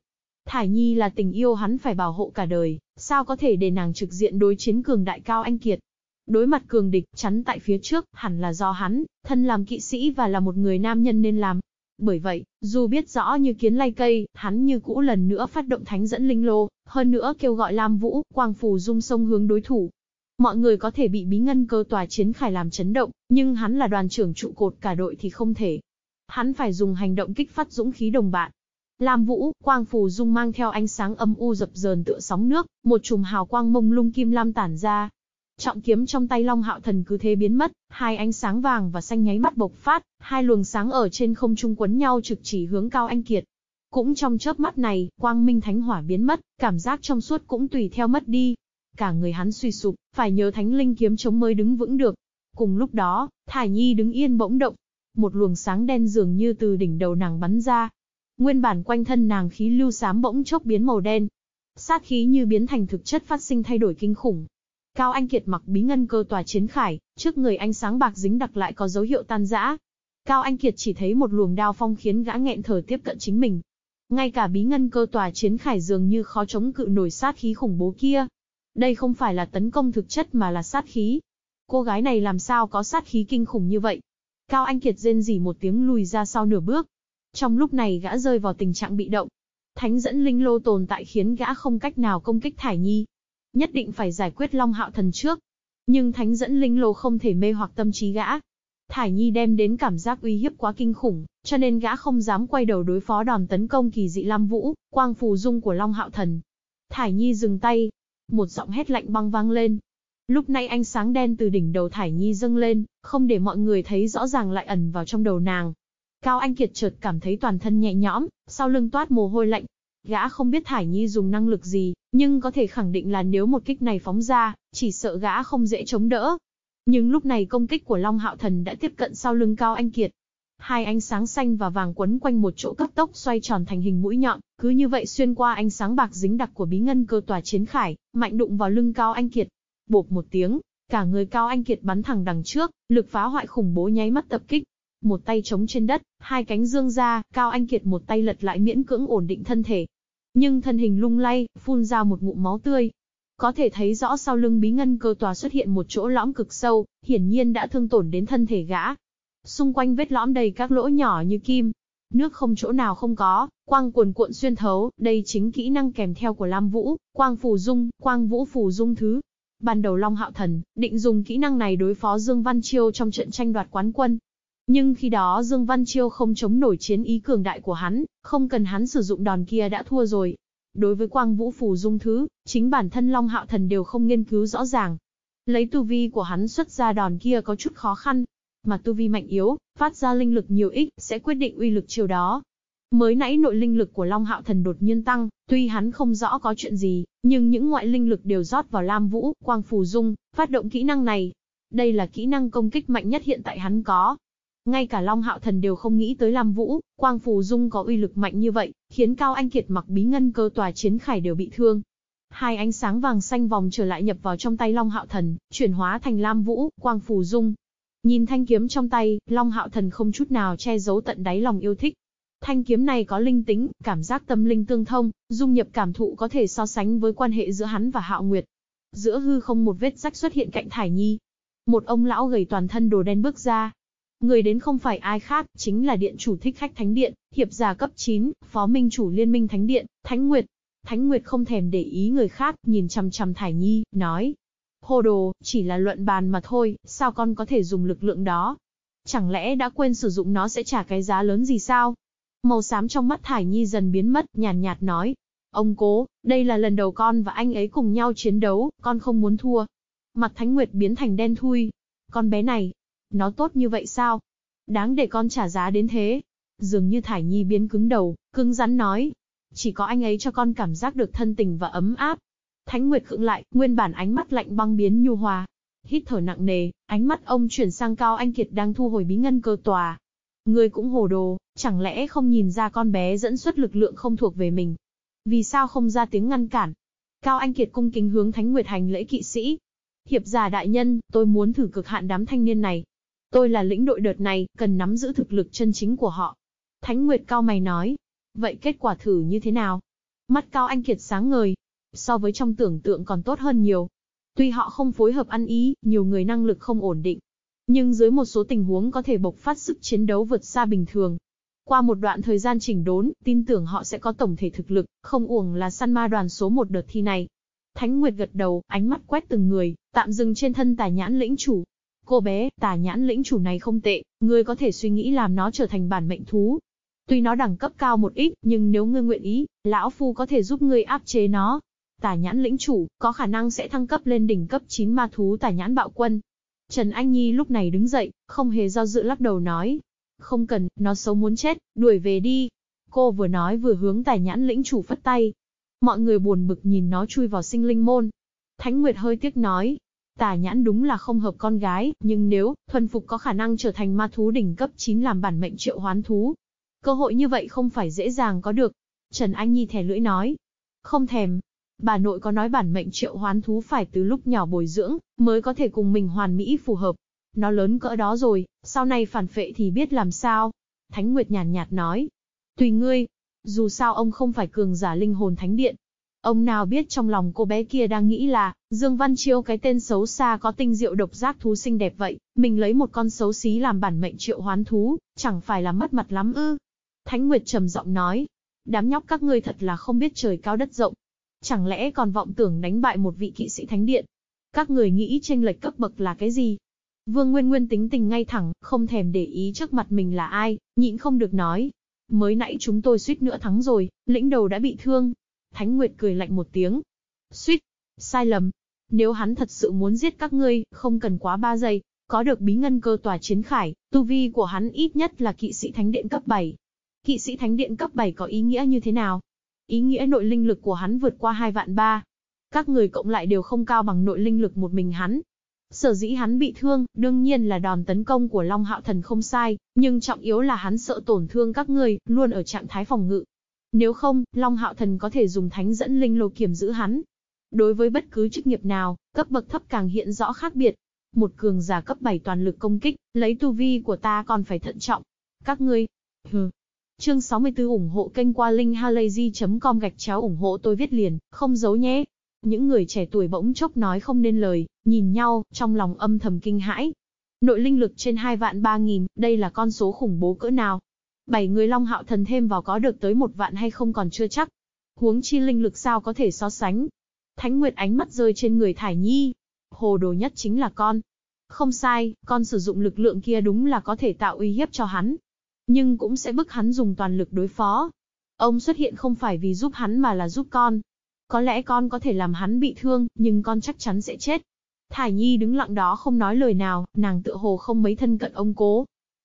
Thải Nhi là tình yêu hắn phải bảo hộ cả đời, sao có thể để nàng trực diện đối chiến cường đại Cao Anh Kiệt. Đối mặt cường địch, chắn tại phía trước, hẳn là do hắn, thân làm kỵ sĩ và là một người nam nhân nên làm. Bởi vậy, dù biết rõ như kiến lay cây, hắn như cũ lần nữa phát động thánh dẫn linh lô, hơn nữa kêu gọi Lam Vũ, Quang Phù dung sông hướng đối thủ. Mọi người có thể bị bí ngân cơ tòa chiến khải làm chấn động, nhưng hắn là đoàn trưởng trụ cột cả đội thì không thể. Hắn phải dùng hành động kích phát dũng khí đồng bạn. Lam Vũ, Quang Phù Dung mang theo ánh sáng âm u dập dờn tựa sóng nước, một chùm hào quang mông lung kim lam tản ra, Trọng kiếm trong tay Long Hạo Thần cứ thế biến mất, hai ánh sáng vàng và xanh nháy mắt bộc phát, hai luồng sáng ở trên không trung quấn nhau trực chỉ hướng Cao Anh Kiệt. Cũng trong chớp mắt này, quang minh thánh hỏa biến mất, cảm giác trong suốt cũng tùy theo mất đi. Cả người hắn suy sụp, phải nhớ thánh linh kiếm chống mới đứng vững được. Cùng lúc đó, Thải Nhi đứng yên bỗng động. Một luồng sáng đen dường như từ đỉnh đầu nàng bắn ra. Nguyên bản quanh thân nàng khí lưu xám bỗng chốc biến màu đen. Sát khí như biến thành thực chất phát sinh thay đổi kinh khủng, Cao Anh Kiệt mặc bí ngân cơ tòa chiến khải, trước người ánh sáng bạc dính đặc lại có dấu hiệu tan rã. Cao Anh Kiệt chỉ thấy một luồng đao phong khiến gã nghẹn thở tiếp cận chính mình. Ngay cả bí ngân cơ tòa chiến khải dường như khó chống cự nổi sát khí khủng bố kia. Đây không phải là tấn công thực chất mà là sát khí. Cô gái này làm sao có sát khí kinh khủng như vậy? Cao Anh Kiệt rên rỉ một tiếng lùi ra sau nửa bước. Trong lúc này gã rơi vào tình trạng bị động. Thánh dẫn linh lô tồn tại khiến gã không cách nào công kích Thải Nhi. Nhất định phải giải quyết Long Hạo Thần trước. Nhưng thánh dẫn linh lô không thể mê hoặc tâm trí gã. Thải Nhi đem đến cảm giác uy hiếp quá kinh khủng, cho nên gã không dám quay đầu đối phó đòn tấn công kỳ dị Lam Vũ, quang phù dung của Long Hạo Thần. Thải Nhi dừng tay. Một giọng hét lạnh băng vang lên. Lúc này ánh sáng đen từ đỉnh đầu Thải Nhi dâng lên, không để mọi người thấy rõ ràng lại ẩn vào trong đầu nàng. Cao Anh Kiệt chợt cảm thấy toàn thân nhẹ nhõm, sau lưng toát mồ hôi lạnh, Gã không biết Thải Nhi dùng năng lực gì, nhưng có thể khẳng định là nếu một kích này phóng ra, chỉ sợ gã không dễ chống đỡ. Nhưng lúc này công kích của Long Hạo Thần đã tiếp cận sau lưng Cao Anh Kiệt. Hai ánh sáng xanh và vàng quấn quanh một chỗ cấp tốc xoay tròn thành hình mũi nhọn, cứ như vậy xuyên qua ánh sáng bạc dính đặc của bí ngân cơ tòa chiến khải, mạnh đụng vào lưng Cao Anh Kiệt. Bộp một tiếng, Cả người Cao Anh Kiệt bắn thẳng đằng trước, lực phá hoại khủng bố nháy mắt tập kích. Một tay chống trên đất, hai cánh dương ra, Cao Anh Kiệt một tay lật lại miễn cưỡng ổn định thân thể. Nhưng thân hình lung lay, phun ra một ngụm máu tươi. Có thể thấy rõ sau lưng bí ngân cơ tòa xuất hiện một chỗ lõm cực sâu, hiển nhiên đã thương tổn đến thân thể gã. Xung quanh vết lõm đầy các lỗ nhỏ như kim, nước không chỗ nào không có, quang cuồn cuộn xuyên thấu, đây chính kỹ năng kèm theo của Lam Vũ, quang phù dung, quang vũ phù dung thứ. Ban đầu Long Hạo Thần, định dùng kỹ năng này đối phó Dương Văn Chiêu trong trận tranh đoạt quán quân. Nhưng khi đó Dương Văn Chiêu không chống nổi chiến ý cường đại của hắn, không cần hắn sử dụng đòn kia đã thua rồi. Đối với quang vũ phù dung thứ, chính bản thân Long Hạo Thần đều không nghiên cứu rõ ràng. Lấy tu vi của hắn xuất ra đòn kia có chút khó khăn, mà tu vi mạnh yếu, phát ra linh lực nhiều ít, sẽ quyết định uy lực chiều đó. Mới nãy nội linh lực của Long Hạo Thần đột nhiên tăng, tuy hắn không rõ có chuyện gì, nhưng những ngoại linh lực đều rót vào Lam Vũ, Quang Phù Dung, phát động kỹ năng này. Đây là kỹ năng công kích mạnh nhất hiện tại hắn có. Ngay cả Long Hạo Thần đều không nghĩ tới Lam Vũ, Quang Phù Dung có uy lực mạnh như vậy, khiến Cao Anh Kiệt mặc bí ngân cơ tòa chiến khải đều bị thương. Hai ánh sáng vàng xanh vòng trở lại nhập vào trong tay Long Hạo Thần, chuyển hóa thành Lam Vũ, Quang Phù Dung, Nhìn thanh kiếm trong tay, Long Hạo Thần không chút nào che giấu tận đáy lòng yêu thích. Thanh kiếm này có linh tính, cảm giác tâm linh tương thông, dung nhập cảm thụ có thể so sánh với quan hệ giữa hắn và Hạo Nguyệt. Giữa hư không một vết rách xuất hiện cạnh Thải Nhi. Một ông lão gầy toàn thân đồ đen bước ra. Người đến không phải ai khác, chính là điện chủ thích khách Thánh Điện, hiệp giả cấp 9, phó minh chủ liên minh Thánh Điện, Thánh Nguyệt. Thánh Nguyệt không thèm để ý người khác, nhìn chằm chằm Thải Nhi, nói, Hồ đồ, chỉ là luận bàn mà thôi, sao con có thể dùng lực lượng đó? Chẳng lẽ đã quên sử dụng nó sẽ trả cái giá lớn gì sao? Màu xám trong mắt Thải Nhi dần biến mất, nhàn nhạt, nhạt nói. Ông cố, đây là lần đầu con và anh ấy cùng nhau chiến đấu, con không muốn thua. Mặt Thánh Nguyệt biến thành đen thui. Con bé này, nó tốt như vậy sao? Đáng để con trả giá đến thế. Dường như Thải Nhi biến cứng đầu, cứng rắn nói. Chỉ có anh ấy cho con cảm giác được thân tình và ấm áp, Thánh Nguyệt khựng lại, nguyên bản ánh mắt lạnh băng biến nhu hòa. Hít thở nặng nề, ánh mắt ông chuyển sang Cao Anh Kiệt đang thu hồi bí ngân cơ tòa. Người cũng hồ đồ, chẳng lẽ không nhìn ra con bé dẫn xuất lực lượng không thuộc về mình? Vì sao không ra tiếng ngăn cản? Cao Anh Kiệt cung kính hướng Thánh Nguyệt hành lễ kỵ sĩ. Hiệp giả đại nhân, tôi muốn thử cực hạn đám thanh niên này. Tôi là lĩnh đội đợt này, cần nắm giữ thực lực chân chính của họ. Thánh Nguyệt cao mày nói. Vậy kết quả thử như thế nào? Mắt Cao Anh Kiệt sáng ngời, so với trong tưởng tượng còn tốt hơn nhiều. Tuy họ không phối hợp ăn ý, nhiều người năng lực không ổn định, nhưng dưới một số tình huống có thể bộc phát sức chiến đấu vượt xa bình thường. Qua một đoạn thời gian chỉnh đốn, tin tưởng họ sẽ có tổng thể thực lực, không uổng là săn ma đoàn số một đợt thi này. Thánh Nguyệt gật đầu, ánh mắt quét từng người, tạm dừng trên thân tài nhãn lĩnh chủ. Cô bé, tà nhãn lĩnh chủ này không tệ, ngươi có thể suy nghĩ làm nó trở thành bản mệnh thú. Tuy nó đẳng cấp cao một ít, nhưng nếu ngươi nguyện ý, lão phu có thể giúp ngươi áp chế nó, Tà nhãn lĩnh chủ, có khả năng sẽ thăng cấp lên đỉnh cấp 9 ma thú tà nhãn bạo quân. Trần Anh Nhi lúc này đứng dậy, không hề do dự lắc đầu nói. Không cần, nó xấu muốn chết, đuổi về đi. Cô vừa nói vừa hướng tà nhãn lĩnh chủ phất tay. Mọi người buồn bực nhìn nó chui vào sinh linh môn. Thánh Nguyệt hơi tiếc nói. Tà nhãn đúng là không hợp con gái, nhưng nếu, thuần phục có khả năng trở thành ma thú đỉnh cấp 9 làm bản mệnh triệu hoán thú. Cơ hội như vậy không phải dễ dàng có được. Trần Anh Nhi thẻ lưỡi nói. Không thèm, Bà nội có nói bản mệnh triệu hoán thú phải từ lúc nhỏ bồi dưỡng, mới có thể cùng mình hoàn mỹ phù hợp. Nó lớn cỡ đó rồi, sau này phản phệ thì biết làm sao. Thánh Nguyệt nhàn nhạt, nhạt nói. Tùy ngươi, dù sao ông không phải cường giả linh hồn thánh điện. Ông nào biết trong lòng cô bé kia đang nghĩ là, Dương Văn Chiêu cái tên xấu xa có tinh diệu độc giác thú xinh đẹp vậy, mình lấy một con xấu xí làm bản mệnh triệu hoán thú, chẳng phải là mất mặt lắm ư. Thánh Nguyệt trầm giọng nói, đám nhóc các ngươi thật là không biết trời cao đất rộng, Chẳng lẽ còn vọng tưởng đánh bại một vị kỵ sĩ thánh điện? Các người nghĩ tranh lệch cấp bậc là cái gì? Vương Nguyên Nguyên tính tình ngay thẳng, không thèm để ý trước mặt mình là ai, nhịn không được nói. Mới nãy chúng tôi suýt nữa thắng rồi, lĩnh đầu đã bị thương. Thánh Nguyệt cười lạnh một tiếng. Suýt, sai lầm. Nếu hắn thật sự muốn giết các ngươi, không cần quá ba giây, có được bí ngân cơ tòa chiến khải, tu vi của hắn ít nhất là kỵ sĩ thánh điện cấp 7. Kỵ sĩ thánh điện cấp 7 có ý nghĩa như thế nào? Ý nghĩa nội linh lực của hắn vượt qua hai vạn ba. Các người cộng lại đều không cao bằng nội linh lực một mình hắn. Sở dĩ hắn bị thương, đương nhiên là đòn tấn công của Long Hạo Thần không sai, nhưng trọng yếu là hắn sợ tổn thương các người, luôn ở trạng thái phòng ngự. Nếu không, Long Hạo Thần có thể dùng thánh dẫn linh lô kiểm giữ hắn. Đối với bất cứ chức nghiệp nào, cấp bậc thấp càng hiện rõ khác biệt. Một cường giả cấp 7 toàn lực công kích, lấy tu vi của ta còn phải thận trọng. Các ngươi, hừ. Chương 64 ủng hộ kênh qua linkhalazy.com gạch chéo ủng hộ tôi viết liền, không giấu nhé. Những người trẻ tuổi bỗng chốc nói không nên lời, nhìn nhau, trong lòng âm thầm kinh hãi. Nội linh lực trên 2 vạn 3 nghìn, đây là con số khủng bố cỡ nào. Bảy người Long Hạo Thần thêm vào có được tới một vạn hay không còn chưa chắc. Huống chi linh lực sao có thể so sánh. Thánh Nguyệt ánh mắt rơi trên người Thải Nhi. Hồ đồ nhất chính là con. Không sai, con sử dụng lực lượng kia đúng là có thể tạo uy hiếp cho hắn. Nhưng cũng sẽ bức hắn dùng toàn lực đối phó. Ông xuất hiện không phải vì giúp hắn mà là giúp con. Có lẽ con có thể làm hắn bị thương, nhưng con chắc chắn sẽ chết. Thải Nhi đứng lặng đó không nói lời nào, nàng tựa hồ không mấy thân cận ông cố.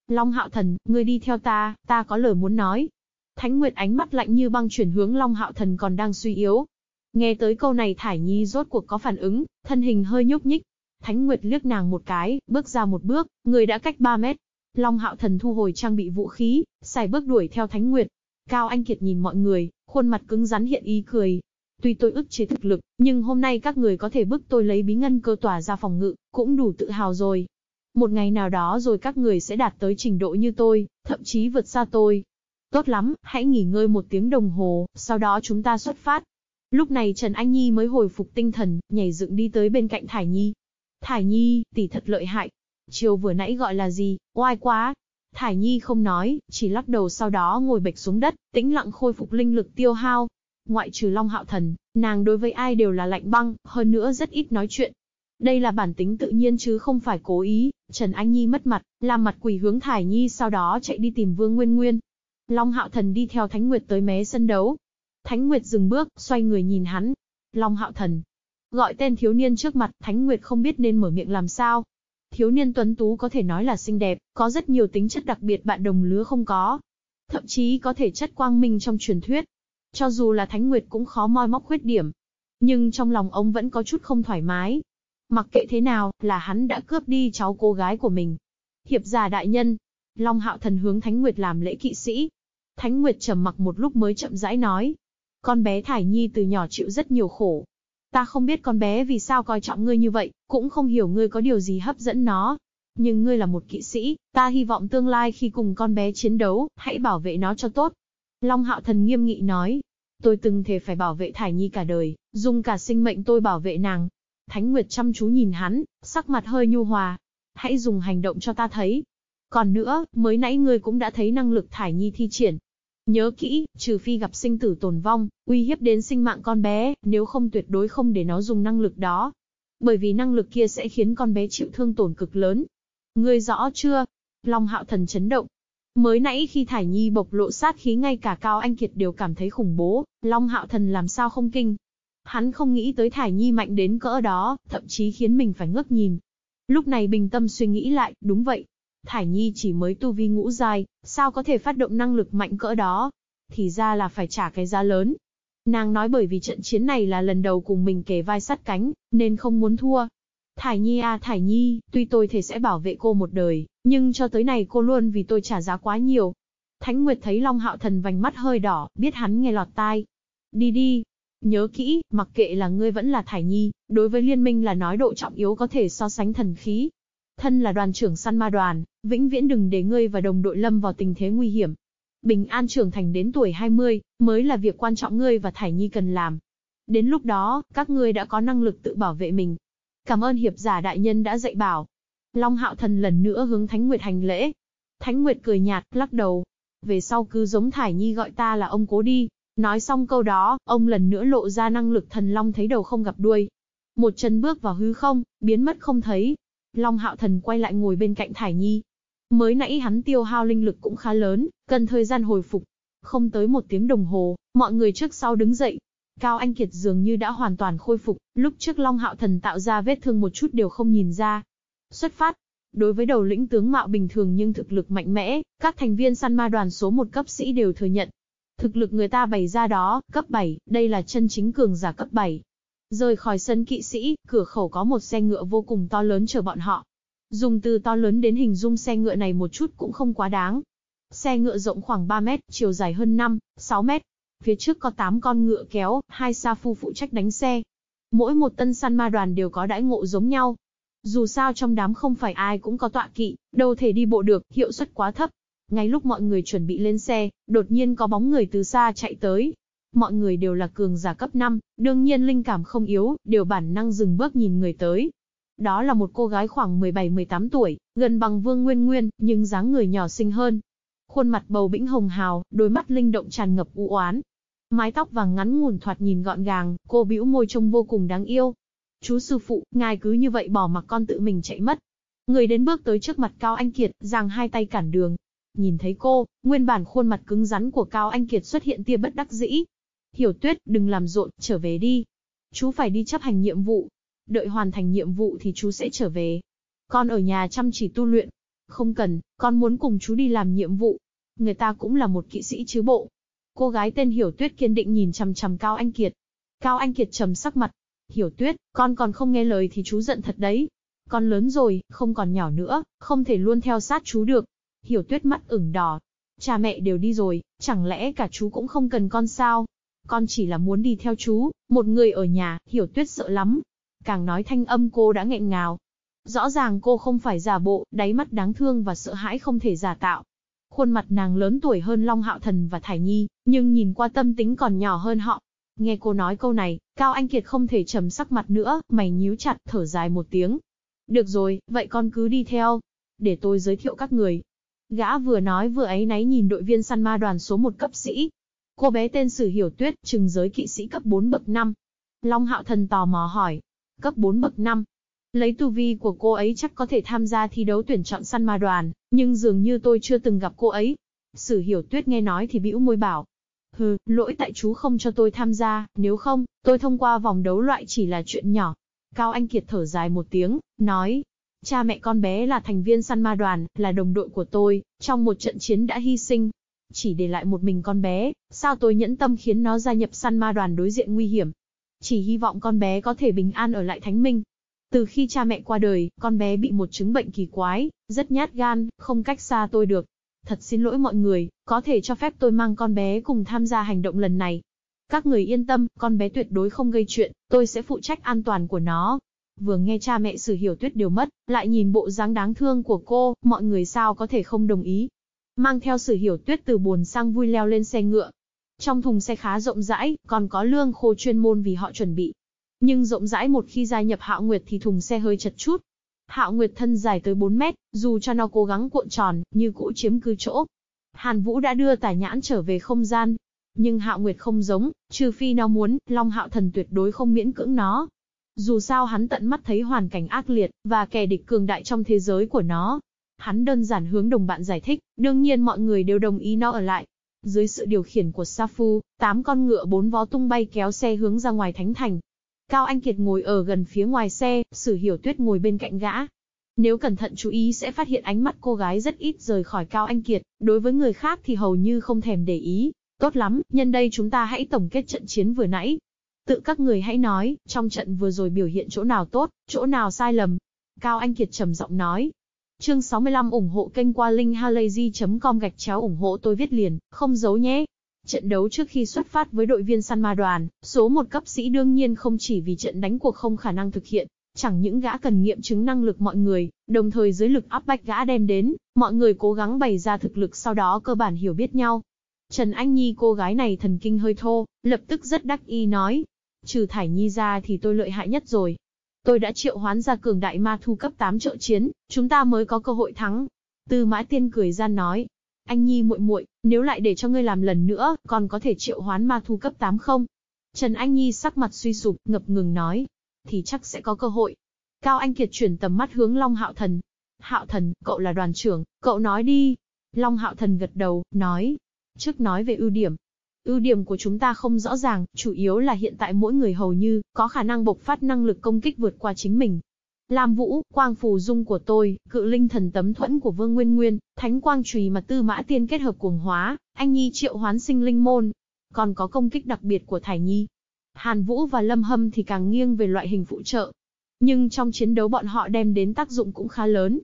Long Hạo Thần, ngươi đi theo ta, ta có lời muốn nói. Thánh Nguyệt ánh mắt lạnh như băng chuyển hướng Long Hạo Thần còn đang suy yếu. Nghe tới câu này Thải Nhi rốt cuộc có phản ứng, thân hình hơi nhúc nhích. Thánh Nguyệt liếc nàng một cái, bước ra một bước, người đã cách 3 mét. Long Hạo Thần thu hồi trang bị vũ khí, xài bước đuổi theo Thánh Nguyệt. Cao Anh Kiệt nhìn mọi người, khuôn mặt cứng rắn hiện ý cười, Tuy tôi ức chế thực lực, nhưng hôm nay các người có thể bức tôi lấy bí ngân cơ tỏa ra phòng ngự, cũng đủ tự hào rồi. Một ngày nào đó rồi các người sẽ đạt tới trình độ như tôi, thậm chí vượt xa tôi. Tốt lắm, hãy nghỉ ngơi một tiếng đồng hồ, sau đó chúng ta xuất phát. Lúc này Trần Anh Nhi mới hồi phục tinh thần, nhảy dựng đi tới bên cạnh Thải Nhi. Thải Nhi, tỷ thật lợi hại. Chiều vừa nãy gọi là gì, oai quá. Thải Nhi không nói, chỉ lắc đầu sau đó ngồi bệch xuống đất, tĩnh lặng khôi phục linh lực tiêu hao. Ngoại trừ Long Hạo Thần, nàng đối với ai đều là lạnh băng, hơn nữa rất ít nói chuyện. Đây là bản tính tự nhiên chứ không phải cố ý, Trần Anh Nhi mất mặt, làm mặt quỷ hướng Thải Nhi sau đó chạy đi tìm Vương Nguyên Nguyên. Long Hạo Thần đi theo Thánh Nguyệt tới mé sân đấu. Thánh Nguyệt dừng bước, xoay người nhìn hắn. Long Hạo Thần. Gọi tên thiếu niên trước mặt, Thánh Nguyệt không biết nên mở miệng làm sao. Thiếu niên tuấn tú có thể nói là xinh đẹp, có rất nhiều tính chất đặc biệt bạn đồng lứa không có. Thậm chí có thể chất quang minh trong truyền thuyết, cho dù là Thánh Nguyệt cũng khó moi móc khuyết điểm. Nhưng trong lòng ông vẫn có chút không thoải mái. Mặc kệ thế nào, là hắn đã cướp đi cháu cô gái của mình. Hiệp giả đại nhân. Long hạo thần hướng Thánh Nguyệt làm lễ kỵ sĩ. Thánh Nguyệt trầm mặc một lúc mới chậm rãi nói. Con bé Thải Nhi từ nhỏ chịu rất nhiều khổ. Ta không biết con bé vì sao coi trọng ngươi như vậy, cũng không hiểu ngươi có điều gì hấp dẫn nó. Nhưng ngươi là một kỵ sĩ, ta hy vọng tương lai khi cùng con bé chiến đấu, hãy bảo vệ nó cho tốt. Long Hạo Thần nghiêm nghị nói, tôi từng thề phải bảo vệ Thải Nhi cả đời, dùng cả sinh mệnh tôi bảo vệ nàng. Thánh Nguyệt chăm chú nhìn hắn, sắc mặt hơi nhu hòa. Hãy dùng hành động cho ta thấy. Còn nữa, mới nãy ngươi cũng đã thấy năng lực Thải Nhi thi triển. Nhớ kỹ, trừ phi gặp sinh tử tồn vong, uy hiếp đến sinh mạng con bé, nếu không tuyệt đối không để nó dùng năng lực đó. Bởi vì năng lực kia sẽ khiến con bé chịu thương tổn cực lớn. Ngươi rõ chưa? Long hạo thần chấn động, Mới nãy khi Thải Nhi bộc lộ sát khí ngay cả Cao Anh Kiệt đều cảm thấy khủng bố, Long Hạo Thần làm sao không kinh. Hắn không nghĩ tới Thải Nhi mạnh đến cỡ đó, thậm chí khiến mình phải ngước nhìn. Lúc này bình tâm suy nghĩ lại, đúng vậy. Thải Nhi chỉ mới tu vi ngũ dài, sao có thể phát động năng lực mạnh cỡ đó? Thì ra là phải trả cái giá lớn. Nàng nói bởi vì trận chiến này là lần đầu cùng mình kề vai sát cánh, nên không muốn thua. Thải Nhi à Thải Nhi, tuy tôi thể sẽ bảo vệ cô một đời, nhưng cho tới này cô luôn vì tôi trả giá quá nhiều. Thánh Nguyệt thấy Long Hạo Thần vành mắt hơi đỏ, biết hắn nghe lọt tai. Đi đi. Nhớ kỹ, mặc kệ là ngươi vẫn là Thải Nhi, đối với liên minh là nói độ trọng yếu có thể so sánh thần khí. Thân là đoàn trưởng săn ma đoàn, vĩnh viễn đừng để ngươi và đồng đội lâm vào tình thế nguy hiểm. Bình an trưởng thành đến tuổi 20, mới là việc quan trọng ngươi và Thải Nhi cần làm. Đến lúc đó, các ngươi đã có năng lực tự bảo vệ mình, Cảm ơn hiệp giả đại nhân đã dạy bảo. Long hạo thần lần nữa hướng Thánh Nguyệt hành lễ. Thánh Nguyệt cười nhạt, lắc đầu. Về sau cứ giống Thải Nhi gọi ta là ông cố đi. Nói xong câu đó, ông lần nữa lộ ra năng lực thần long thấy đầu không gặp đuôi. Một chân bước vào hư không, biến mất không thấy. Long hạo thần quay lại ngồi bên cạnh Thải Nhi. Mới nãy hắn tiêu hao linh lực cũng khá lớn, cần thời gian hồi phục. Không tới một tiếng đồng hồ, mọi người trước sau đứng dậy, Cao Anh Kiệt dường như đã hoàn toàn khôi phục, lúc trước Long Hạo Thần tạo ra vết thương một chút đều không nhìn ra. Xuất phát. Đối với đầu lĩnh tướng mạo bình thường nhưng thực lực mạnh mẽ, các thành viên săn ma đoàn số một cấp sĩ đều thừa nhận. Thực lực người ta bày ra đó, cấp 7, đây là chân chính cường giả cấp 7. Rời khỏi sân kỵ sĩ, cửa khẩu có một xe ngựa vô cùng to lớn chờ bọn họ. Dùng từ to lớn đến hình dung xe ngựa này một chút cũng không quá đáng. Xe ngựa rộng khoảng 3 mét, chiều dài hơn 5, 6 mét, Phía trước có 8 con ngựa kéo, hai sa phu phụ trách đánh xe. Mỗi một tân săn ma đoàn đều có đãi ngộ giống nhau. Dù sao trong đám không phải ai cũng có tọa kỵ, đâu thể đi bộ được, hiệu suất quá thấp. Ngay lúc mọi người chuẩn bị lên xe, đột nhiên có bóng người từ xa chạy tới. Mọi người đều là cường giả cấp 5, đương nhiên linh cảm không yếu, đều bản năng dừng bước nhìn người tới. Đó là một cô gái khoảng 17-18 tuổi, gần bằng Vương Nguyên Nguyên, nhưng dáng người nhỏ xinh hơn. Khuôn mặt bầu bĩnh hồng hào, đôi mắt linh động tràn ngập u oán. Mái tóc vàng ngắn ngủn thoạt nhìn gọn gàng, cô bĩu môi trông vô cùng đáng yêu. Chú sư phụ, ngài cứ như vậy bỏ mặc con tự mình chạy mất. Người đến bước tới trước mặt Cao Anh Kiệt, giang hai tay cản đường. Nhìn thấy cô, nguyên bản khuôn mặt cứng rắn của Cao Anh Kiệt xuất hiện tia bất đắc dĩ. Hiểu tuyết, đừng làm rộn, trở về đi. Chú phải đi chấp hành nhiệm vụ, đợi hoàn thành nhiệm vụ thì chú sẽ trở về. Con ở nhà chăm chỉ tu luyện. Không cần, con muốn cùng chú đi làm nhiệm vụ. Người ta cũng là một kỵ sĩ chứ bộ. Cô gái tên Hiểu Tuyết kiên định nhìn chằm chằm Cao Anh Kiệt. Cao Anh Kiệt trầm sắc mặt. Hiểu Tuyết, con còn không nghe lời thì chú giận thật đấy. Con lớn rồi, không còn nhỏ nữa, không thể luôn theo sát chú được. Hiểu Tuyết mắt ửng đỏ. Cha mẹ đều đi rồi, chẳng lẽ cả chú cũng không cần con sao? Con chỉ là muốn đi theo chú, một người ở nhà, Hiểu Tuyết sợ lắm, Càng nói thanh âm cô đã nghẹn ngào. Rõ ràng cô không phải giả bộ, đáy mắt đáng thương và sợ hãi không thể giả tạo. Khuôn mặt nàng lớn tuổi hơn Long Hạo Thần và Thải Nhi, nhưng nhìn qua tâm tính còn nhỏ hơn họ. Nghe cô nói câu này, Cao Anh Kiệt không thể trầm sắc mặt nữa, mày nhíu chặt, thở dài một tiếng. Được rồi, vậy con cứ đi theo. Để tôi giới thiệu các người. Gã vừa nói vừa ấy náy nhìn đội viên săn ma đoàn số một cấp sĩ. Cô bé tên Sử Hiểu Tuyết, trừng giới kỵ sĩ cấp 4 bậc 5. Long Hạo Thần tò mò hỏi, cấp 4 bậc 5. Lấy tu vi của cô ấy chắc có thể tham gia thi đấu tuyển chọn săn ma đoàn, nhưng dường như tôi chưa từng gặp cô ấy. Sử hiểu tuyết nghe nói thì bĩu môi bảo. Hừ, lỗi tại chú không cho tôi tham gia, nếu không, tôi thông qua vòng đấu loại chỉ là chuyện nhỏ. Cao Anh Kiệt thở dài một tiếng, nói. Cha mẹ con bé là thành viên săn ma đoàn, là đồng đội của tôi, trong một trận chiến đã hy sinh. Chỉ để lại một mình con bé, sao tôi nhẫn tâm khiến nó gia nhập săn ma đoàn đối diện nguy hiểm. Chỉ hy vọng con bé có thể bình an ở lại Thánh Minh. Từ khi cha mẹ qua đời, con bé bị một chứng bệnh kỳ quái, rất nhát gan, không cách xa tôi được. Thật xin lỗi mọi người, có thể cho phép tôi mang con bé cùng tham gia hành động lần này. Các người yên tâm, con bé tuyệt đối không gây chuyện, tôi sẽ phụ trách an toàn của nó. Vừa nghe cha mẹ sử hiểu tuyết đều mất, lại nhìn bộ dáng đáng thương của cô, mọi người sao có thể không đồng ý. Mang theo sử hiểu tuyết từ buồn sang vui leo lên xe ngựa, trong thùng xe khá rộng rãi, còn có lương khô chuyên môn vì họ chuẩn bị. Nhưng rộng rãi một khi gia nhập Hạo Nguyệt thì thùng xe hơi chật chút. Hạo Nguyệt thân dài tới 4 mét, dù cho nó cố gắng cuộn tròn, như cũ chiếm cứ chỗ. Hàn Vũ đã đưa tài nhãn trở về không gian. Nhưng Hạo Nguyệt không giống, trừ phi nó muốn, Long Hạo Thần tuyệt đối không miễn cưỡng nó. Dù sao hắn tận mắt thấy hoàn cảnh ác liệt, và kẻ địch cường đại trong thế giới của nó. Hắn đơn giản hướng đồng bạn giải thích, đương nhiên mọi người đều đồng ý nó ở lại, dưới sự điều khiển của Safu, tám con ngựa bốn vó tung bay kéo xe hướng ra ngoài thánh thành. Cao Anh Kiệt ngồi ở gần phía ngoài xe, Sử Hiểu Tuyết ngồi bên cạnh gã. Nếu cẩn thận chú ý sẽ phát hiện ánh mắt cô gái rất ít rời khỏi Cao Anh Kiệt, đối với người khác thì hầu như không thèm để ý. Tốt lắm, nhân đây chúng ta hãy tổng kết trận chiến vừa nãy. Tự các người hãy nói, trong trận vừa rồi biểu hiện chỗ nào tốt, chỗ nào sai lầm. Cao Anh Kiệt trầm giọng nói, Chương 65 ủng hộ kênh qua linkhalazy.com gạch chéo ủng hộ tôi viết liền, không giấu nhé. Trận đấu trước khi xuất phát với đội viên săn ma đoàn, số một cấp sĩ đương nhiên không chỉ vì trận đánh cuộc không khả năng thực hiện, chẳng những gã cần nghiệm chứng năng lực mọi người, đồng thời dưới lực áp bách gã đem đến, mọi người cố gắng bày ra thực lực sau đó cơ bản hiểu biết nhau. Trần Anh Nhi cô gái này thần kinh hơi thô, lập tức rất đắc ý nói. Trừ Thải Nhi ra thì tôi lợi hại nhất rồi, Tôi đã triệu hoán ra cường đại ma thu cấp 8 trợ chiến, chúng ta mới có cơ hội thắng. Tư Mã Tiên cười gian nói, anh Nhi muội muội, nếu lại để cho ngươi làm lần nữa, còn có thể triệu hoán ma thu cấp 8 không? Trần Anh Nhi sắc mặt suy sụp, ngập ngừng nói, thì chắc sẽ có cơ hội. Cao Anh Kiệt chuyển tầm mắt hướng Long Hạo Thần. Hạo Thần, cậu là đoàn trưởng, cậu nói đi. Long Hạo Thần gật đầu, nói. Trước nói về ưu điểm, Ưu điểm của chúng ta không rõ ràng, chủ yếu là hiện tại mỗi người hầu như có khả năng bộc phát năng lực công kích vượt qua chính mình. Lam Vũ, quang phù dung của tôi, cự linh thần tấm thuẫn của Vương Nguyên Nguyên, thánh quang trùy mà tư mã tiên kết hợp cuồng hóa, anh Nhi triệu hoán sinh linh môn. Còn có công kích đặc biệt của Thải Nhi. Hàn Vũ và Lâm Hâm thì càng nghiêng về loại hình phụ trợ. Nhưng trong chiến đấu bọn họ đem đến tác dụng cũng khá lớn.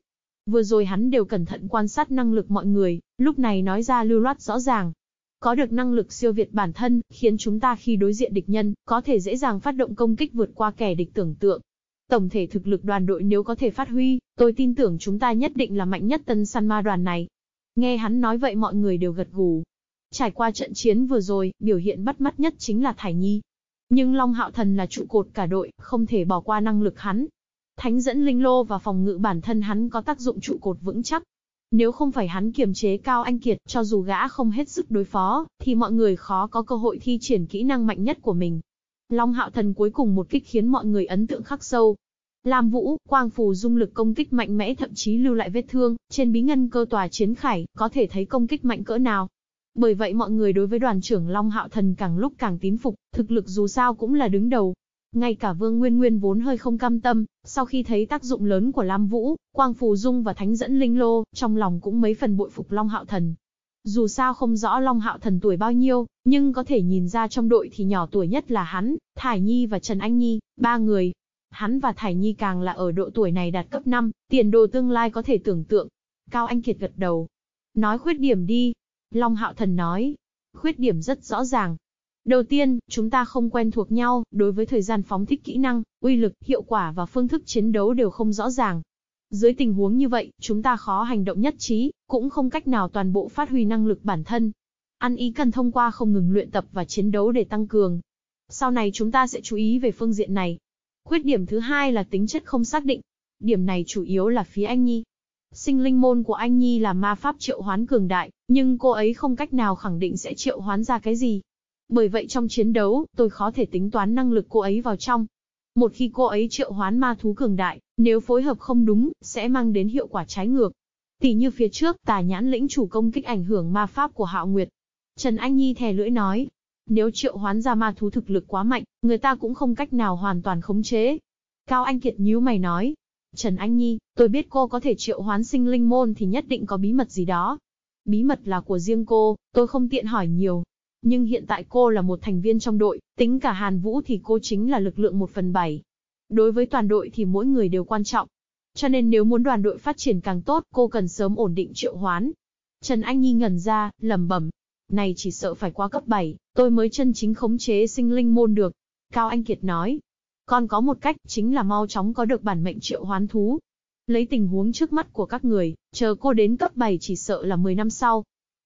Vừa rồi hắn đều cẩn thận quan sát năng lực mọi người, lúc này nói ra lưu loát rõ ràng, có được năng lực siêu việt bản thân, khiến chúng ta khi đối diện địch nhân, có thể dễ dàng phát động công kích vượt qua kẻ địch tưởng tượng. Tổng thể thực lực đoàn đội nếu có thể phát huy, tôi tin tưởng chúng ta nhất định là mạnh nhất tân săn ma đoàn này. Nghe hắn nói vậy mọi người đều gật gù. Trải qua trận chiến vừa rồi, biểu hiện bắt mắt nhất chính là Thải Nhi. Nhưng Long Hạo Thần là trụ cột cả đội, không thể bỏ qua năng lực hắn. Thánh dẫn linh lô và phòng ngự bản thân hắn có tác dụng trụ cột vững chắc. Nếu không phải hắn kiềm chế Cao Anh Kiệt, cho dù gã không hết sức đối phó, thì mọi người khó có cơ hội thi triển kỹ năng mạnh nhất của mình. Long Hạo Thần cuối cùng một kích khiến mọi người ấn tượng khắc sâu. Lam Vũ, quang phù dung lực công kích mạnh mẽ thậm chí lưu lại vết thương, trên bí ngân cơ tòa chiến khải, có thể thấy công kích mạnh cỡ nào. Bởi vậy mọi người đối với đoàn trưởng Long Hạo Thần càng lúc càng tín phục, thực lực dù sao cũng là đứng đầu. Ngay cả Vương Nguyên Nguyên vốn hơi không cam tâm, sau khi thấy tác dụng lớn của Lam Vũ, Quang Phù Dung và Thánh Dẫn Linh Lô, trong lòng cũng mấy phần bội phục Long Hạo Thần. Dù sao không rõ Long Hạo Thần tuổi bao nhiêu, nhưng có thể nhìn ra trong đội thì nhỏ tuổi nhất là hắn, Thải Nhi và Trần Anh Nhi, ba người. Hắn và Thải Nhi càng là ở độ tuổi này đạt cấp 5, tiền đồ tương lai có thể tưởng tượng. Cao Anh Kiệt gật đầu. Nói khuyết điểm đi, Long Hạo Thần nói. Khuyết điểm rất rõ ràng. Đầu tiên, chúng ta không quen thuộc nhau, đối với thời gian phóng thích kỹ năng, uy lực, hiệu quả và phương thức chiến đấu đều không rõ ràng. Dưới tình huống như vậy, chúng ta khó hành động nhất trí, cũng không cách nào toàn bộ phát huy năng lực bản thân. Ăn ý cần thông qua không ngừng luyện tập và chiến đấu để tăng cường. Sau này chúng ta sẽ chú ý về phương diện này. Khuyết điểm thứ hai là tính chất không xác định. Điểm này chủ yếu là phía anh Nhi. Sinh linh môn của anh Nhi là ma pháp triệu hoán cường đại, nhưng cô ấy không cách nào khẳng định sẽ triệu hoán ra cái gì. Bởi vậy trong chiến đấu, tôi khó thể tính toán năng lực cô ấy vào trong. Một khi cô ấy triệu hoán ma thú cường đại, nếu phối hợp không đúng, sẽ mang đến hiệu quả trái ngược. Tỷ như phía trước, tà nhãn lĩnh chủ công kích ảnh hưởng ma pháp của Hạo Nguyệt. Trần Anh Nhi thè lưỡi nói, nếu triệu hoán ra ma thú thực lực quá mạnh, người ta cũng không cách nào hoàn toàn khống chế. Cao Anh Kiệt nhíu mày nói, Trần Anh Nhi, tôi biết cô có thể triệu hoán sinh linh môn thì nhất định có bí mật gì đó. Bí mật là của riêng cô, tôi không tiện hỏi nhiều. Nhưng hiện tại cô là một thành viên trong đội, tính cả Hàn Vũ thì cô chính là lực lượng một phần bảy. Đối với toàn đội thì mỗi người đều quan trọng. Cho nên nếu muốn đoàn đội phát triển càng tốt, cô cần sớm ổn định triệu hoán. Trần Anh Nhi ngẩn ra, lầm bẩm. Này chỉ sợ phải qua cấp 7, tôi mới chân chính khống chế sinh linh môn được. Cao Anh Kiệt nói, còn có một cách, chính là mau chóng có được bản mệnh triệu hoán thú. Lấy tình huống trước mắt của các người, chờ cô đến cấp 7 chỉ sợ là 10 năm sau.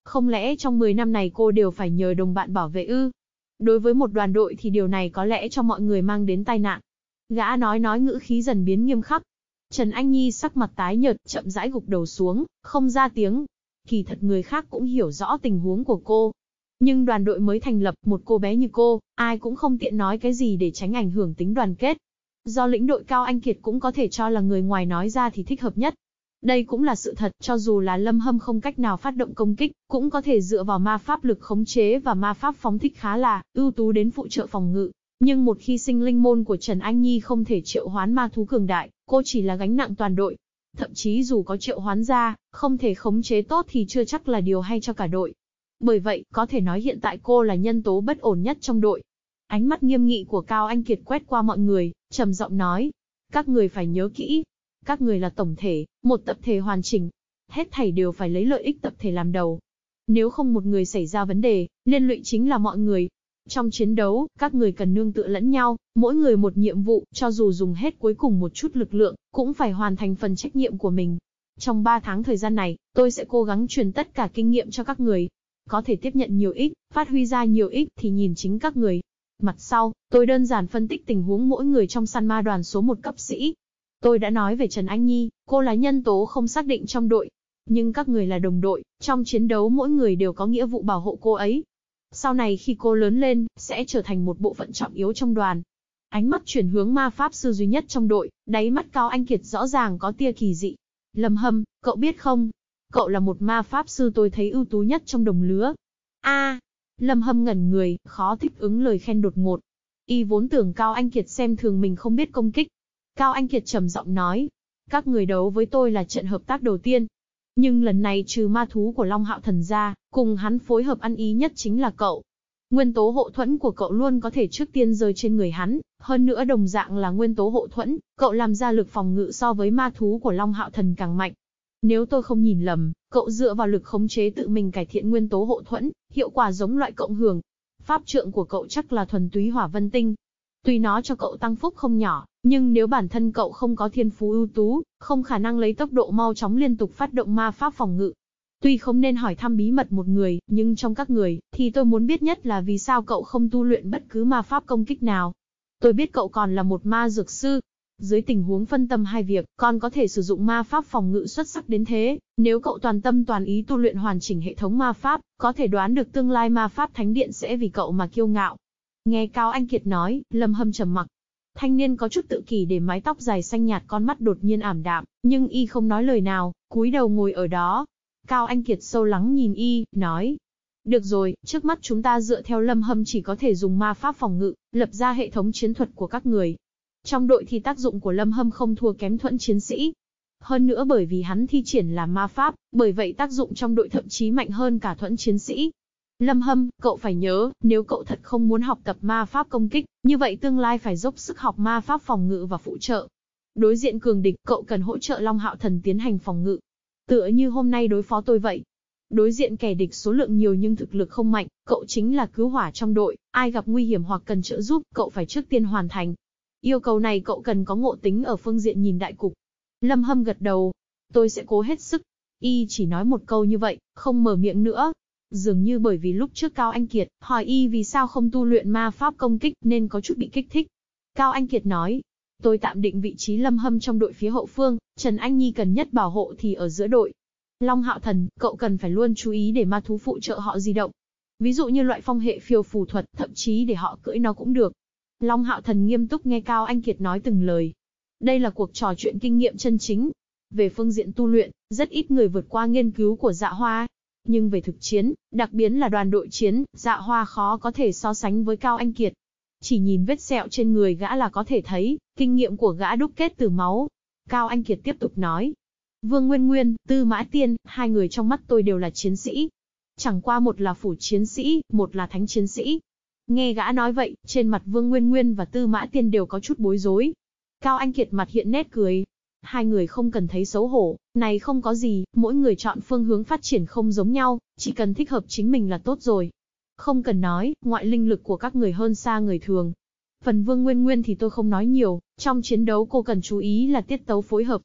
Không lẽ trong 10 năm này cô đều phải nhờ đồng bạn bảo vệ ư? Đối với một đoàn đội thì điều này có lẽ cho mọi người mang đến tai nạn. Gã nói nói ngữ khí dần biến nghiêm khắc. Trần Anh Nhi sắc mặt tái nhợt, chậm rãi gục đầu xuống, không ra tiếng. Kỳ thật người khác cũng hiểu rõ tình huống của cô, nhưng đoàn đội mới thành lập, một cô bé như cô, ai cũng không tiện nói cái gì để tránh ảnh hưởng tính đoàn kết. Do lĩnh đội Cao Anh Kiệt cũng có thể cho là người ngoài nói ra thì thích hợp nhất. Đây cũng là sự thật, cho dù là Lâm Hâm không cách nào phát động công kích, cũng có thể dựa vào ma pháp lực khống chế và ma pháp phóng thích khá là ưu tú đến phụ trợ phòng ngự. Nhưng một khi sinh linh môn của Trần Anh Nhi không thể triệu hoán ma thú cường đại, cô chỉ là gánh nặng toàn đội. Thậm chí dù có triệu hoán ra, không thể khống chế tốt thì chưa chắc là điều hay cho cả đội. Bởi vậy, có thể nói hiện tại cô là nhân tố bất ổn nhất trong đội. Ánh mắt nghiêm nghị của Cao Anh Kiệt quét qua mọi người, trầm giọng nói. Các người phải nhớ kỹ. Các người là tổng thể, một tập thể hoàn chỉnh. Hết thảy đều phải lấy lợi ích tập thể làm đầu. Nếu không một người xảy ra vấn đề, liên lụy chính là mọi người. Trong chiến đấu, các người cần nương tựa lẫn nhau, mỗi người một nhiệm vụ, cho dù dùng hết cuối cùng một chút lực lượng, cũng phải hoàn thành phần trách nhiệm của mình. Trong 3 tháng thời gian này, tôi sẽ cố gắng truyền tất cả kinh nghiệm cho các người, có thể tiếp nhận nhiều ích, phát huy ra nhiều ích thì nhìn chính các người. Mặt sau, tôi đơn giản phân tích tình huống mỗi người trong săn ma đoàn số một cấp sĩ. Tôi đã nói về Trần Anh Nhi, cô là nhân tố không xác định trong đội. Nhưng các người là đồng đội, trong chiến đấu mỗi người đều có nghĩa vụ bảo hộ cô ấy. Sau này khi cô lớn lên, sẽ trở thành một bộ phận trọng yếu trong đoàn. Ánh mắt chuyển hướng ma pháp sư duy nhất trong đội, đáy mắt Cao Anh Kiệt rõ ràng có tia kỳ dị. Lâm Hâm, cậu biết không, Cậu là một ma pháp sư tôi thấy ưu tú nhất trong đồng lứa. A, Lâm Hâm ngẩn người, khó thích ứng lời khen đột ngột. Y vốn tưởng Cao Anh Kiệt xem thường mình không biết công kích. Cao Anh Kiệt trầm giọng nói, các người đấu với tôi là trận hợp tác đầu tiên. Nhưng lần này trừ ma thú của Long Hạo Thần ra, cùng hắn phối hợp ăn ý nhất chính là cậu. Nguyên tố hộ thuẫn của cậu luôn có thể trước tiên rơi trên người hắn, hơn nữa đồng dạng là nguyên tố hộ thuẫn, cậu làm ra lực phòng ngự so với ma thú của Long Hạo Thần càng mạnh. Nếu tôi không nhìn lầm, cậu dựa vào lực khống chế tự mình cải thiện nguyên tố hộ thuẫn, hiệu quả giống loại cộng hưởng. Pháp trượng của cậu chắc là thuần túy hỏa vân tinh. Tuy nó cho cậu tăng phúc không nhỏ, nhưng nếu bản thân cậu không có thiên phú ưu tú, không khả năng lấy tốc độ mau chóng liên tục phát động ma pháp phòng ngự. Tuy không nên hỏi thăm bí mật một người, nhưng trong các người, thì tôi muốn biết nhất là vì sao cậu không tu luyện bất cứ ma pháp công kích nào. Tôi biết cậu còn là một ma dược sư, dưới tình huống phân tâm hai việc, con có thể sử dụng ma pháp phòng ngự xuất sắc đến thế. Nếu cậu toàn tâm toàn ý tu luyện hoàn chỉnh hệ thống ma pháp, có thể đoán được tương lai ma pháp thánh điện sẽ vì cậu mà kiêu ngạo. Nghe Cao Anh Kiệt nói, Lâm Hâm trầm mặc. Thanh niên có chút tự kỷ để mái tóc dài xanh nhạt con mắt đột nhiên ảm đạm, nhưng y không nói lời nào, cúi đầu ngồi ở đó. Cao Anh Kiệt sâu lắng nhìn y, nói, được rồi, trước mắt chúng ta dựa theo lâm hâm chỉ có thể dùng ma pháp phòng ngự, lập ra hệ thống chiến thuật của các người, trong đội thì tác dụng của Lâm Hâm không thua kém thuẫn chiến sĩ. Hơn nữa bởi vì hắn thi triển là ma pháp, bởi vậy tác dụng trong đội thậm chí mạnh hơn cả thuẫn chiến sĩ. Lâm Hâm, cậu phải nhớ, nếu cậu thật không muốn học tập ma pháp công kích, như vậy tương lai phải dốc sức học ma pháp phòng ngự và phụ trợ. Đối diện cường địch, cậu cần hỗ trợ Long Hạo Thần tiến hành phòng ngự. Tựa như hôm nay đối phó tôi vậy. Đối diện kẻ địch số lượng nhiều nhưng thực lực không mạnh, cậu chính là cứu hỏa trong đội, ai gặp nguy hiểm hoặc cần trợ giúp, cậu phải trước tiên hoàn thành, Yêu cầu này cậu cần có ngộ tính ở phương diện nhìn đại cục. Lâm Hâm gật đầu. Tôi sẽ cố hết sức. Y chỉ nói một câu như vậy, không mở miệng nữa. Dường như bởi vì lúc trước Cao Anh Kiệt hỏi Y vì sao không tu luyện ma pháp công kích nên có chút bị kích thích. Cao Anh Kiệt nói, tôi tạm định vị trí Lâm Hâm trong đội phía hậu phương, Trần Anh Nhi cần nhất bảo hộ thì ở giữa đội. Long Hạo Thần, cậu cần phải luôn chú ý để ma thú phụ trợ họ di động. Ví dụ như loại phong hệ phiêu phù thuật, thậm chí để họ cưỡi nó cũng được. Long Hạo Thần nghiêm túc nghe Cao Anh Kiệt nói từng lời. Đây là cuộc trò chuyện kinh nghiệm chân chính. Về phương diện tu luyện, rất ít người vượt qua nghiên cứu của dạ hoa. Nhưng về thực chiến, đặc biệt là đoàn đội chiến, dạ hoa khó có thể so sánh với Cao Anh Kiệt. Chỉ nhìn vết sẹo trên người gã là có thể thấy, kinh nghiệm của gã đúc kết từ máu. Cao Anh Kiệt tiếp tục nói. Vương Nguyên Nguyên, Tư Mã Tiên, hai người trong mắt tôi đều là chiến sĩ. Chẳng qua một là phủ chiến sĩ, một là thánh chiến sĩ. Nghe gã nói vậy, trên mặt Vương Nguyên Nguyên và Tư Mã Tiên đều có chút bối rối. Cao Anh Kiệt mặt hiện nét cười. Hai người không cần thấy xấu hổ, này không có gì, mỗi người chọn phương hướng phát triển không giống nhau, chỉ cần thích hợp chính mình là tốt rồi. Không cần nói, ngoại linh lực của các người hơn xa người thường. Phần Vương Nguyên Nguyên thì tôi không nói nhiều, trong chiến đấu cô cần chú ý là tiết tấu phối hợp.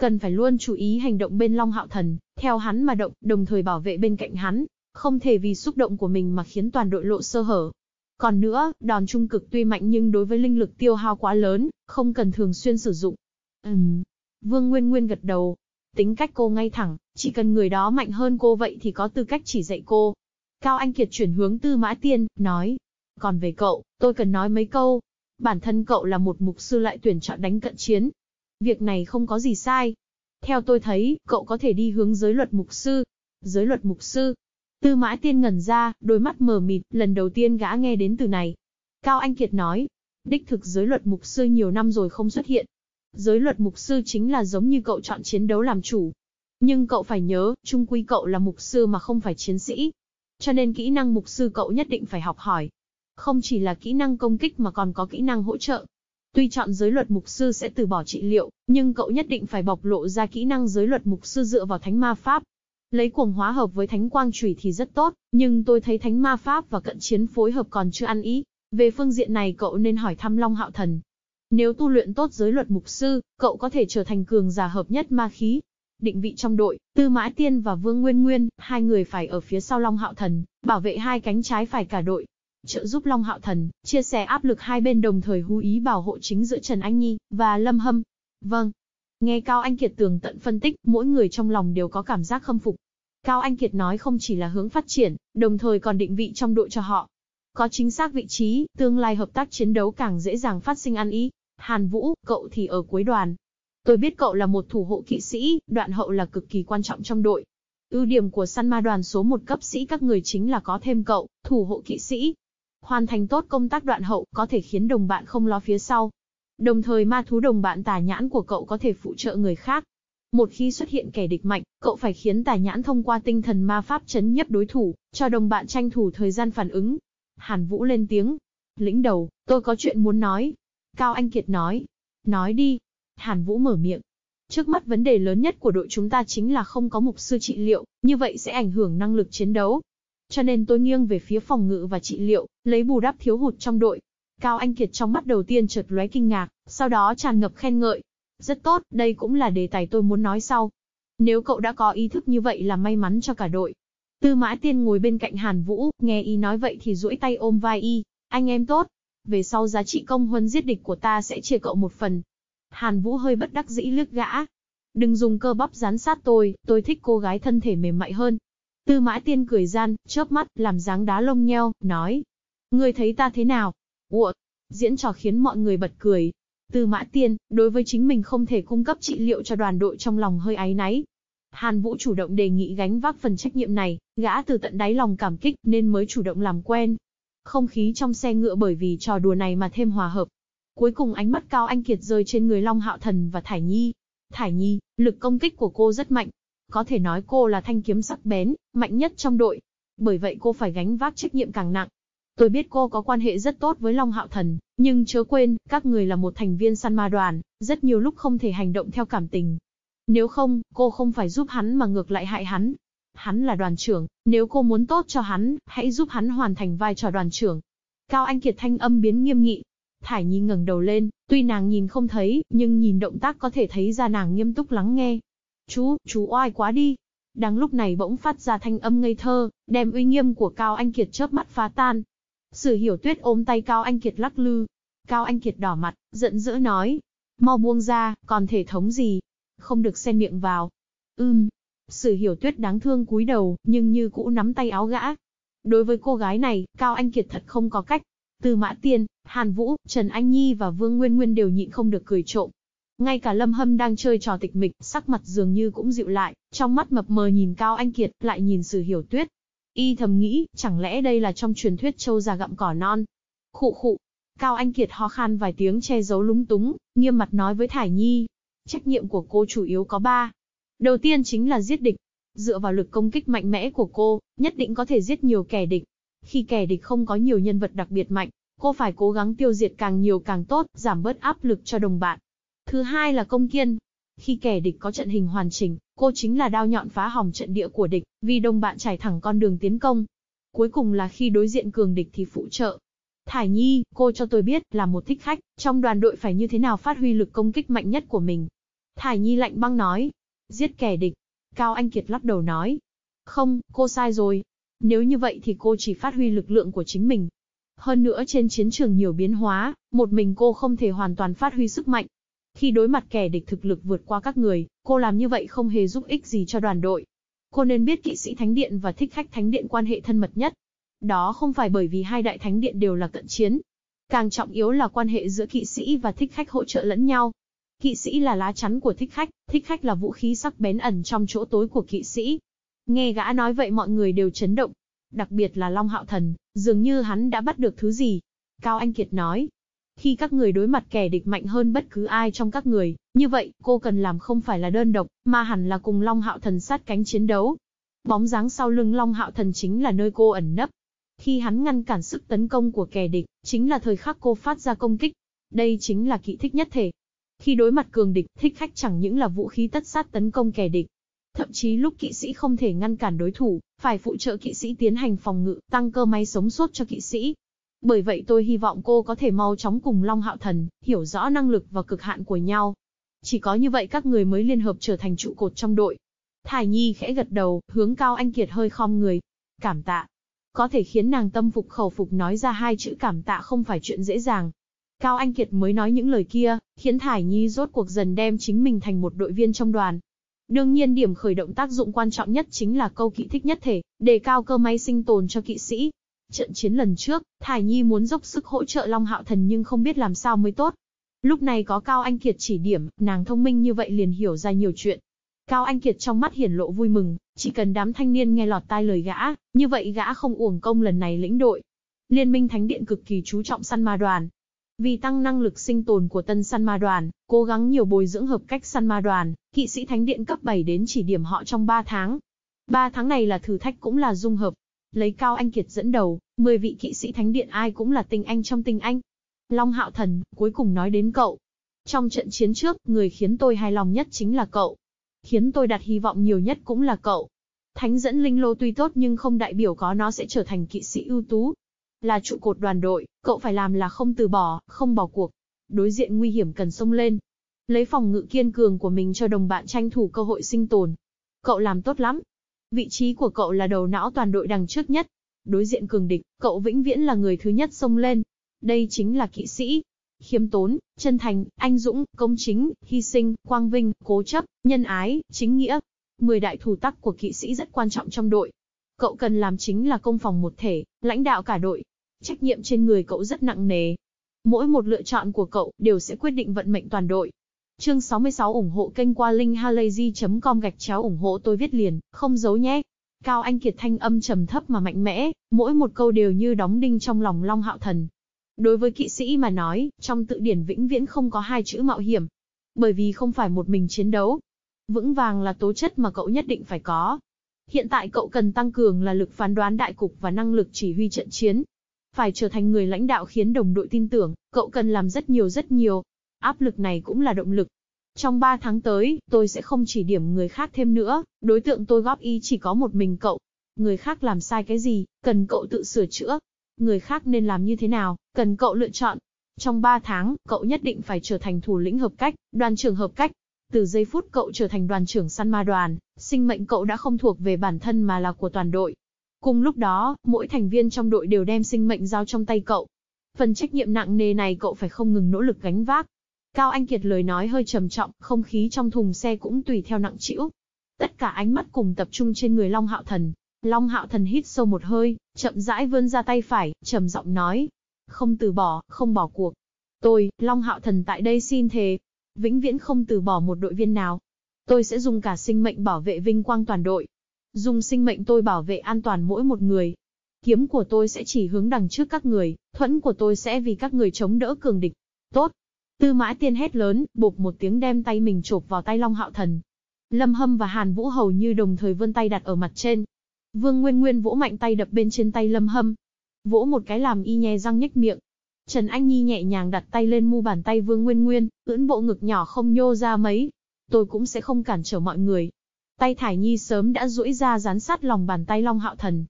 Cần phải luôn chú ý hành động bên Long Hạo Thần, theo hắn mà động, đồng thời bảo vệ bên cạnh hắn. Không thể vì xúc động của mình mà khiến toàn đội lộ sơ hở. Còn nữa, đòn trung cực tuy mạnh nhưng đối với linh lực tiêu hao quá lớn, không cần thường xuyên sử dụng. Ừm. Vương Nguyên Nguyên gật đầu. Tính cách cô ngay thẳng, chỉ cần người đó mạnh hơn cô vậy thì có tư cách chỉ dạy cô. Cao Anh Kiệt chuyển hướng Tư Mã Tiên, nói. Còn về cậu, tôi cần nói mấy câu. Bản thân cậu là một mục sư lại tuyển chọn đánh cận chiến. Việc này không có gì sai. Theo tôi thấy, cậu có thể đi hướng giới luật mục sư. Giới luật mục sư, Tư mã tiên ngẩn ra, đôi mắt mờ mịt, lần đầu tiên gã nghe đến từ này. Cao Anh Kiệt nói, đích thực giới luật mục sư nhiều năm rồi không xuất hiện. Giới luật mục sư chính là giống như cậu chọn chiến đấu làm chủ. Nhưng cậu phải nhớ, trung quy cậu là mục sư mà không phải chiến sĩ. Cho nên kỹ năng mục sư cậu nhất định phải học hỏi. Không chỉ là kỹ năng công kích mà còn có kỹ năng hỗ trợ. Tuy chọn giới luật mục sư sẽ từ bỏ trị liệu, nhưng cậu nhất định phải bộc lộ ra kỹ năng giới luật mục sư dựa vào thánh ma pháp, Lấy cuồng hóa hợp với thánh quang chủy thì rất tốt, nhưng tôi thấy thánh ma pháp và cận chiến phối hợp còn chưa ăn ý. Về phương diện này cậu nên hỏi thăm Long Hạo Thần. Nếu tu luyện tốt giới luật mục sư, cậu có thể trở thành cường giả hợp nhất ma khí. Định vị trong đội, Tư Mã Tiên và Vương Nguyên Nguyên, hai người phải ở phía sau Long Hạo Thần, bảo vệ hai cánh trái phải cả đội. Trợ giúp Long Hạo Thần, chia sẻ áp lực hai bên đồng thời hú ý bảo hộ chính giữa Trần Anh Nhi và Lâm Hâm. Vâng, Nghe Cao Anh Kiệt tường tận phân tích, mỗi người trong lòng đều có cảm giác khâm phục. Cao Anh Kiệt nói không chỉ là hướng phát triển, đồng thời còn định vị trong đội cho họ. Có chính xác vị trí, tương lai hợp tác chiến đấu càng dễ dàng phát sinh ăn ý. Hàn Vũ, cậu thì ở cuối đoàn. Tôi biết cậu là một thủ hộ kỵ sĩ, đoạn hậu là cực kỳ quan trọng trong đội. Ưu điểm của săn ma đoàn số một cấp sĩ các người chính là có thêm cậu, thủ hộ kỵ sĩ. Hoàn thành tốt công tác đoạn hậu, có thể khiến đồng bạn không lo phía sau. Đồng thời ma thú đồng bạn tà nhãn của cậu có thể phụ trợ người khác. Một khi xuất hiện kẻ địch mạnh, cậu phải khiến tà nhãn thông qua tinh thần ma pháp chấn nhấp đối thủ, cho đồng bạn tranh thủ thời gian phản ứng. Hàn Vũ lên tiếng. Lĩnh đầu, tôi có chuyện muốn nói. Cao Anh Kiệt nói. Nói đi. Hàn Vũ mở miệng. Trước mắt vấn đề lớn nhất của đội chúng ta chính là không có mục sư trị liệu, như vậy sẽ ảnh hưởng năng lực chiến đấu. Cho nên tôi nghiêng về phía phòng ngự và trị liệu, lấy bù đắp thiếu hụt trong đội. Cao Anh Kiệt trong mắt đầu tiên chợt lóe kinh ngạc, sau đó tràn ngập khen ngợi. Rất tốt, đây cũng là đề tài tôi muốn nói sau. Nếu cậu đã có ý thức như vậy là may mắn cho cả đội. Tư Mã Tiên ngồi bên cạnh Hàn Vũ, nghe y nói vậy thì duỗi tay ôm vai y, anh em tốt. Về sau giá trị công huân giết địch của ta sẽ chia cậu một phần. Hàn Vũ hơi bất đắc dĩ lướt gã. Đừng dùng cơ bắp dán sát tôi, tôi thích cô gái thân thể mềm mại hơn. Tư Mã Tiên cười gian, chớp mắt, làm dáng đá lông nheo, nói. Ngươi thấy ta thế nào? Ủa, diễn trò khiến mọi người bật cười. Tư Mã Tiên, đối với chính mình không thể cung cấp trị liệu cho đoàn đội trong lòng hơi áy náy. Hàn Vũ chủ động đề nghị gánh vác phần trách nhiệm này, gã từ tận đáy lòng cảm kích nên mới chủ động làm quen. Không khí trong xe ngựa bởi vì trò đùa này mà thêm hòa hợp. Cuối cùng ánh mắt Cao Anh Kiệt rơi trên người Long Hạo Thần và Thải Nhi. Thải Nhi, lực công kích của cô rất mạnh. Có thể nói cô là thanh kiếm sắc bén, mạnh nhất trong đội. Bởi vậy cô phải gánh vác trách nhiệm càng nặng. Tôi biết cô có quan hệ rất tốt với Long Hạo Thần, nhưng chớ quên, các người là một thành viên săn ma đoàn, rất nhiều lúc không thể hành động theo cảm tình. Nếu không, cô không phải giúp hắn mà ngược lại hại hắn. Hắn là đoàn trưởng, nếu cô muốn tốt cho hắn, hãy giúp hắn hoàn thành vai trò đoàn trưởng. Cao Anh Kiệt thanh âm biến nghiêm nghị. Thải Nhi ngẩng đầu lên, tuy nàng nhìn không thấy, nhưng nhìn động tác có thể thấy ra nàng nghiêm túc lắng nghe. Chú, chú oai quá đi, đang lúc này bỗng phát ra thanh âm ngây thơ, đem uy nghiêm của Cao Anh Kiệt chớp mắt phá tan. Sử hiểu tuyết ôm tay Cao Anh Kiệt lắc lư. Cao Anh Kiệt đỏ mặt, giận dữ nói. Mau buông ra, còn thể thống gì? Không được xen miệng vào. Ưm. Sử hiểu tuyết đáng thương cúi đầu, nhưng như cũ nắm tay áo gã. Đối với cô gái này, Cao Anh Kiệt thật không có cách. Từ Mã Tiên, Hàn Vũ, Trần Anh Nhi và Vương Nguyên Nguyên đều nhịn không được cười trộm. Ngay cả Lâm Hâm đang chơi trò tịch mịch, sắc mặt dường như cũng dịu lại, trong mắt mập mờ nhìn Cao Anh Kiệt, lại nhìn Sử Hiểu Tuyết. Y thầm nghĩ, chẳng lẽ đây là trong truyền thuyết châu già gặm cỏ non. Khụ khụ. Cao Anh Kiệt ho khan vài tiếng che giấu lúng túng, nghiêm mặt nói với Thải Nhi. Trách nhiệm của cô chủ yếu có ba. Đầu tiên chính là giết địch. Dựa vào lực công kích mạnh mẽ của cô, nhất định có thể giết nhiều kẻ địch. Khi kẻ địch không có nhiều nhân vật đặc biệt mạnh, cô phải cố gắng tiêu diệt càng nhiều càng tốt, giảm bớt áp lực cho đồng bạn. Thứ hai là công kiên. Khi kẻ địch có trận hình hoàn chỉnh, cô chính là đao nhọn phá hỏng trận địa của địch, vì đồng bạn trải thẳng con đường tiến công. Cuối cùng là khi đối diện cường địch thì phụ trợ. Thải Nhi, cô cho tôi biết, là một thích khách, trong đoàn đội phải như thế nào phát huy lực công kích mạnh nhất của mình. Thải Nhi lạnh băng nói. Giết kẻ địch. Cao Anh Kiệt lắc đầu nói. Không, cô sai rồi. Nếu như vậy thì cô chỉ phát huy lực lượng của chính mình. Hơn nữa trên chiến trường nhiều biến hóa, một mình cô không thể hoàn toàn phát huy sức mạnh. Khi đối mặt kẻ địch thực lực vượt qua các người, cô làm như vậy không hề giúp ích gì cho đoàn đội. Cô nên biết kỵ sĩ thánh điện và thích khách thánh điện quan hệ thân mật nhất. Đó không phải bởi vì hai đại thánh điện đều là cận chiến. Càng trọng yếu là quan hệ giữa kỵ sĩ và thích khách hỗ trợ lẫn nhau. Kỵ sĩ là lá chắn của thích khách, thích khách là vũ khí sắc bén ẩn trong chỗ tối của kỵ sĩ. Nghe gã nói vậy mọi người đều chấn động. Đặc biệt là Long Hạo Thần, dường như hắn đã bắt được thứ gì. Cao Anh Kiệt nói, khi các người đối mặt kẻ địch mạnh hơn bất cứ ai trong các người, như vậy, cô cần làm không phải là đơn độc, mà hẳn là cùng Long Hạo Thần sát cánh chiến đấu. Bóng dáng sau lưng Long Hạo Thần chính là nơi cô ẩn nấp. Khi hắn ngăn cản sức tấn công của kẻ địch, chính là thời khắc cô phát ra công kích. Đây chính là kỵ thích nhất thể. Khi đối mặt cường địch, thích khách chẳng những là vũ khí tất sát tấn công kẻ địch. Thậm chí lúc kỵ sĩ không thể ngăn cản đối thủ, phải phụ trợ kỵ sĩ tiến hành phòng ngự, tăng cơ may sống sót cho kỵ sĩ. Bởi vậy tôi hy vọng cô có thể mau chóng cùng Long Hạo Thần, hiểu rõ năng lực và cực hạn của nhau. Chỉ có như vậy các người mới liên hợp trở thành trụ cột trong đội. Thải Nhi khẽ gật đầu, hướng Cao Anh Kiệt hơi khom người. Cảm tạ. Có thể khiến nàng tâm phục khẩu phục nói ra hai chữ cảm tạ không phải chuyện dễ dàng. Cao Anh Kiệt mới nói những lời kia, khiến Thải Nhi rốt cuộc dần đem chính mình thành một đội viên trong đoàn. Đương nhiên điểm khởi động tác dụng quan trọng nhất chính là câu kỵ thích nhất thể, đề cao cơ may sinh tồn cho kỵ sĩ. Trận chiến lần trước, Thải Nhi muốn dốc sức hỗ trợ Long Hạo Thần nhưng không biết làm sao mới tốt. Lúc này có Cao Anh Kiệt chỉ điểm, nàng thông minh như vậy liền hiểu ra nhiều chuyện. Cao Anh Kiệt trong mắt hiển lộ vui mừng, chỉ cần đám thanh niên nghe lọt tai lời gã, như vậy gã không uổng công lần này lĩnh đội. Liên minh Thánh Điện cực kỳ chú trọng săn ma đoàn. Vì tăng năng lực sinh tồn của tân săn ma đoàn, cố gắng nhiều bồi dưỡng hợp cách săn ma đoàn, kỵ sĩ Thánh Điện cấp 7 đến chỉ điểm họ trong 3 tháng. 3 tháng này là thử thách cũng là dung hợp, Lấy Cao Anh Kiệt dẫn đầu, 10 vị kỵ sĩ thánh điện ai cũng là tinh anh trong tinh anh. Long Hạo Thần, cuối cùng nói đến cậu. Trong trận chiến trước, người khiến tôi hài lòng nhất chính là cậu. Khiến tôi đặt hy vọng nhiều nhất cũng là cậu. Thánh dẫn linh lô tuy tốt nhưng không đại biểu có nó sẽ trở thành kỵ sĩ ưu tú. Là trụ cột đoàn đội, cậu phải làm là không từ bỏ, không bỏ cuộc. Đối diện nguy hiểm cần xông lên. Lấy phòng ngự kiên cường của mình cho đồng bạn tranh thủ cơ hội sinh tồn. Cậu làm tốt lắm. Vị trí của cậu là đầu não toàn đội đằng trước nhất. Đối diện cường địch, cậu vĩnh viễn là người thứ nhất xông lên. Đây chính là kỵ sĩ. Khiêm tốn, chân thành, anh dũng, công chính, hy sinh, quang vinh, cố chấp, nhân ái, chính nghĩa. Mười đại thủ tắc của kỵ sĩ rất quan trọng trong đội. Cậu cần làm chính là công phòng một thể, lãnh đạo cả đội. Trách nhiệm trên người cậu rất nặng nề. Mỗi một lựa chọn của cậu đều sẽ quyết định vận mệnh toàn đội. Chương 66 ủng hộ kênh qua linkhalazy.com gạch chéo ủng hộ tôi viết liền, không giấu nhé. Cao Anh Kiệt thanh âm trầm thấp mà mạnh mẽ, mỗi một câu đều như đóng đinh trong lòng Long Hạo Thần. Đối với kỵ sĩ mà nói, trong tự điển vĩnh viễn không có hai chữ mạo hiểm. Bởi vì không phải một mình chiến đấu. Vững vàng là tố chất mà cậu nhất định phải có. Hiện tại cậu cần tăng cường là lực phán đoán đại cục và năng lực chỉ huy trận chiến. Phải trở thành người lãnh đạo khiến đồng đội tin tưởng, cậu cần làm rất nhiều rất nhiều. Áp lực này cũng là động lực. Trong 3 tháng tới, tôi sẽ không chỉ điểm người khác thêm nữa, đối tượng tôi góp ý chỉ có một mình cậu. Người khác làm sai cái gì, cần cậu tự sửa chữa. Người khác nên làm như thế nào, cần cậu lựa chọn. Trong 3 tháng, cậu nhất định phải trở thành thủ lĩnh hợp cách, đoàn trưởng hợp cách. Từ giây phút cậu trở thành đoàn trưởng săn ma đoàn, sinh mệnh cậu đã không thuộc về bản thân mà là của toàn đội. Cùng lúc đó, mỗi thành viên trong đội đều đem sinh mệnh giao trong tay cậu. Phần trách nhiệm nặng nề này cậu phải không ngừng nỗ lực gánh vác. Cao Anh Kiệt lời nói hơi trầm trọng, không khí trong thùng xe cũng tùy theo nặng trĩu. Tất cả ánh mắt cùng tập trung trên người Long Hạo Thần. Long Hạo Thần hít sâu một hơi, chậm rãi vươn ra tay phải, trầm giọng nói. Không từ bỏ, không bỏ cuộc. Tôi, Long Hạo Thần tại đây xin thề. Vĩnh viễn không từ bỏ một đội viên nào. Tôi sẽ dùng cả sinh mệnh bảo vệ vinh quang toàn đội. Dùng sinh mệnh tôi bảo vệ an toàn mỗi một người. Kiếm của tôi sẽ chỉ hướng đằng trước các người, thuẫn của tôi sẽ vì các người chống đỡ cường địch. Tốt, Tư mã tiên hét lớn, bộp một tiếng đem tay mình chộp vào tay Long Hạo Thần. Lâm Hâm và Hàn Vũ hầu như đồng thời vươn tay đặt ở mặt trên. Vương Nguyên Nguyên vỗ mạnh tay đập bên trên tay Lâm Hâm. Vỗ một cái làm y nhè răng nhếch miệng. Trần Anh Nhi nhẹ nhàng đặt tay lên mu bàn tay Vương Nguyên Nguyên, ưỡn bộ ngực nhỏ không nhô ra mấy. Tôi cũng sẽ không cản trở mọi người. Tay Thải Nhi sớm đã duỗi ra dán sát lòng bàn tay Long Hạo Thần.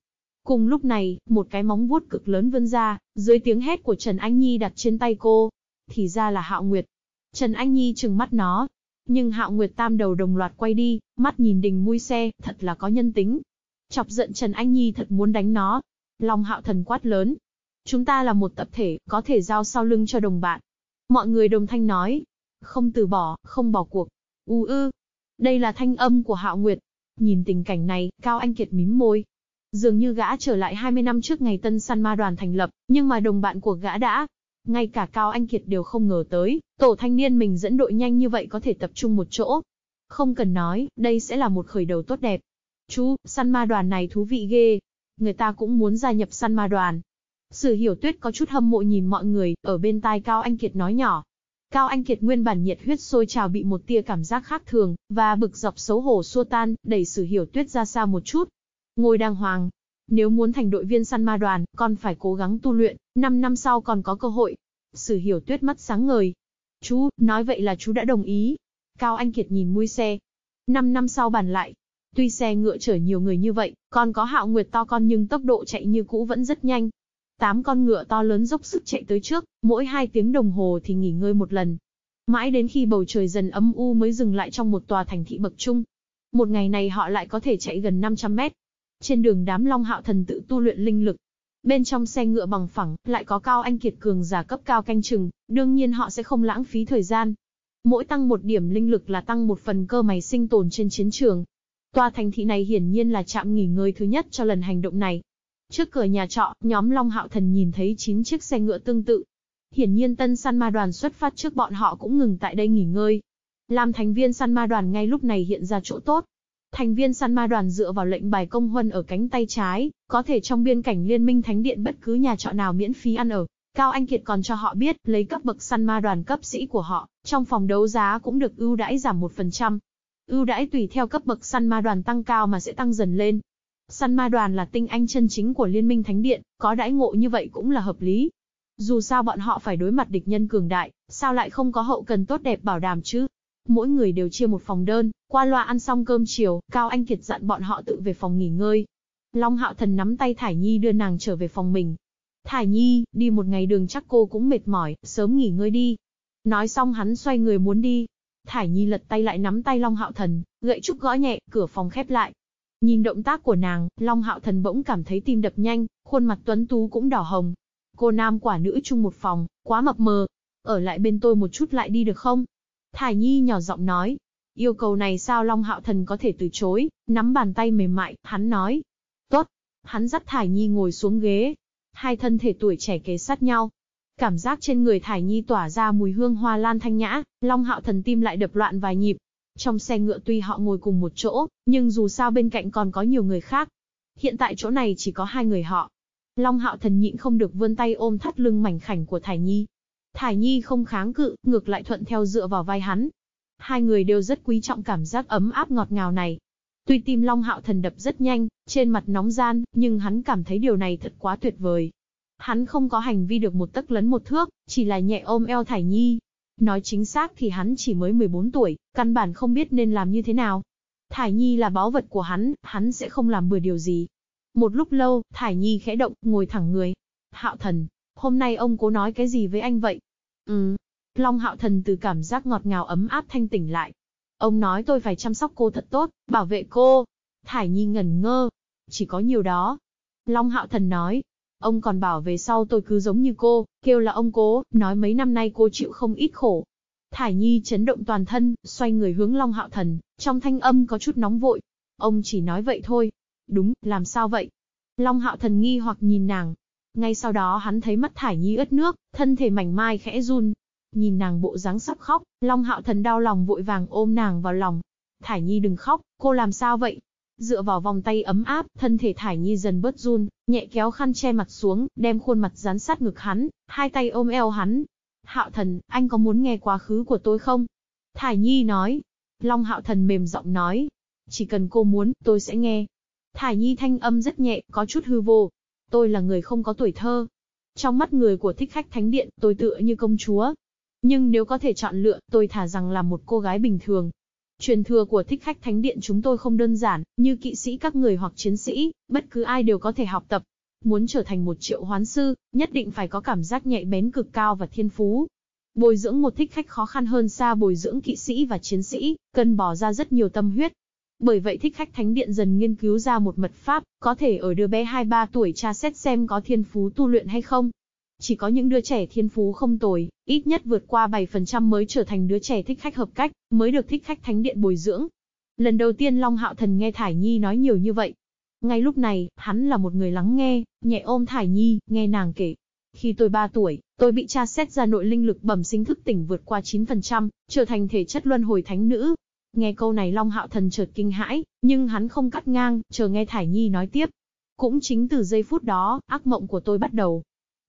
Cùng lúc này, một cái móng vuốt cực lớn vươn ra, dưới tiếng hét của Trần Anh Nhi đặt trên tay cô, thì ra là Hạo Nguyệt. Trần Anh Nhi trừng mắt nó. Nhưng Hạo Nguyệt tam đầu đồng loạt quay đi, mắt nhìn đình mui xe, thật là có nhân tính. Chọc giận Trần Anh Nhi thật muốn đánh nó. Long Hạo thần quát lớn. Chúng ta là một tập thể, có thể giao sau lưng cho đồng bạn. Mọi người đồng thanh nói. Không từ bỏ, không bỏ cuộc. U ư. Đây là thanh âm của Hạo Nguyệt. Nhìn tình cảnh này, Cao Anh Kiệt mím môi, Dường như gã trở lại 20 năm trước ngày tân săn ma đoàn thành lập, nhưng mà đồng bạn của gã đã ngay cả Cao Anh Kiệt đều không ngờ tới, tổ thanh niên mình dẫn đội nhanh như vậy có thể tập trung một chỗ. Không cần nói, đây sẽ là một khởi đầu tốt đẹp. Chú, săn ma đoàn này thú vị ghê. Người ta cũng muốn gia nhập săn ma đoàn. Sử hiểu tuyết có chút hâm mộ nhìn mọi người, ở bên tai Cao Anh Kiệt nói nhỏ. Cao Anh Kiệt nguyên bản nhiệt huyết sôi trào bị một tia cảm giác khác thường, và bực dọc xấu hổ xua tan, đẩy sử hiểu tuyết ra xa một chút. Ngồi đàng hoàng, nếu muốn thành đội viên săn ma đoàn, con phải cố gắng tu luyện, 5 năm sau còn có cơ hội. Sử hiểu tuyết mắt sáng ngời. Chú, nói vậy là chú đã đồng ý. Cao Anh Kiệt nhìn mui xe. 5 năm sau bàn lại. Tuy xe ngựa chở nhiều người như vậy, còn có hạo nguyệt to con nhưng tốc độ chạy như cũ vẫn rất nhanh. Tám con ngựa to lớn dốc sức chạy tới trước, mỗi hai tiếng đồng hồ thì nghỉ ngơi một lần. Mãi đến khi bầu trời dần âm u mới dừng lại trong một tòa thành thị bậc trung. Một ngày này họ lại có thể chạy gần 500 mét, trên đường đám Long Hạo Thần tự tu luyện linh lực. Bên trong xe ngựa bằng phẳng, lại có cao anh kiệt cường giả cấp cao canh chừng, đương nhiên họ sẽ không lãng phí thời gian. Mỗi tăng một điểm linh lực là tăng một phần cơ mày sinh tồn trên chiến trường. Tòa thành thị này hiển nhiên là trạm nghỉ ngơi thứ nhất cho lần hành động này. Trước cửa nhà trọ, nhóm Long Hạo Thần nhìn thấy 9 chiếc xe ngựa tương tự. Hiển nhiên tân săn ma đoàn xuất phát trước bọn họ cũng ngừng tại đây nghỉ ngơi. Làm thành viên săn ma đoàn ngay lúc này hiện ra chỗ tốt, Thành viên săn ma đoàn dựa vào lệnh bài công huân ở cánh tay trái, có thể trong biên cảnh liên minh thánh điện bất cứ nhà trọ nào miễn phí ăn ở. Cao Anh Kiệt còn cho họ biết, lấy cấp bậc săn ma đoàn cấp sĩ của họ, trong phòng đấu giá cũng được ưu đãi giảm 1%. Ưu đãi tùy theo cấp bậc săn ma đoàn tăng cao mà sẽ tăng dần lên. Săn ma đoàn là tinh anh chân chính của Liên minh Thánh Điện, có đãi ngộ như vậy cũng là hợp lý. Dù sao bọn họ phải đối mặt địch nhân cường đại, sao lại không có hậu cần tốt đẹp bảo đảm chứ? Mỗi người đều chia một phòng đơn, qua loa ăn xong cơm chiều, Cao Anh Kiệt dặn bọn họ tự về phòng nghỉ ngơi. Long Hạo Thần nắm tay Thải Nhi đưa nàng trở về phòng mình. Thải Nhi, đi một ngày đường chắc cô cũng mệt mỏi, sớm nghỉ ngơi đi. Nói xong hắn xoay người muốn đi. Thải Nhi lật tay lại nắm tay Long Hạo Thần, gậy trúc gõ nhẹ, cửa phòng khép lại. Nhìn động tác của nàng, Long Hạo Thần bỗng cảm thấy tim đập nhanh, khuôn mặt tuấn tú cũng đỏ hồng. Cô nam quả nữ chung một phòng, quá mập mờ. Ở lại bên tôi một chút lại đi được không? Thải Nhi nhỏ giọng nói. Yêu cầu này sao Long Hạo Thần có thể từ chối, nắm bàn tay mềm mại, hắn nói. Tốt. Hắn dắt Thải Nhi ngồi xuống ghế. Hai thân thể tuổi trẻ kế sát nhau. Cảm giác trên người Thải Nhi tỏa ra mùi hương hoa lan thanh nhã, Long Hạo Thần tim lại đập loạn vài nhịp. Trong xe ngựa tuy họ ngồi cùng một chỗ, nhưng dù sao bên cạnh còn có nhiều người khác. Hiện tại chỗ này chỉ có hai người họ. Long Hạo Thần nhịn không được vươn tay ôm thắt lưng mảnh khảnh của Thải Nhi. Thải Nhi không kháng cự, ngược lại thuận theo dựa vào vai hắn. Hai người đều rất quý trọng cảm giác ấm áp ngọt ngào này. Tuy tim Long Hạo Thần đập rất nhanh, trên mặt nóng gian, nhưng hắn cảm thấy điều này thật quá tuyệt vời. Hắn không có hành vi được một tấc lấn một thước, chỉ là nhẹ ôm eo Thải Nhi. Nói chính xác thì hắn chỉ mới 14 tuổi, căn bản không biết nên làm như thế nào. Thải Nhi là báu vật của hắn, hắn sẽ không làm bừa điều gì. Một lúc lâu, Thải Nhi khẽ động, ngồi thẳng người. Hạo thần, hôm nay ông cố nói cái gì với anh vậy? Ừ. Long Hạo thần từ cảm giác ngọt ngào ấm áp thanh tỉnh lại. Ông nói tôi phải chăm sóc cô thật tốt, bảo vệ cô. Thải Nhi ngẩn ngơ. Chỉ có nhiều đó. Long Hạo thần nói, Ông còn bảo về sau tôi cứ giống như cô, kêu là ông cố, nói mấy năm nay cô chịu không ít khổ. Thải Nhi chấn động toàn thân, xoay người hướng Long Hạo Thần, trong thanh âm có chút nóng vội. Ông chỉ nói vậy thôi. Đúng, làm sao vậy? Long Hạo Thần nghi hoặc nhìn nàng. Ngay sau đó hắn thấy mắt Thải Nhi ướt nước, thân thể mảnh mai khẽ run. Nhìn nàng bộ dáng sắp khóc, Long Hạo Thần đau lòng vội vàng ôm nàng vào lòng. Thải Nhi đừng khóc, cô làm sao vậy? Dựa vào vòng tay ấm áp, thân thể Thải Nhi dần bớt run, nhẹ kéo khăn che mặt xuống, đem khuôn mặt dán sát ngực hắn, hai tay ôm eo hắn. Hạo thần, anh có muốn nghe quá khứ của tôi không? Thải Nhi nói. Long Hạo thần mềm giọng nói. Chỉ cần cô muốn, tôi sẽ nghe. Thải Nhi thanh âm rất nhẹ, có chút hư vô. Tôi là người không có tuổi thơ. Trong mắt người của thích khách thánh điện, tôi tựa như công chúa. Nhưng nếu có thể chọn lựa, tôi thả rằng là một cô gái bình thường, Truyền thừa của thích khách thánh điện chúng tôi không đơn giản, như kỵ sĩ các người hoặc chiến sĩ, bất cứ ai đều có thể học tập. Muốn trở thành một triệu hoán sư, nhất định phải có cảm giác nhạy bén cực cao và thiên phú. Bồi dưỡng một thích khách khó khăn hơn xa bồi dưỡng kỵ sĩ và chiến sĩ, cần bỏ ra rất nhiều tâm huyết. Bởi vậy thích khách thánh điện dần nghiên cứu ra một mật pháp, có thể ở đứa bé 2-3 tuổi tra xét xem có thiên phú tu luyện hay không. Chỉ có những đứa trẻ thiên phú không tồi, ít nhất vượt qua 7% mới trở thành đứa trẻ thích khách hợp cách, mới được thích khách thánh điện bồi dưỡng. Lần đầu tiên Long Hạo Thần nghe Thải Nhi nói nhiều như vậy. Ngay lúc này, hắn là một người lắng nghe, nhẹ ôm Thải Nhi, nghe nàng kể. Khi tôi 3 tuổi, tôi bị tra xét ra nội linh lực bẩm sinh thức tỉnh vượt qua 9%, trở thành thể chất luân hồi thánh nữ. Nghe câu này Long Hạo Thần chợt kinh hãi, nhưng hắn không cắt ngang, chờ nghe Thải Nhi nói tiếp. Cũng chính từ giây phút đó, ác mộng của tôi bắt đầu.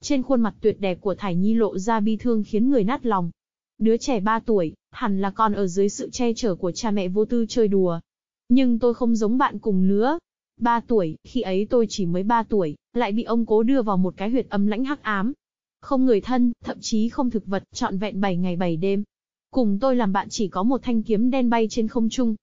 Trên khuôn mặt tuyệt đẹp của Thải Nhi lộ ra bi thương khiến người nát lòng. Đứa trẻ 3 tuổi, hẳn là còn ở dưới sự che chở của cha mẹ vô tư chơi đùa. Nhưng tôi không giống bạn cùng lứa. 3 tuổi, khi ấy tôi chỉ mới 3 tuổi, lại bị ông cố đưa vào một cái huyệt âm lãnh hắc ám. Không người thân, thậm chí không thực vật, trọn vẹn 7 ngày 7 đêm. Cùng tôi làm bạn chỉ có một thanh kiếm đen bay trên không trung.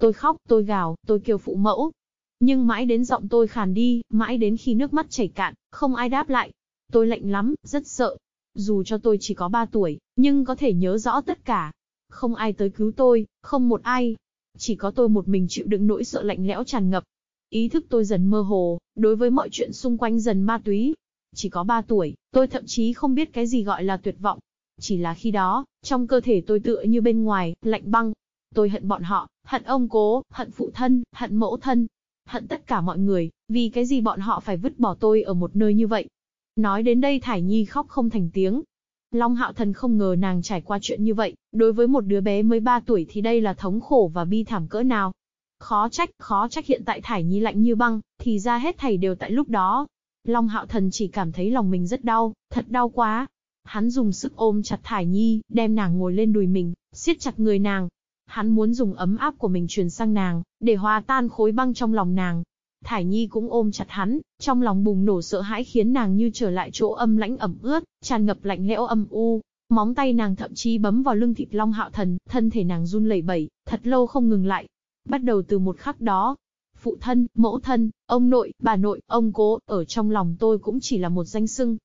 Tôi khóc, tôi gào, tôi kêu phụ mẫu. Nhưng mãi đến giọng tôi khàn đi, mãi đến khi nước mắt chảy cạn, không ai đáp lại, Tôi lạnh lắm, rất sợ. Dù cho tôi chỉ có 3 tuổi, nhưng có thể nhớ rõ tất cả. Không ai tới cứu tôi, không một ai. Chỉ có tôi một mình chịu đựng nỗi sợ lạnh lẽo tràn ngập. Ý thức tôi dần mơ hồ, đối với mọi chuyện xung quanh dần ma túy. Chỉ có 3 tuổi, tôi thậm chí không biết cái gì gọi là tuyệt vọng. Chỉ là khi đó, trong cơ thể tôi tựa như bên ngoài, lạnh băng. Tôi hận bọn họ, hận ông cố, hận phụ thân, hận mẫu thân, hận tất cả mọi người, vì cái gì bọn họ phải vứt bỏ tôi ở một nơi như vậy. Nói đến đây Thải Nhi khóc không thành tiếng. Long Hạo Thần không ngờ nàng trải qua chuyện như vậy, đối với một đứa bé mới 3 tuổi thì đây là thống khổ và bi thảm cỡ nào. Khó trách, khó trách hiện tại Thải Nhi lạnh như băng, thì ra hết thảy đều tại lúc đó. Long Hạo Thần chỉ cảm thấy lòng mình rất đau, thật đau quá. Hắn dùng sức ôm chặt Thải Nhi, đem nàng ngồi lên đùi mình, siết chặt người nàng. Hắn muốn dùng ấm áp của mình truyền sang nàng, để hòa tan khối băng trong lòng nàng. Thải Nhi cũng ôm chặt hắn, trong lòng bùng nổ sợ hãi khiến nàng như trở lại chỗ âm lãnh ẩm ướt, tràn ngập lạnh lẽo âm u. Móng tay nàng thậm chí bấm vào lưng thịt Long Hạo Thần, thân thể nàng run lẩy bẩy, thật lâu không ngừng lại. Bắt đầu từ một khắc đó, phụ thân, mẫu thân, ông nội, bà nội, ông cố, ở trong lòng tôi cũng chỉ là một danh xưng.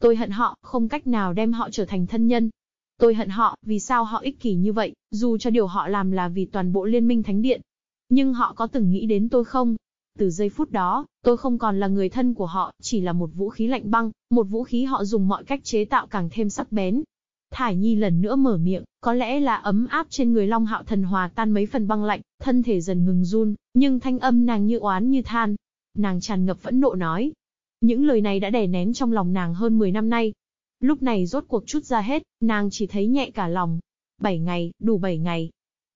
Tôi hận họ, không cách nào đem họ trở thành thân nhân. Tôi hận họ, vì sao họ ích kỷ như vậy, dù cho điều họ làm là vì toàn bộ liên minh thánh điện. Nhưng họ có từng nghĩ đến tôi không? Từ giây phút đó, tôi không còn là người thân của họ, chỉ là một vũ khí lạnh băng, một vũ khí họ dùng mọi cách chế tạo càng thêm sắc bén. Thải Nhi lần nữa mở miệng, có lẽ là ấm áp trên người Long Hạo Thần hòa tan mấy phần băng lạnh, thân thể dần ngừng run, nhưng thanh âm nàng như oán như than. Nàng tràn ngập phẫn nộ nói. Những lời này đã đè nén trong lòng nàng hơn 10 năm nay. Lúc này rốt cuộc chút ra hết, nàng chỉ thấy nhẹ cả lòng. 7 ngày, đủ 7 ngày.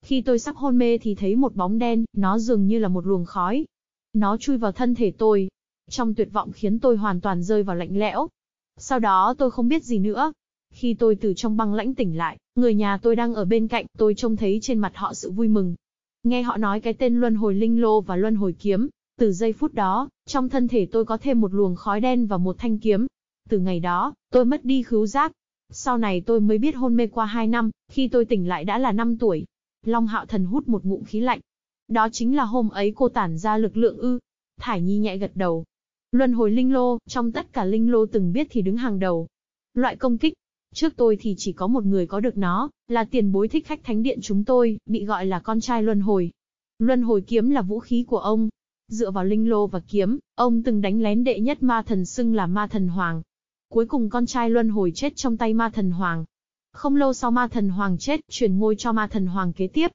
Khi tôi sắp hôn mê thì thấy một bóng đen, nó dường như là một luồng khói, nó chui vào thân thể tôi. Trong tuyệt vọng khiến tôi hoàn toàn rơi vào lạnh lẽo. Sau đó tôi không biết gì nữa. Khi tôi từ trong băng lãnh tỉnh lại, người nhà tôi đang ở bên cạnh, tôi trông thấy trên mặt họ sự vui mừng. Nghe họ nói cái tên luân hồi linh lô và luân hồi kiếm. Từ giây phút đó, trong thân thể tôi có thêm một luồng khói đen và một thanh kiếm. Từ ngày đó, tôi mất đi khứu giác. Sau này tôi mới biết hôn mê qua 2 năm, khi tôi tỉnh lại đã là 5 tuổi. Long hạo thần hút một ngụm khí lạnh, đó chính là hôm ấy cô tản ra lực lượng ư. Thải Nhi nhẹ gật đầu. Luân hồi linh lô, trong tất cả linh lô từng biết thì đứng hàng đầu. Loại công kích. Trước tôi thì chỉ có một người có được nó, là tiền bối thích khách thánh điện chúng tôi, bị gọi là con trai luân hồi. Luân hồi kiếm là vũ khí của ông. Dựa vào linh lô và kiếm, ông từng đánh lén đệ nhất ma thần xưng là ma thần hoàng. Cuối cùng con trai luân hồi chết trong tay ma thần hoàng. Không lâu sau ma thần hoàng chết, truyền ngôi cho ma thần hoàng kế tiếp.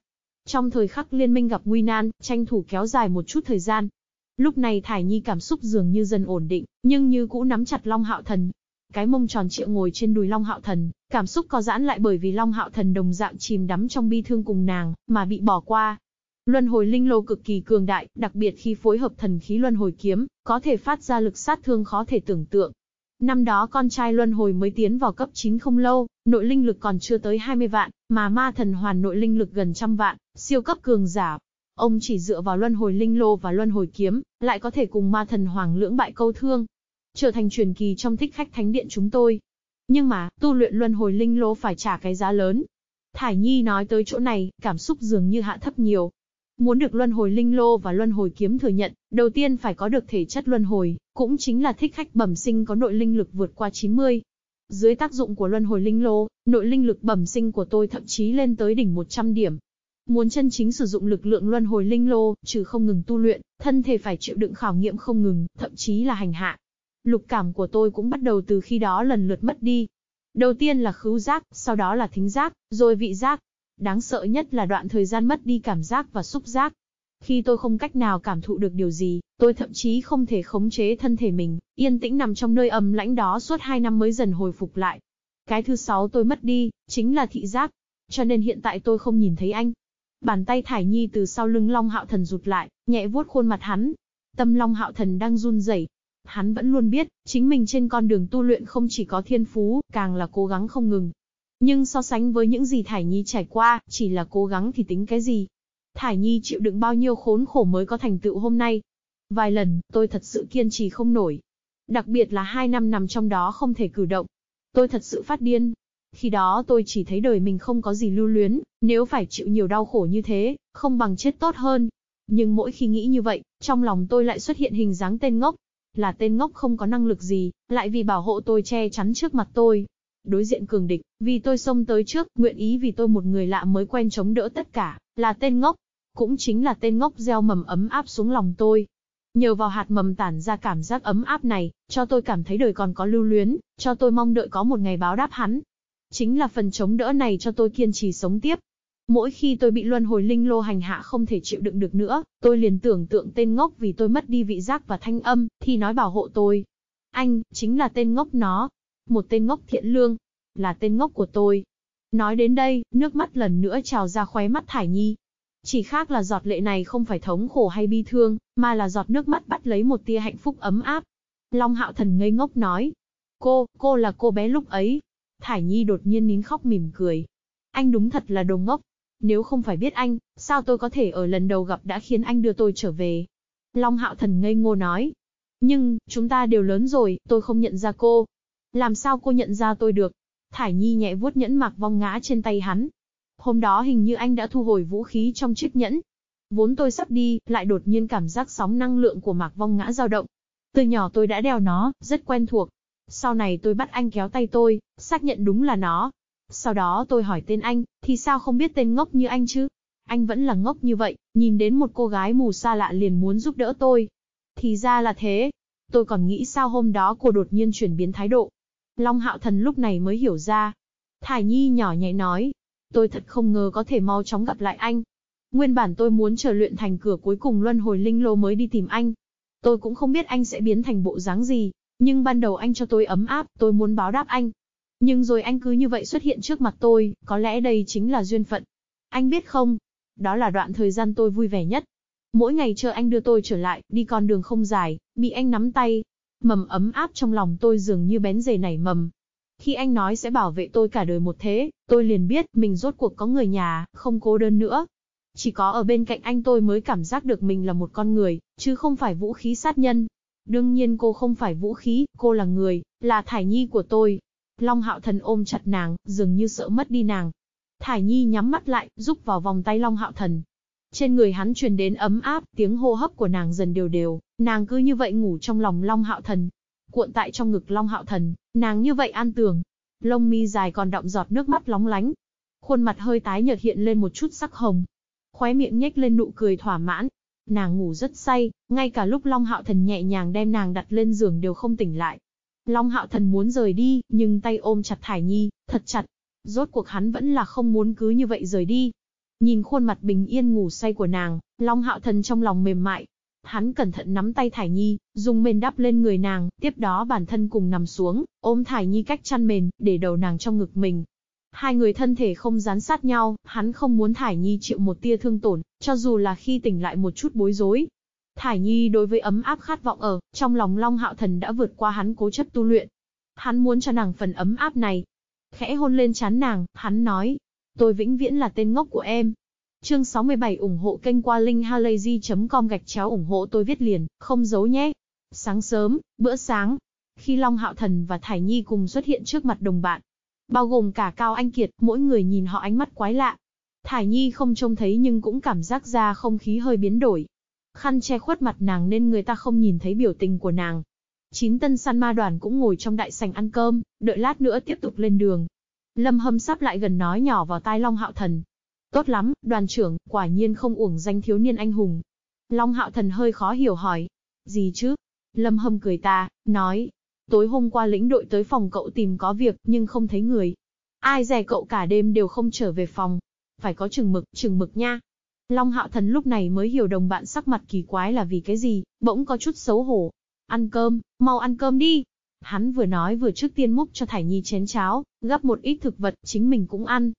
Trong thời khắc liên minh gặp nguy nan, tranh thủ kéo dài một chút thời gian. Lúc này Thải Nhi cảm xúc dường như dần ổn định, nhưng như cũ nắm chặt Long Hạo Thần. Cái mông tròn trịa ngồi trên đùi Long Hạo Thần, cảm xúc có giãn lại bởi vì Long Hạo Thần đồng dạng chìm đắm trong bi thương cùng nàng, mà bị bỏ qua. Luân hồi linh lô cực kỳ cường đại, đặc biệt khi phối hợp thần khí luân hồi kiếm, có thể phát ra lực sát thương khó thể tưởng tượng. Năm đó con trai luân hồi mới tiến vào cấp 9 không lâu, nội linh lực còn chưa tới 20 vạn, mà ma thần hoàn nội linh lực gần trăm vạn, siêu cấp cường giả. Ông chỉ dựa vào luân hồi linh lô và luân hồi kiếm, lại có thể cùng ma thần hoàng lưỡng bại câu thương. Trở thành truyền kỳ trong thích khách thánh điện chúng tôi. Nhưng mà, tu luyện luân hồi linh lô phải trả cái giá lớn. Thải Nhi nói tới chỗ này, cảm xúc dường như hạ thấp nhiều. Muốn được luân hồi linh lô và luân hồi kiếm thừa nhận, đầu tiên phải có được thể chất luân hồi, cũng chính là thích khách bẩm sinh có nội linh lực vượt qua 90. Dưới tác dụng của luân hồi linh lô, nội linh lực bẩm sinh của tôi thậm chí lên tới đỉnh 100 điểm. Muốn chân chính sử dụng lực lượng luân hồi linh lô, trừ không ngừng tu luyện, thân thể phải chịu đựng khảo nghiệm không ngừng, thậm chí là hành hạ. Lục cảm của tôi cũng bắt đầu từ khi đó lần lượt mất đi. Đầu tiên là khứu giác, sau đó là thính giác, rồi vị giác. Đáng sợ nhất là đoạn thời gian mất đi cảm giác và xúc giác. Khi tôi không cách nào cảm thụ được điều gì, tôi thậm chí không thể khống chế thân thể mình, yên tĩnh nằm trong nơi ấm lãnh đó suốt hai năm mới dần hồi phục lại. Cái thứ sáu tôi mất đi, chính là thị giác. Cho nên hiện tại tôi không nhìn thấy anh. Bàn tay Thải Nhi từ sau lưng Long Hạo Thần rụt lại, nhẹ vuốt khuôn mặt hắn. Tâm Long Hạo Thần đang run rẩy. Hắn vẫn luôn biết, chính mình trên con đường tu luyện không chỉ có thiên phú, càng là cố gắng không ngừng. Nhưng so sánh với những gì Thải Nhi trải qua, chỉ là cố gắng thì tính cái gì. Thải Nhi chịu đựng bao nhiêu khốn khổ mới có thành tựu hôm nay. Vài lần, tôi thật sự kiên trì không nổi. Đặc biệt là hai năm nằm trong đó không thể cử động. Tôi thật sự phát điên. Khi đó tôi chỉ thấy đời mình không có gì lưu luyến, nếu phải chịu nhiều đau khổ như thế, không bằng chết tốt hơn. Nhưng mỗi khi nghĩ như vậy, trong lòng tôi lại xuất hiện hình dáng tên ngốc. Là tên ngốc không có năng lực gì, lại vì bảo hộ tôi che chắn trước mặt tôi. Đối diện cường địch, vì tôi xông tới trước, nguyện ý vì tôi một người lạ mới quen chống đỡ tất cả, là tên ngốc. Cũng chính là tên ngốc gieo mầm ấm áp xuống lòng tôi. Nhờ vào hạt mầm tản ra cảm giác ấm áp này, cho tôi cảm thấy đời còn có lưu luyến, cho tôi mong đợi có một ngày báo đáp hắn. Chính là phần chống đỡ này cho tôi kiên trì sống tiếp. Mỗi khi tôi bị luân hồi linh lô hành hạ không thể chịu đựng được nữa, tôi liền tưởng tượng tên ngốc vì tôi mất đi vị giác và thanh âm, thì nói bảo hộ tôi. Anh, chính là tên ngốc nó. Một tên ngốc thiện lương. Là tên ngốc của tôi. Nói đến đây, nước mắt lần nữa trào ra khóe mắt Thải Nhi. Chỉ khác là giọt lệ này không phải thống khổ hay bi thương, mà là giọt nước mắt bắt lấy một tia hạnh phúc ấm áp. Long Hạo Thần ngây ngốc nói. Cô, cô là cô bé lúc ấy. Thải Nhi đột nhiên nín khóc mỉm cười. Anh đúng thật là đồ ngốc. Nếu không phải biết anh, sao tôi có thể ở lần đầu gặp đã khiến anh đưa tôi trở về. Long Hạo Thần ngây ngô nói. Nhưng, chúng ta đều lớn rồi, tôi không nhận ra cô. Làm sao cô nhận ra tôi được? Thải Nhi nhẹ vuốt nhẫn mạc vong ngã trên tay hắn. Hôm đó hình như anh đã thu hồi vũ khí trong chiếc nhẫn. Vốn tôi sắp đi, lại đột nhiên cảm giác sóng năng lượng của mạc vong ngã dao động. Từ nhỏ tôi đã đeo nó, rất quen thuộc. Sau này tôi bắt anh kéo tay tôi, xác nhận đúng là nó. Sau đó tôi hỏi tên anh, thì sao không biết tên ngốc như anh chứ? Anh vẫn là ngốc như vậy, nhìn đến một cô gái mù xa lạ liền muốn giúp đỡ tôi. Thì ra là thế. Tôi còn nghĩ sao hôm đó cô đột nhiên chuyển biến thái độ. Long Hạo Thần lúc này mới hiểu ra. Thải Nhi nhỏ nhẹ nói. Tôi thật không ngờ có thể mau chóng gặp lại anh. Nguyên bản tôi muốn chờ luyện thành cửa cuối cùng luân hồi linh lô mới đi tìm anh. Tôi cũng không biết anh sẽ biến thành bộ dáng gì. Nhưng ban đầu anh cho tôi ấm áp, tôi muốn báo đáp anh. Nhưng rồi anh cứ như vậy xuất hiện trước mặt tôi, có lẽ đây chính là duyên phận. Anh biết không, đó là đoạn thời gian tôi vui vẻ nhất. Mỗi ngày chờ anh đưa tôi trở lại, đi con đường không dài, bị anh nắm tay. Mầm ấm áp trong lòng tôi dường như bén rể nảy mầm. Khi anh nói sẽ bảo vệ tôi cả đời một thế, tôi liền biết mình rốt cuộc có người nhà, không cô đơn nữa. Chỉ có ở bên cạnh anh tôi mới cảm giác được mình là một con người, chứ không phải vũ khí sát nhân. Đương nhiên cô không phải vũ khí, cô là người, là thải nhi của tôi. Long hạo thần ôm chặt nàng, dường như sợ mất đi nàng. Thải Nhi nhắm mắt lại, rúc vào vòng tay Long Hạo Thần. Trên người hắn truyền đến ấm áp, tiếng hô hấp của nàng dần đều đều, nàng cứ như vậy ngủ trong lòng Long Hạo Thần. Cuộn tại trong ngực Long Hạo Thần, nàng như vậy an tường. Lông mi dài còn đọng giọt nước mắt lóng lánh. Khuôn mặt hơi tái nhợt hiện lên một chút sắc hồng. Khóe miệng nhếch lên nụ cười thỏa mãn. Nàng ngủ rất say, ngay cả lúc Long Hạo Thần nhẹ nhàng đem nàng đặt lên giường đều không tỉnh lại. Long Hạo Thần muốn rời đi, nhưng tay ôm chặt Thải Nhi, thật chặt, Rốt cuộc hắn vẫn là không muốn cứ như vậy rời đi. Nhìn khuôn mặt bình yên ngủ say của nàng, Long Hạo Thần trong lòng mềm mại. Hắn cẩn thận nắm tay Thải Nhi, dùng mền đắp lên người nàng, tiếp đó bản thân cùng nằm xuống, ôm Thải Nhi cách chăn mền, để đầu nàng trong ngực mình. Hai người thân thể không dán sát nhau, hắn không muốn Thải Nhi chịu một tia thương tổn, cho dù là khi tỉnh lại một chút bối rối. Thải Nhi đối với ấm áp khát vọng ở, trong lòng Long Hạo Thần đã vượt qua hắn cố chấp tu luyện. Hắn muốn cho nàng phần ấm áp này, Khẽ hôn lên chán nàng, hắn nói. Tôi vĩnh viễn là tên ngốc của em. Chương 67 ủng hộ kênh qua linkhalazy.com gạch chéo ủng hộ tôi viết liền, không giấu nhé. Sáng sớm, bữa sáng. Khi Long Hạo Thần và Thải Nhi cùng xuất hiện trước mặt đồng bạn. Bao gồm cả Cao Anh Kiệt, mỗi người nhìn họ ánh mắt quái lạ. Thải Nhi không trông thấy nhưng cũng cảm giác ra không khí hơi biến đổi. Khăn che khuất mặt nàng nên người ta không nhìn thấy biểu tình của nàng. Chín tân săn ma đoàn cũng ngồi trong đại sảnh ăn cơm, đợi lát nữa tiếp tục lên đường. Lâm Hâm sắp lại gần nói nhỏ vào tai Long Hạo Thần. Tốt lắm, đoàn trưởng, quả nhiên không uổng danh thiếu niên anh hùng. Long Hạo Thần hơi khó hiểu hỏi. Gì chứ? Lâm Hâm cười ta, nói. Tối hôm qua lĩnh đội tới phòng cậu tìm có việc, nhưng không thấy người. Ai dè cậu cả đêm đều không trở về phòng. Phải có chừng mực, chừng mực nha. Long Hạo Thần lúc này mới hiểu đồng bạn sắc mặt kỳ quái là vì cái gì, bỗng có chút xấu hổ. Ăn cơm, mau ăn cơm đi. Hắn vừa nói vừa trước tiên múc cho Thải Nhi chén cháo, gắp một ít thực vật, chính mình cũng ăn.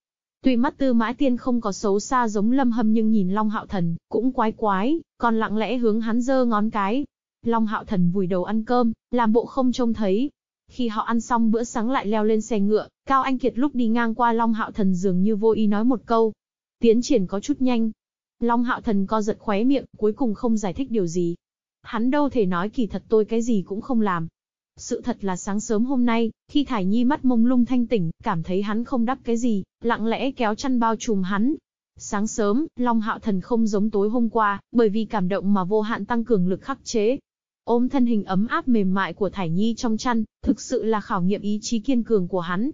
Tuy mắt tư mãi tiên không có xấu xa giống lâm hâm nhưng nhìn Long Hạo Thần, cũng quái quái, còn lặng lẽ hướng hắn giơ ngón cái. Long Hạo Thần vùi đầu ăn cơm, làm bộ không trông thấy. Khi họ ăn xong bữa sáng lại leo lên xe ngựa, Cao Anh Kiệt lúc đi ngang qua Long Hạo Thần dường như vô ý nói một câu. Tiến triển có chút nhanh. Long Hạo Thần co giật khóe miệng, cuối cùng không giải thích điều gì, Hắn đâu thể nói kỳ thật tôi cái gì cũng không làm. Sự thật là sáng sớm hôm nay, khi Thải Nhi mắt mông lung thanh tỉnh, cảm thấy hắn không đắp cái gì, lặng lẽ kéo chăn bao trùm hắn. Sáng sớm, Long Hạo Thần không giống tối hôm qua, bởi vì cảm động mà vô hạn tăng cường lực khắc chế. Ôm thân hình ấm áp mềm mại của Thải Nhi trong chăn, thực sự là khảo nghiệm ý chí kiên cường của hắn.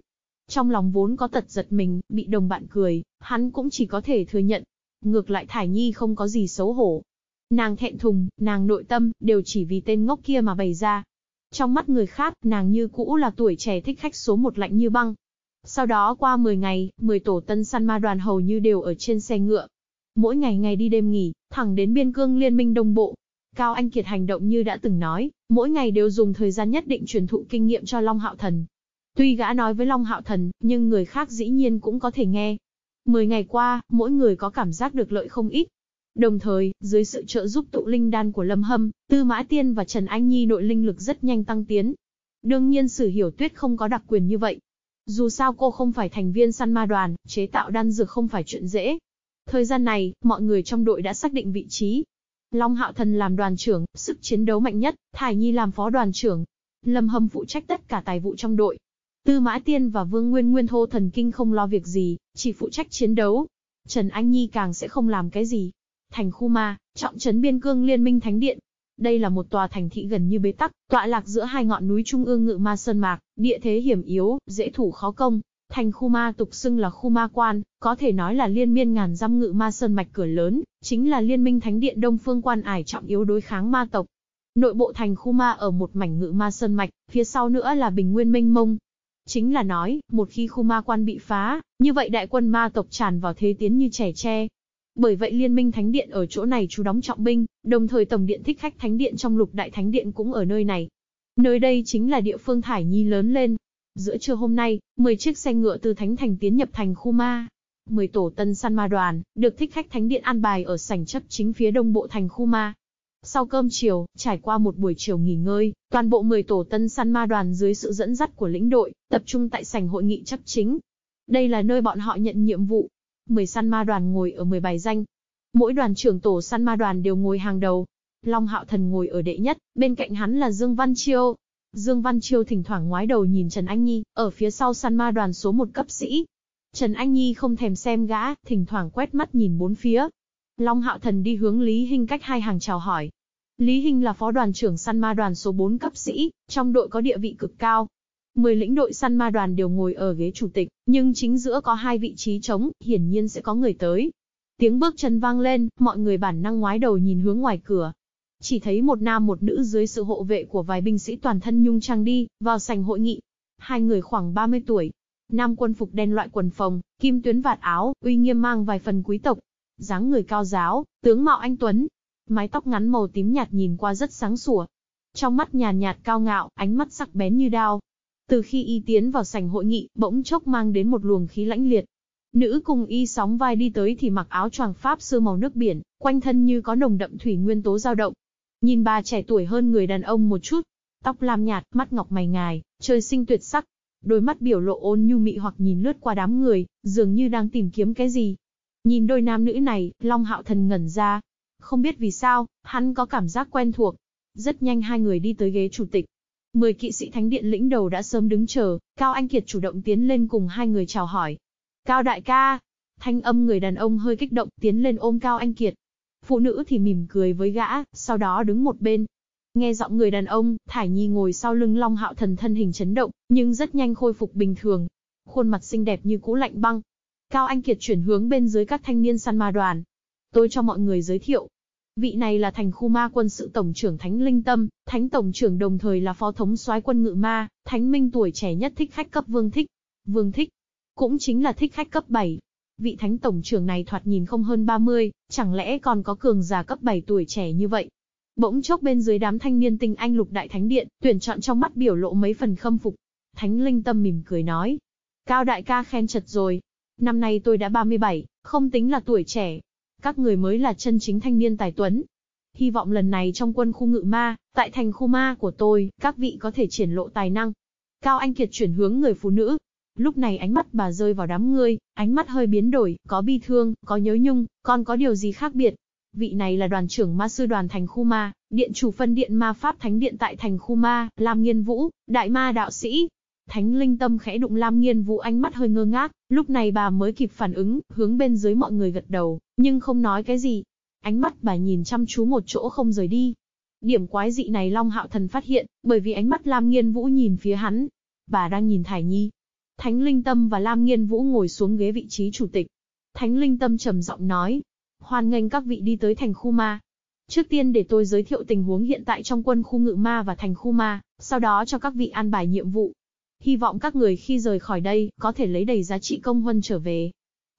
Trong lòng vốn có tật giật mình, bị đồng bạn cười, hắn cũng chỉ có thể thừa nhận. Ngược lại Thải Nhi không có gì xấu hổ, Nàng thẹn thùng, nàng nội tâm, đều chỉ vì tên ngốc kia mà bày ra. Trong mắt người khác, nàng như cũ là tuổi trẻ thích khách số một lạnh như băng. Sau đó qua 10 ngày, 10 tổ tân săn ma đoàn hầu như đều ở trên xe ngựa. Mỗi ngày ngày đi đêm nghỉ, thẳng đến biên cương liên minh đông bộ. Cao Anh Kiệt hành động như đã từng nói, mỗi ngày đều dùng thời gian nhất định truyền thụ kinh nghiệm cho Long Hạo Thần. Tuy gã nói với Long Hạo Thần, nhưng người khác dĩ nhiên cũng có thể nghe. Mười ngày qua, mỗi người có cảm giác được lợi không ít. Đồng thời, dưới sự trợ giúp tụ linh đan của Lâm Hâm, Tư Mã Tiên và Trần Anh Nhi nội linh lực rất nhanh tăng tiến. Đương nhiên Sử Hiểu Tuyết không có đặc quyền như vậy. Dù sao cô không phải thành viên săn ma đoàn, chế tạo đan dược không phải chuyện dễ. Thời gian này, mọi người trong đội đã xác định vị trí. Long Hạo Thần làm đoàn trưởng, sức chiến đấu mạnh nhất, Thải Nhi làm phó đoàn trưởng. Lâm Hâm phụ trách tất cả tài vụ trong đội. Tư Mã Tiên và Vương Nguyên Nguyên thô thần kinh không lo việc gì, chỉ phụ trách chiến đấu. Trần Anh Nhi càng sẽ không làm cái gì. Thành khu ma, trọng trấn biên cương liên minh thánh điện. Đây là một tòa thành thị gần như bế tắc, tọa lạc giữa hai ngọn núi trung ương ngự ma sơn mạc, địa thế hiểm yếu, dễ thủ khó công, Thành khu ma tục xưng là khu ma quan, có thể nói là liên miên ngàn dăm ngự ma sơn mạch cửa lớn, chính là liên minh thánh điện Đông Phương quan ải trọng yếu đối kháng ma tộc. Nội bộ thành khu ma ở một mảnh ngự ma sơn mạch, phía sau nữa là bình nguyên minh mông. Chính là nói, một khi khu ma quan bị phá, như vậy đại quân ma tộc tràn vào thế tiến như trẻ tre. Bởi vậy liên minh thánh điện ở chỗ này chú đóng trọng binh, đồng thời tổng điện thích khách thánh điện trong lục đại thánh điện cũng ở nơi này. Nơi đây chính là địa phương Thải Nhi lớn lên, Giữa trưa hôm nay, 10 chiếc xe ngựa từ Thánh Thành tiến nhập thành khu ma. 10 tổ tân săn ma đoàn, được thích khách thánh điện an bài ở sảnh chấp chính phía đông bộ thành khu ma. Sau cơm chiều, trải qua một buổi chiều nghỉ ngơi, toàn bộ 10 tổ tân săn ma đoàn dưới sự dẫn dắt của lĩnh đội, tập trung tại sảnh hội nghị chấp chính. Đây là nơi bọn họ nhận nhiệm vụ. 10 săn ma đoàn ngồi ở 10 bài danh. Mỗi đoàn trưởng tổ săn ma đoàn đều ngồi hàng đầu. Long Hạo Thần ngồi ở đệ nhất, bên cạnh hắn là Dương Văn Chiêu, Dương Văn Chiêu thỉnh thoảng ngoái đầu nhìn Trần Anh Nhi, ở phía sau săn ma đoàn số một cấp sĩ. Trần Anh Nhi không thèm xem gã, thỉnh thoảng quét mắt nhìn bốn phía. Long Hạo Thần đi hướng Lý Hinh cách hai hàng chào hỏi. Lý Hinh là phó đoàn trưởng săn ma đoàn số 4 cấp sĩ, trong đội có địa vị cực cao. Mười lĩnh đội săn ma đoàn đều ngồi ở ghế chủ tịch, nhưng chính giữa có hai vị trí trống, hiển nhiên sẽ có người tới. Tiếng bước chân vang lên, mọi người bản năng ngoái đầu nhìn hướng ngoài cửa, chỉ thấy một nam một nữ dưới sự hộ vệ của vài binh sĩ toàn thân nhung trang đi, vào sảnh hội nghị. Hai người khoảng 30 tuổi. Nam quân phục đen loại quần phòng kim tuyến vạt áo, uy nghiêm mang vài phần quý tộc. dáng người cao giáo, tướng mạo anh Tuấn. Mái tóc ngắn màu tím nhạt nhìn qua rất sáng sủa. Trong mắt nhàn nhạt cao ngạo, ánh mắt sắc bén như đao. Từ khi y tiến vào sảnh hội nghị, bỗng chốc mang đến một luồng khí lãnh liệt, Nữ cùng y sóng vai đi tới thì mặc áo choàng pháp sư màu nước biển, quanh thân như có nồng đậm thủy nguyên tố dao động, Nhìn bà trẻ tuổi hơn người đàn ông một chút, tóc lam nhạt, mắt ngọc mày ngài, trời sinh tuyệt sắc. Đôi mắt biểu lộ ôn nhu mị hoặc nhìn lướt qua đám người, dường như đang tìm kiếm cái gì. Nhìn đôi nam nữ này, Long Hạo Thần ngẩn ra. Không biết vì sao, hắn có cảm giác quen thuộc. Rất nhanh hai người đi tới ghế chủ tịch. Mười kỵ sĩ thánh điện lĩnh đầu đã sớm đứng chờ, Cao Anh Kiệt chủ động tiến lên cùng hai người chào hỏi. Cao đại ca! Thanh âm người đàn ông hơi kích động tiến lên ôm Cao Anh Kiệt. Phụ nữ thì mỉm cười với gã, sau đó đứng một bên. Nghe giọng người đàn ông, Thải Nhi ngồi sau lưng Long Hạo Thần thân hình chấn động, nhưng rất nhanh khôi phục bình thường. Khuôn mặt xinh đẹp như cũ lạnh băng. Cao Anh Kiệt chuyển hướng bên dưới các thanh niên săn ma đoàn. Tôi cho mọi người giới thiệu. Vị này là thành khu ma quân sự tổng trưởng Thánh Linh Tâm, Thánh Tổng trưởng đồng thời là phó thống soái quân ngự ma, Thánh Minh tuổi trẻ nhất thích khách cấp Vương Thích. Vương Thích, cũng chính là thích khách cấp 7, Vị thánh tổng trưởng này thoạt nhìn không hơn 30, chẳng lẽ còn có cường giả cấp 7 tuổi trẻ như vậy? Bỗng chốc bên dưới đám thanh niên tinh anh lục đại thánh điện, tuyển chọn trong mắt biểu lộ mấy phần khâm phục. Thánh linh tâm mỉm cười nói. Cao đại ca khen chật rồi. Năm nay tôi đã 37, không tính là tuổi trẻ. Các người mới là chân chính thanh niên tài tuấn. Hy vọng lần này trong quân khu ngự ma, tại thành khu ma của tôi, các vị có thể triển lộ tài năng. Cao Anh Kiệt chuyển hướng người phụ nữ, Lúc này ánh mắt bà rơi vào đám người, ánh mắt hơi biến đổi, có bi thương, có nhớ nhung, còn có điều gì khác biệt. Vị này là đoàn trưởng ma sư đoàn thành khu ma, điện chủ phân điện ma pháp thánh điện tại thành khu ma, Lam Nghiên Vũ, đại ma đạo sĩ. Thánh linh tâm khẽ đụng Lam Nghiên Vũ ánh mắt hơi ngơ ngác, lúc này bà mới kịp phản ứng, hướng bên dưới mọi người gật đầu, nhưng không nói cái gì. Ánh mắt bà nhìn chăm chú một chỗ không rời đi. Điểm quái dị này Long Hạo Thần phát hiện, bởi vì ánh mắt Lam Nghiên Vũ nhìn phía hắn. Bà đang nhìn Thải Nhi, Thánh Linh Tâm và Lam Nghiên Vũ ngồi xuống ghế vị trí chủ tịch. Thánh Linh Tâm trầm giọng nói, hoan nghênh các vị đi tới thành khu ma. Trước tiên để tôi giới thiệu tình huống hiện tại trong quân khu ngự ma và thành khu ma, sau đó cho các vị an bài nhiệm vụ. Hy vọng các người khi rời khỏi đây, có thể lấy đầy giá trị công huân trở về.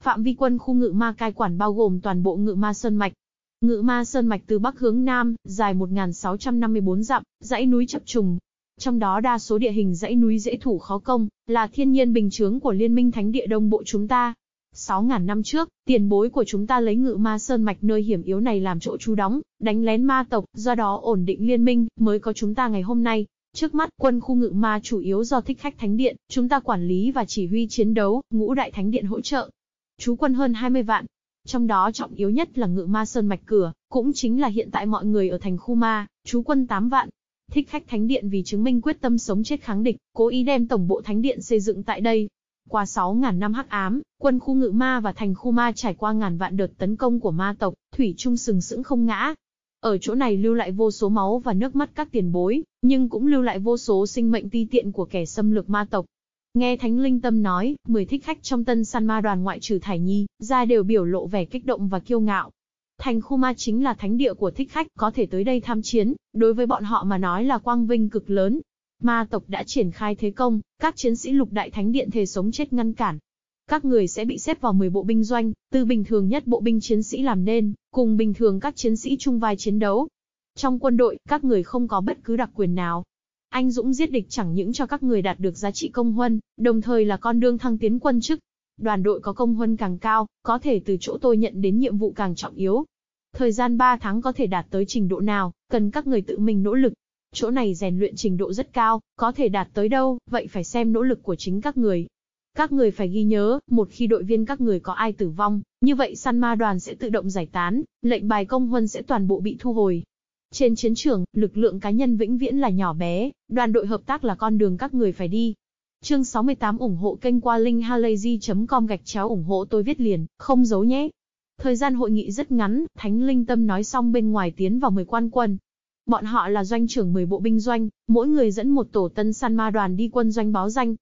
Phạm vi quân khu ngự ma cai quản bao gồm toàn bộ ngự ma sơn mạch. Ngự ma sơn mạch từ bắc hướng nam, dài 1.654 dặm, dãy núi chập trùng, trong đó đa số địa hình dãy núi dễ thủ khó công, là thiên nhiên bình chướng của Liên minh Thánh địa Đông Bộ chúng ta. 6.000 năm trước, tiền bối của chúng ta lấy ngự ma sơn mạch nơi hiểm yếu này làm chỗ trú đóng, đánh lén ma tộc, do đó ổn định liên minh, mới có chúng ta ngày hôm nay. Trước mắt, quân khu ngự ma chủ yếu do thích khách thánh điện, chúng ta quản lý và chỉ huy chiến đấu, ngũ đại thánh điện hỗ trợ. Chú quân hơn 20 vạn. Trong đó trọng yếu nhất là ngự ma sơn mạch cửa, cũng chính là hiện tại mọi người ở thành khu ma, chú quân 8 vạn. Thích khách thánh điện vì chứng minh quyết tâm sống chết kháng địch, cố ý đem tổng bộ thánh điện xây dựng tại đây. Qua 6.000 năm hắc ám, quân khu ngự ma và thành khu ma trải qua ngàn vạn đợt tấn công của ma tộc, thủy trung sừng sững không ngã, ở chỗ này lưu lại vô số máu và nước mắt các tiền bối, nhưng cũng lưu lại vô số sinh mệnh ti tiện của kẻ xâm lược ma tộc. Nghe Thánh Linh Tâm nói, 10 thích khách trong tân săn ma đoàn ngoại trừ Thải Nhi, ra đều biểu lộ vẻ kích động và kiêu ngạo. Thành khu ma chính là thánh địa của thích khách, có thể tới đây tham chiến, đối với bọn họ mà nói là quang vinh cực lớn. Ma tộc đã triển khai thế công, các chiến sĩ lục đại thánh điện thề sống chết ngăn cản, các người sẽ bị xếp vào 10 bộ binh doanh, từ bình thường nhất bộ binh chiến sĩ làm nên, cùng bình thường các chiến sĩ chung vai chiến đấu. Trong quân đội, các người không có bất cứ đặc quyền nào. Anh Dũng giết địch chẳng những cho các người đạt được giá trị công huân, đồng thời là con đương thăng tiến quân chức. Đoàn đội có công huân càng cao, có thể từ chỗ tôi nhận đến nhiệm vụ càng trọng yếu. Thời gian 3 tháng có thể đạt tới trình độ nào, cần các người tự mình nỗ lực. Chỗ này rèn luyện trình độ rất cao, có thể đạt tới đâu, vậy phải xem nỗ lực của chính các người. Các người phải ghi nhớ, một khi đội viên các người có ai tử vong, như vậy săn ma đoàn sẽ tự động giải tán, lệnh bài công huân sẽ toàn bộ bị thu hồi. Trên chiến trường, lực lượng cá nhân vĩnh viễn là nhỏ bé, đoàn đội hợp tác là con đường các người phải đi. Chương 68 ủng hộ kênh qua linkhalazy.com gạch chéo ủng hộ tôi viết liền, không giấu nhé. Thời gian hội nghị rất ngắn, Thánh Linh Tâm nói xong bên ngoài tiến vào 10 quan quân. Bọn họ là doanh trưởng 10 bộ binh doanh, mỗi người dẫn một tổ tân săn ma đoàn đi quân doanh báo danh,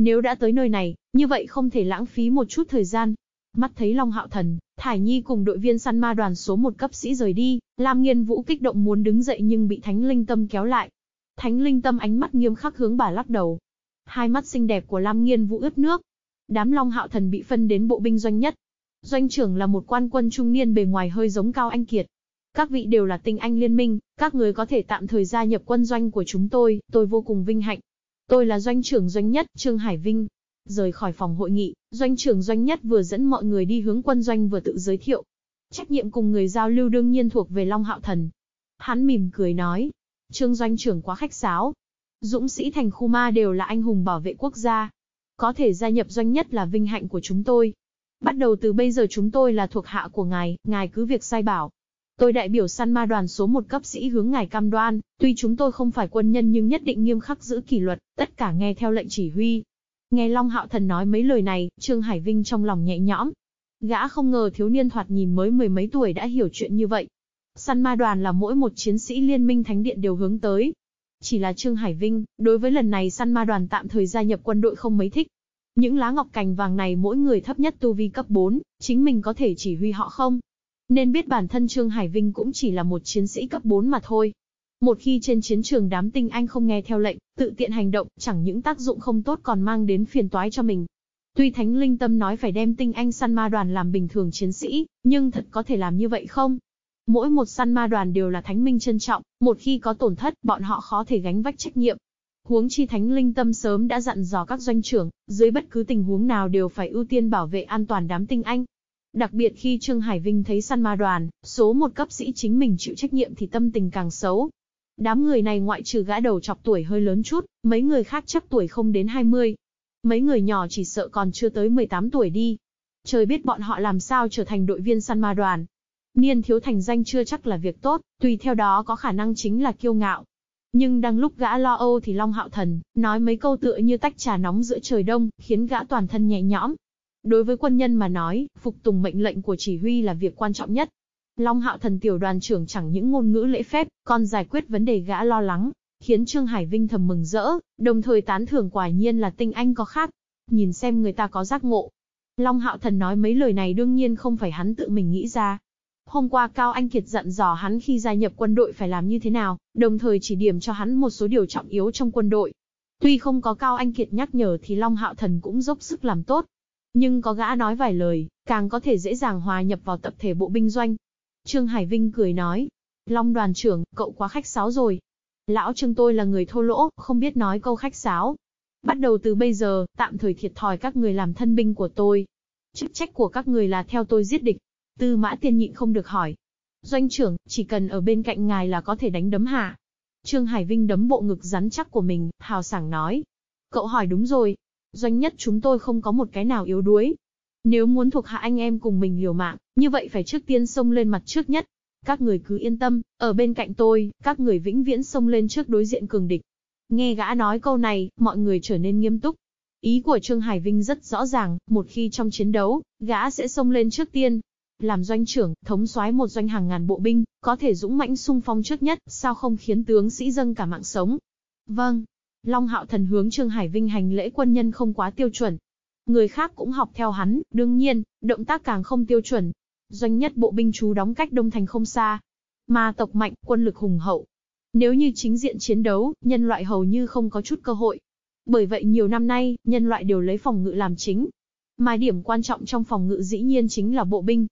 nếu đã tới nơi này, như vậy không thể lãng phí một chút thời gian. Mắt thấy Long Hạo Thần, Thải Nhi cùng đội viên săn ma đoàn số một cấp sĩ rời đi, Lam Nghiên Vũ kích động muốn đứng dậy nhưng bị Thánh Linh Tâm kéo lại. Thánh Linh Tâm ánh mắt nghiêm khắc hướng bà lắc đầu. Hai mắt xinh đẹp của Lam Nghiên Vũ ướt nước. Đám Long Hạo Thần bị phân đến bộ binh doanh nhất. Doanh trưởng là một quan quân trung niên bề ngoài hơi giống Cao Anh Kiệt. Các vị đều là tinh anh liên minh, các người có thể tạm thời gia nhập quân doanh của chúng tôi, tôi vô cùng vinh hạnh. Tôi là doanh trưởng doanh nhất, Trương Hải Vinh. Rời khỏi phòng hội nghị, doanh trưởng doanh nhất vừa dẫn mọi người đi hướng quân doanh vừa tự giới thiệu. Trách nhiệm cùng người giao lưu đương nhiên thuộc về Long Hạo Thần. Hắn mỉm cười nói. Trương doanh trưởng quá khách sáo. Dũng sĩ thành khu ma đều là anh hùng bảo vệ quốc gia. Có thể gia nhập doanh nhất là vinh hạnh của chúng tôi. Bắt đầu từ bây giờ chúng tôi là thuộc hạ của ngài, ngài cứ việc sai bảo. Tôi đại biểu săn ma đoàn số một cấp sĩ hướng ngài cam đoan, tuy chúng tôi không phải quân nhân nhưng nhất định nghiêm khắc giữ kỷ luật, tất cả nghe theo lệnh chỉ huy. Nghe Long Hạo Thần nói mấy lời này, Trương Hải Vinh trong lòng nhẹ nhõm. Gã không ngờ thiếu niên thoạt nhìn mới mười mấy tuổi đã hiểu chuyện như vậy. Săn ma đoàn là mỗi một chiến sĩ liên minh thánh điện đều hướng tới. Chỉ là Trương Hải Vinh, đối với lần này săn ma đoàn tạm thời gia nhập quân đội không mấy thích. Những lá ngọc cành vàng này mỗi người thấp nhất tu vi cấp 4, chính mình có thể chỉ huy họ không? Nên biết bản thân Trương Hải Vinh cũng chỉ là một chiến sĩ cấp 4 mà thôi. Một khi trên chiến trường đám tinh anh không nghe theo lệnh, tự tiện hành động, chẳng những tác dụng không tốt còn mang đến phiền toái cho mình. Tuy Thánh Linh Tâm nói phải đem tinh anh săn ma đoàn làm bình thường chiến sĩ, nhưng thật có thể làm như vậy không? Mỗi một săn ma đoàn đều là thánh minh trân trọng, một khi có tổn thất, bọn họ khó thể gánh vách trách nhiệm. Huống chi Thánh Linh Tâm sớm đã dặn dò các doanh trưởng, dưới bất cứ tình huống nào đều phải ưu tiên bảo vệ an toàn đám tinh anh, Đặc biệt khi Trương Hải Vinh thấy săn ma đoàn, số một cấp sĩ chính mình chịu trách nhiệm thì tâm tình càng xấu. Đám người này ngoại trừ gã đầu chọc tuổi hơi lớn chút, mấy người khác chắc tuổi không đến 20. Mấy người nhỏ chỉ sợ còn chưa tới 18 tuổi đi. Trời biết bọn họ làm sao trở thành đội viên săn ma đoàn. Niên thiếu thành danh chưa chắc là việc tốt, tùy theo đó có khả năng chính là kiêu ngạo. Nhưng đang lúc gã lo âu thì Long Hạo Thần, nói mấy câu tựa như tách trà nóng giữa trời đông, khiến gã toàn thân nhẹ nhõm, Đối với quân nhân mà nói, phục tùng mệnh lệnh của chỉ huy là việc quan trọng nhất. Long hạo thần tiểu đoàn trưởng chẳng những ngôn ngữ lễ phép, còn giải quyết vấn đề gã lo lắng, khiến Trương Hải Vinh thầm mừng rỡ, đồng thời tán thưởng quả nhiên là tinh anh có khác. Nhìn xem người ta có giác ngộ. Long hạo thần nói mấy lời này đương nhiên không phải hắn tự mình nghĩ ra. Hôm qua Cao Anh Kiệt dặn dò hắn khi gia nhập quân đội phải làm như thế nào, đồng thời chỉ điểm cho hắn một số điều trọng yếu trong quân đội. Tuy không có Cao Anh Kiệt nhắc nhở thì Long Hạo Thần cũng dốc sức làm tốt, nhưng có gã nói vài lời, càng có thể dễ dàng hòa nhập vào tập thể bộ binh doanh. Trương Hải Vinh cười nói, Long đoàn trưởng, cậu quá khách sáo rồi. Lão Trương tôi là người thô lỗ, không biết nói câu khách sáo. Bắt đầu từ bây giờ, tạm thời thiệt thòi các người làm thân binh của tôi. Chức trách của các người là theo tôi giết địch. Tư mã tiên nhịn không được hỏi. Doanh trưởng, chỉ cần ở bên cạnh ngài là có thể đánh đấm hạ. Trương Hải Vinh đấm bộ ngực rắn chắc của mình, hào sảng nói. Cậu hỏi đúng rồi, Doanh nhất chúng tôi không có một cái nào yếu đuối. Nếu muốn thuộc hạ anh em cùng mình liều mạng, Như vậy phải trước tiên xông lên mặt trước nhất. Các người cứ yên tâm, ở bên cạnh tôi, các người vĩnh viễn xông lên trước đối diện cường địch. Nghe gã nói câu này, mọi người trở nên nghiêm túc. Ý của Trương Hải Vinh rất rõ ràng, một khi trong chiến đấu, gã sẽ xông lên trước tiên. Làm doanh trưởng, thống soái một doanh hàng ngàn bộ binh, có thể dũng mãnh xung phong trước nhất, sao không khiến tướng sĩ dâng cả mạng sống. Vâng. Long Hạo Thần hướng Trương Hải Vinh hành lễ quân nhân không quá tiêu chuẩn. Người khác cũng học theo hắn, đương nhiên, động tác càng không tiêu chuẩn. Doanh nhất bộ binh chú đóng cách Đông Thành không xa. Mà tộc mạnh, quân lực hùng hậu, nếu như chính diện chiến đấu, nhân loại hầu như không có chút cơ hội. Bởi vậy nhiều năm nay, nhân loại đều lấy phòng ngự làm chính. Mà điểm quan trọng trong phòng ngự dĩ nhiên chính là bộ binh.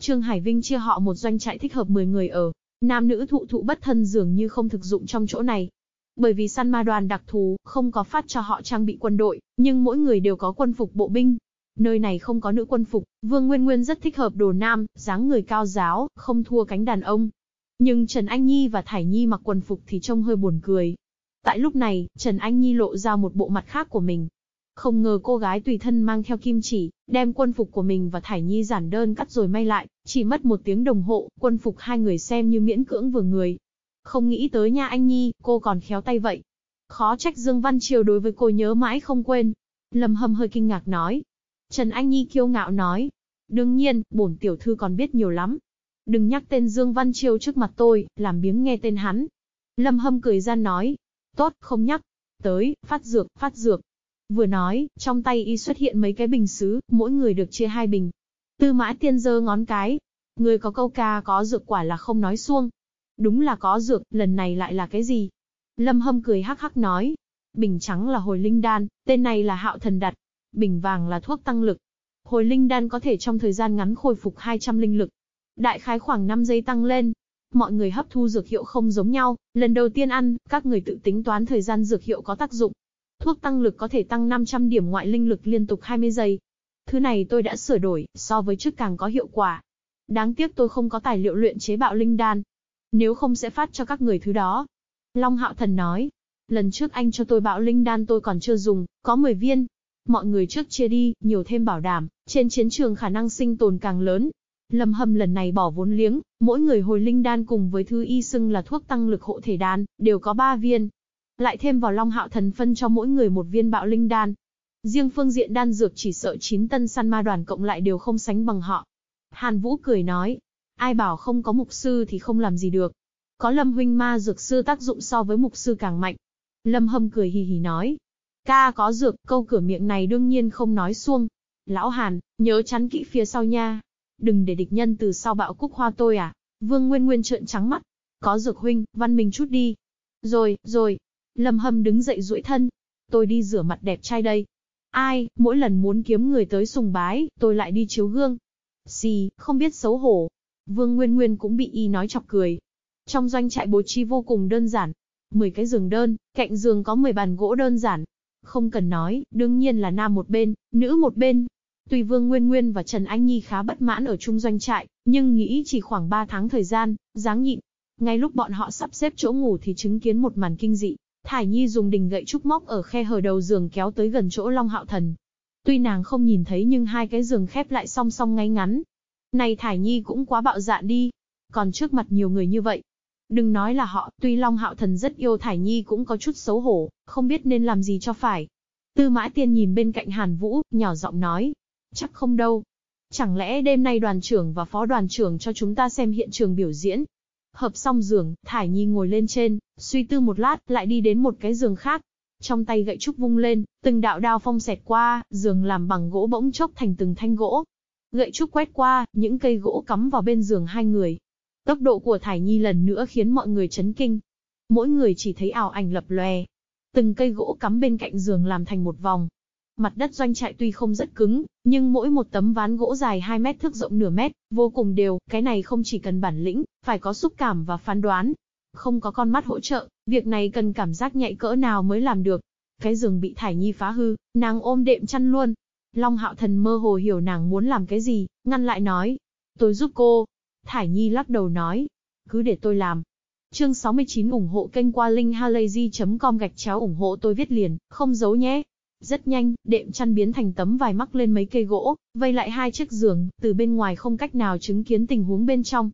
Trương Hải Vinh chia họ một doanh trại thích hợp 10 người ở. Nam nữ thụ thụ bất thân dường như không thực dụng trong chỗ này. Bởi vì săn ma đoàn đặc thù, không có phát cho họ trang bị quân đội, nhưng mỗi người đều có quân phục bộ binh. Nơi này không có nữ quân phục, Vương Nguyên Nguyên rất thích hợp đồ nam, dáng người cao giáo, không thua cánh đàn ông, nhưng Trần Anh Nhi và Thải Nhi mặc quần phục thì trông hơi buồn cười. Tại lúc này, Trần Anh Nhi lộ ra một bộ mặt khác của mình. Không ngờ cô gái tùy thân mang theo kim chỉ, đem quân phục của mình và Thải Nhi giản đơn cắt rồi may lại, chỉ mất một tiếng đồng hồ, quân phục hai người xem như miễn cưỡng vừa người. Không nghĩ tới nha anh Nhi, cô còn khéo tay vậy. Khó trách Dương Văn Triều đối với cô nhớ mãi không quên. Lâm Hâm hơi kinh ngạc nói. Trần Anh Nhi kiêu ngạo nói. Đương nhiên, bổn tiểu thư còn biết nhiều lắm, Đừng nhắc tên Dương Văn triều trước mặt tôi, làm biếng nghe tên hắn. Lâm Hâm cười gian nói. Tốt, không nhắc. Tới, phát dược, phát dược. Vừa nói, trong tay y xuất hiện mấy cái bình xứ, mỗi người được chia hai bình. Tư mã tiên giơ ngón cái. Người có câu ca có dược quả là không nói xuông. Đúng là có dược, lần này lại là cái gì? Lâm Hâm cười hắc hắc nói. Bình trắng là hồi linh đan, tên này là hạo thần đặt. Bình vàng là thuốc tăng lực. Hồi linh đan có thể trong thời gian ngắn khôi phục 200 linh lực, Đại khái khoảng 5 giây tăng lên. Mọi người hấp thu dược hiệu không giống nhau, lần đầu tiên ăn, các người tự tính toán thời gian dược hiệu có tác dụng. Thuốc tăng lực có thể tăng 500 điểm ngoại linh lực liên tục 20 giây. Thứ này tôi đã sửa đổi, so với trước càng có hiệu quả. Đáng tiếc tôi không có tài liệu luyện chế bạo linh đan. Nếu không sẽ phát cho các người thứ đó. Long Hạo Thần nói. Lần trước anh cho tôi bạo linh đan tôi còn chưa dùng, có 10 viên. Mọi người trước chia đi, nhiều thêm bảo đảm, trên chiến trường khả năng sinh tồn càng lớn, Lâm Hâm lần này bỏ vốn liếng, mỗi người hồi linh đan cùng với thứ y xưng là thuốc tăng lực hộ thể đan, đều có 3 viên. Lại thêm vào Long Hạo Thần phân cho mỗi người một viên bạo linh đan. Riêng phương diện đan dược chỉ sợ 9 tân săn ma đoàn cộng lại đều không sánh bằng họ. Hàn Vũ cười nói, ai bảo không có mục sư thì không làm gì được. Có Lâm huynh ma dược sư tác dụng so với mục sư càng mạnh. Lâm Hâm cười hì hì nói, ca có dược, câu cửa miệng này đương nhiên không nói xuông. Lão Hàn, nhớ chắn kỹ phía sau nha, Đừng để địch nhân từ sau bạo cúc hoa tôi à. Vương Nguyên Nguyên trợn trắng mắt. Có dược huynh, văn mình chút đi. Rồi, rồi. Lâm Hâm đứng dậy duỗi thân. Tôi đi rửa mặt đẹp trai đây. Ai, mỗi lần muốn kiếm người tới sùng bái, tôi lại đi chiếu gương. Xì, không biết xấu hổ. Vương Nguyên Nguyên cũng bị y nói chọc cười. Trong doanh trại bố trí vô cùng đơn giản. 10 cái giường đơn, cạnh giường có 10 bàn gỗ đơn giản. Không cần nói, đương nhiên là nam một bên, nữ một bên, Tuy Vương Nguyên Nguyên và Trần Anh Nhi khá bất mãn ở trung doanh trại, nhưng nghĩ chỉ khoảng 3 tháng thời gian, dáng nhịn. Ngay lúc bọn họ sắp xếp chỗ ngủ thì chứng kiến một màn kinh dị. Thải Nhi dùng đình gậy trúc móc ở khe hở đầu giường kéo tới gần chỗ Long Hạo Thần. Tuy nàng không nhìn thấy nhưng hai cái giường khép lại song song ngay ngắn. Này Thải Nhi cũng quá bạo dạn đi. Còn trước mặt nhiều người như vậy. Đừng nói là họ, tuy Long Hạo Thần rất yêu Thải Nhi cũng có chút xấu hổ, không biết nên làm gì cho phải. Tư Mã Tiên nhìn bên cạnh Hàn Vũ, nhỏ giọng nói, Chắc không đâu. Chẳng lẽ đêm nay đoàn trưởng và phó đoàn trưởng cho chúng ta xem hiện trường biểu diễn? Hợp xong giường, Thải Nhi ngồi lên trên, suy tư một lát, lại đi đến một cái giường khác. Trong tay gậy trúc vung lên, từng đạo đao phong xẹt qua, giường làm bằng gỗ bỗng chốc thành từng thanh gỗ. Gậy trúc quét qua, những cây gỗ cắm vào bên giường hai người. Tốc độ của Thải Nhi lần nữa khiến mọi người chấn kinh. Mỗi người chỉ thấy ảo ảnh lập lòe. Từng cây gỗ cắm bên cạnh giường làm thành một vòng, Mặt đất doanh trại tuy không rất cứng, nhưng mỗi một tấm ván gỗ dài 2 mét thước rộng nửa mét, vô cùng đều, cái này không chỉ cần bản lĩnh, phải có xúc cảm và phán đoán. Không có con mắt hỗ trợ, việc này cần cảm giác nhạy cỡ nào mới làm được. Cái giường bị Thải Nhi phá hư, nàng ôm đệm chăn luôn. Long Hạo Thần mơ hồ hiểu nàng muốn làm cái gì, ngăn lại nói. Tôi giúp cô. Thải Nhi lắc đầu nói. Cứ để tôi làm. Chương 69 ủng hộ kênh qua linkhalazy.com gạch chéo ủng hộ tôi viết liền, không giấu nhé. Rất nhanh, đệm chăn biến thành tấm vải mắc lên mấy cây gỗ, vây lại hai chiếc giường, từ bên ngoài không cách nào chứng kiến tình huống bên trong.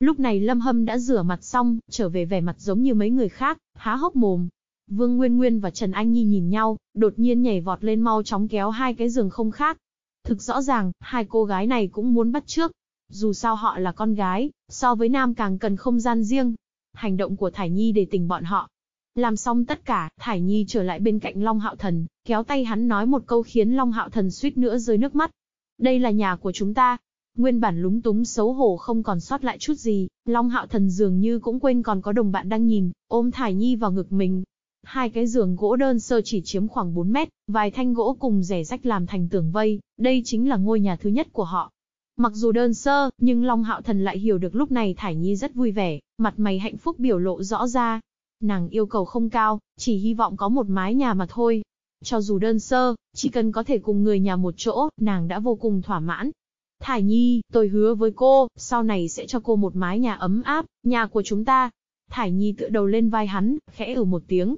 Lúc này Lâm Hâm đã rửa mặt xong, trở về vẻ mặt giống như mấy người khác, há hốc mồm. Vương Nguyên Nguyên và Trần Anh Nhi nhìn nhau, đột nhiên nhảy vọt lên mau chóng kéo hai cái giường không khác. Thực rõ ràng, hai cô gái này cũng muốn bắt trước. Dù sao họ là con gái, so với nam càng cần không gian riêng. Hành động của Thải Nhi để tình bọn họ, làm xong tất cả, Thải Nhi trở lại bên cạnh Long Hạo Thần, kéo tay hắn nói một câu khiến Long Hạo Thần suýt nữa rơi nước mắt. Đây là nhà của chúng ta. Nguyên bản lúng túng xấu hổ không còn sót lại chút gì, Long Hạo Thần dường như cũng quên còn có đồng bạn đang nhìn, ôm Thải Nhi vào ngực mình. Hai cái giường gỗ đơn sơ chỉ chiếm khoảng 4 mét, vài thanh gỗ cùng rẻ rách làm thành tường vây, đây chính là ngôi nhà thứ nhất của họ. Mặc dù đơn sơ, nhưng Long Hạo Thần lại hiểu được lúc này Thải Nhi rất vui vẻ, mặt mày hạnh phúc biểu lộ rõ ra, Nàng yêu cầu không cao, chỉ hy vọng có một mái nhà mà thôi. Cho dù đơn sơ, chỉ cần có thể cùng người nhà một chỗ, nàng đã vô cùng thỏa mãn. Thải Nhi, tôi hứa với cô, sau này sẽ cho cô một mái nhà ấm áp, nhà của chúng ta. Thải Nhi tựa đầu lên vai hắn, khẽ ừ một tiếng.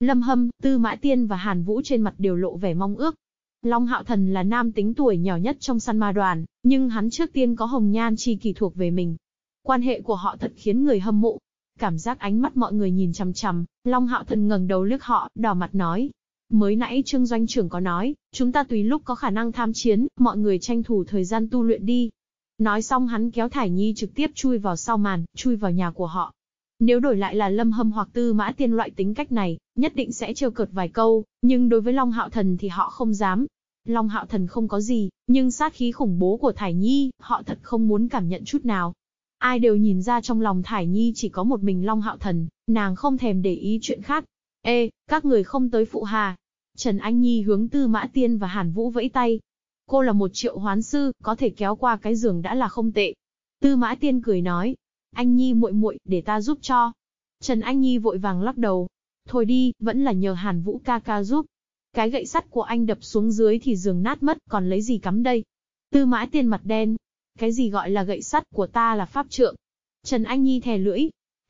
Lâm Hâm, Tư Mã Tiên và Hàn Vũ trên mặt đều lộ vẻ mong ước. Long Hạo Thần là nam tính tuổi nhỏ nhất trong săn ma đoàn, nhưng hắn trước tiên có hồng nhan chi kỳ thuộc về mình. Quan hệ của họ thật khiến người hâm mộ. Cảm giác ánh mắt mọi người nhìn chằm chằm, Long Hạo Thần ngẩng đầu liếc họ, đỏ mặt nói. Mới nãy Trương Doanh trưởng có nói, chúng ta tùy lúc có khả năng tham chiến, mọi người tranh thủ thời gian tu luyện đi. Nói xong hắn kéo Thải Nhi trực tiếp chui vào sau màn, chui vào nhà của họ. Nếu đổi lại là Lâm Hâm hoặc Tư Mã Tiên loại tính cách này, nhất định sẽ trêu cợt vài câu, nhưng đối với Long Hạo Thần thì họ không dám. Long Hạo Thần không có gì, nhưng sát khí khủng bố của Thải Nhi, họ thật không muốn cảm nhận chút nào. Ai đều nhìn ra trong lòng Thải Nhi chỉ có một mình Long Hạo Thần, nàng không thèm để ý chuyện khác. Ê, các người không tới phụ hà. Trần Anh Nhi hướng Tư Mã Tiên và Hàn Vũ vẫy tay. Cô là một triệu hoán sư, có thể kéo qua cái giường đã là không tệ. Tư Mã Tiên cười nói. Anh Nhi muội muội, để ta giúp cho. Trần Anh Nhi vội vàng lắc đầu. Thôi đi, vẫn là nhờ Hàn Vũ ca ca giúp. Cái gậy sắt của anh đập xuống dưới thì giường nát mất, còn lấy gì cắm đây? Tư Mã Tiên mặt đen, cái gì gọi là gậy sắt của ta là pháp trượng? Trần Anh Nhi thè lưỡi.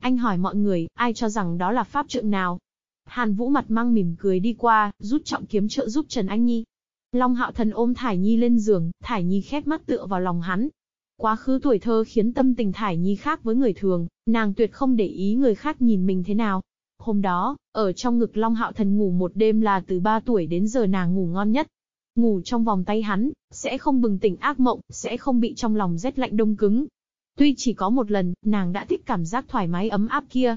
Anh hỏi mọi người, ai cho rằng đó là pháp trượng nào? Hàn Vũ mặt mang mỉm cười đi qua, rút trọng kiếm trợ giúp Trần Anh Nhi. Long Hạo Thần ôm Thải Nhi lên giường, Thải Nhi khép mắt tựa vào lòng hắn. Quá khứ tuổi thơ khiến tâm tình Thải Nhi khác với người thường, nàng tuyệt không để ý người khác nhìn mình thế nào. Hôm đó, ở trong ngực Long Hạo Thần ngủ một đêm là từ 3 tuổi đến giờ nàng ngủ ngon nhất. Ngủ trong vòng tay hắn, sẽ không bừng tỉnh ác mộng, sẽ không bị trong lòng rét lạnh đông cứng. Tuy chỉ có một lần, nàng đã thích cảm giác thoải mái ấm áp kia.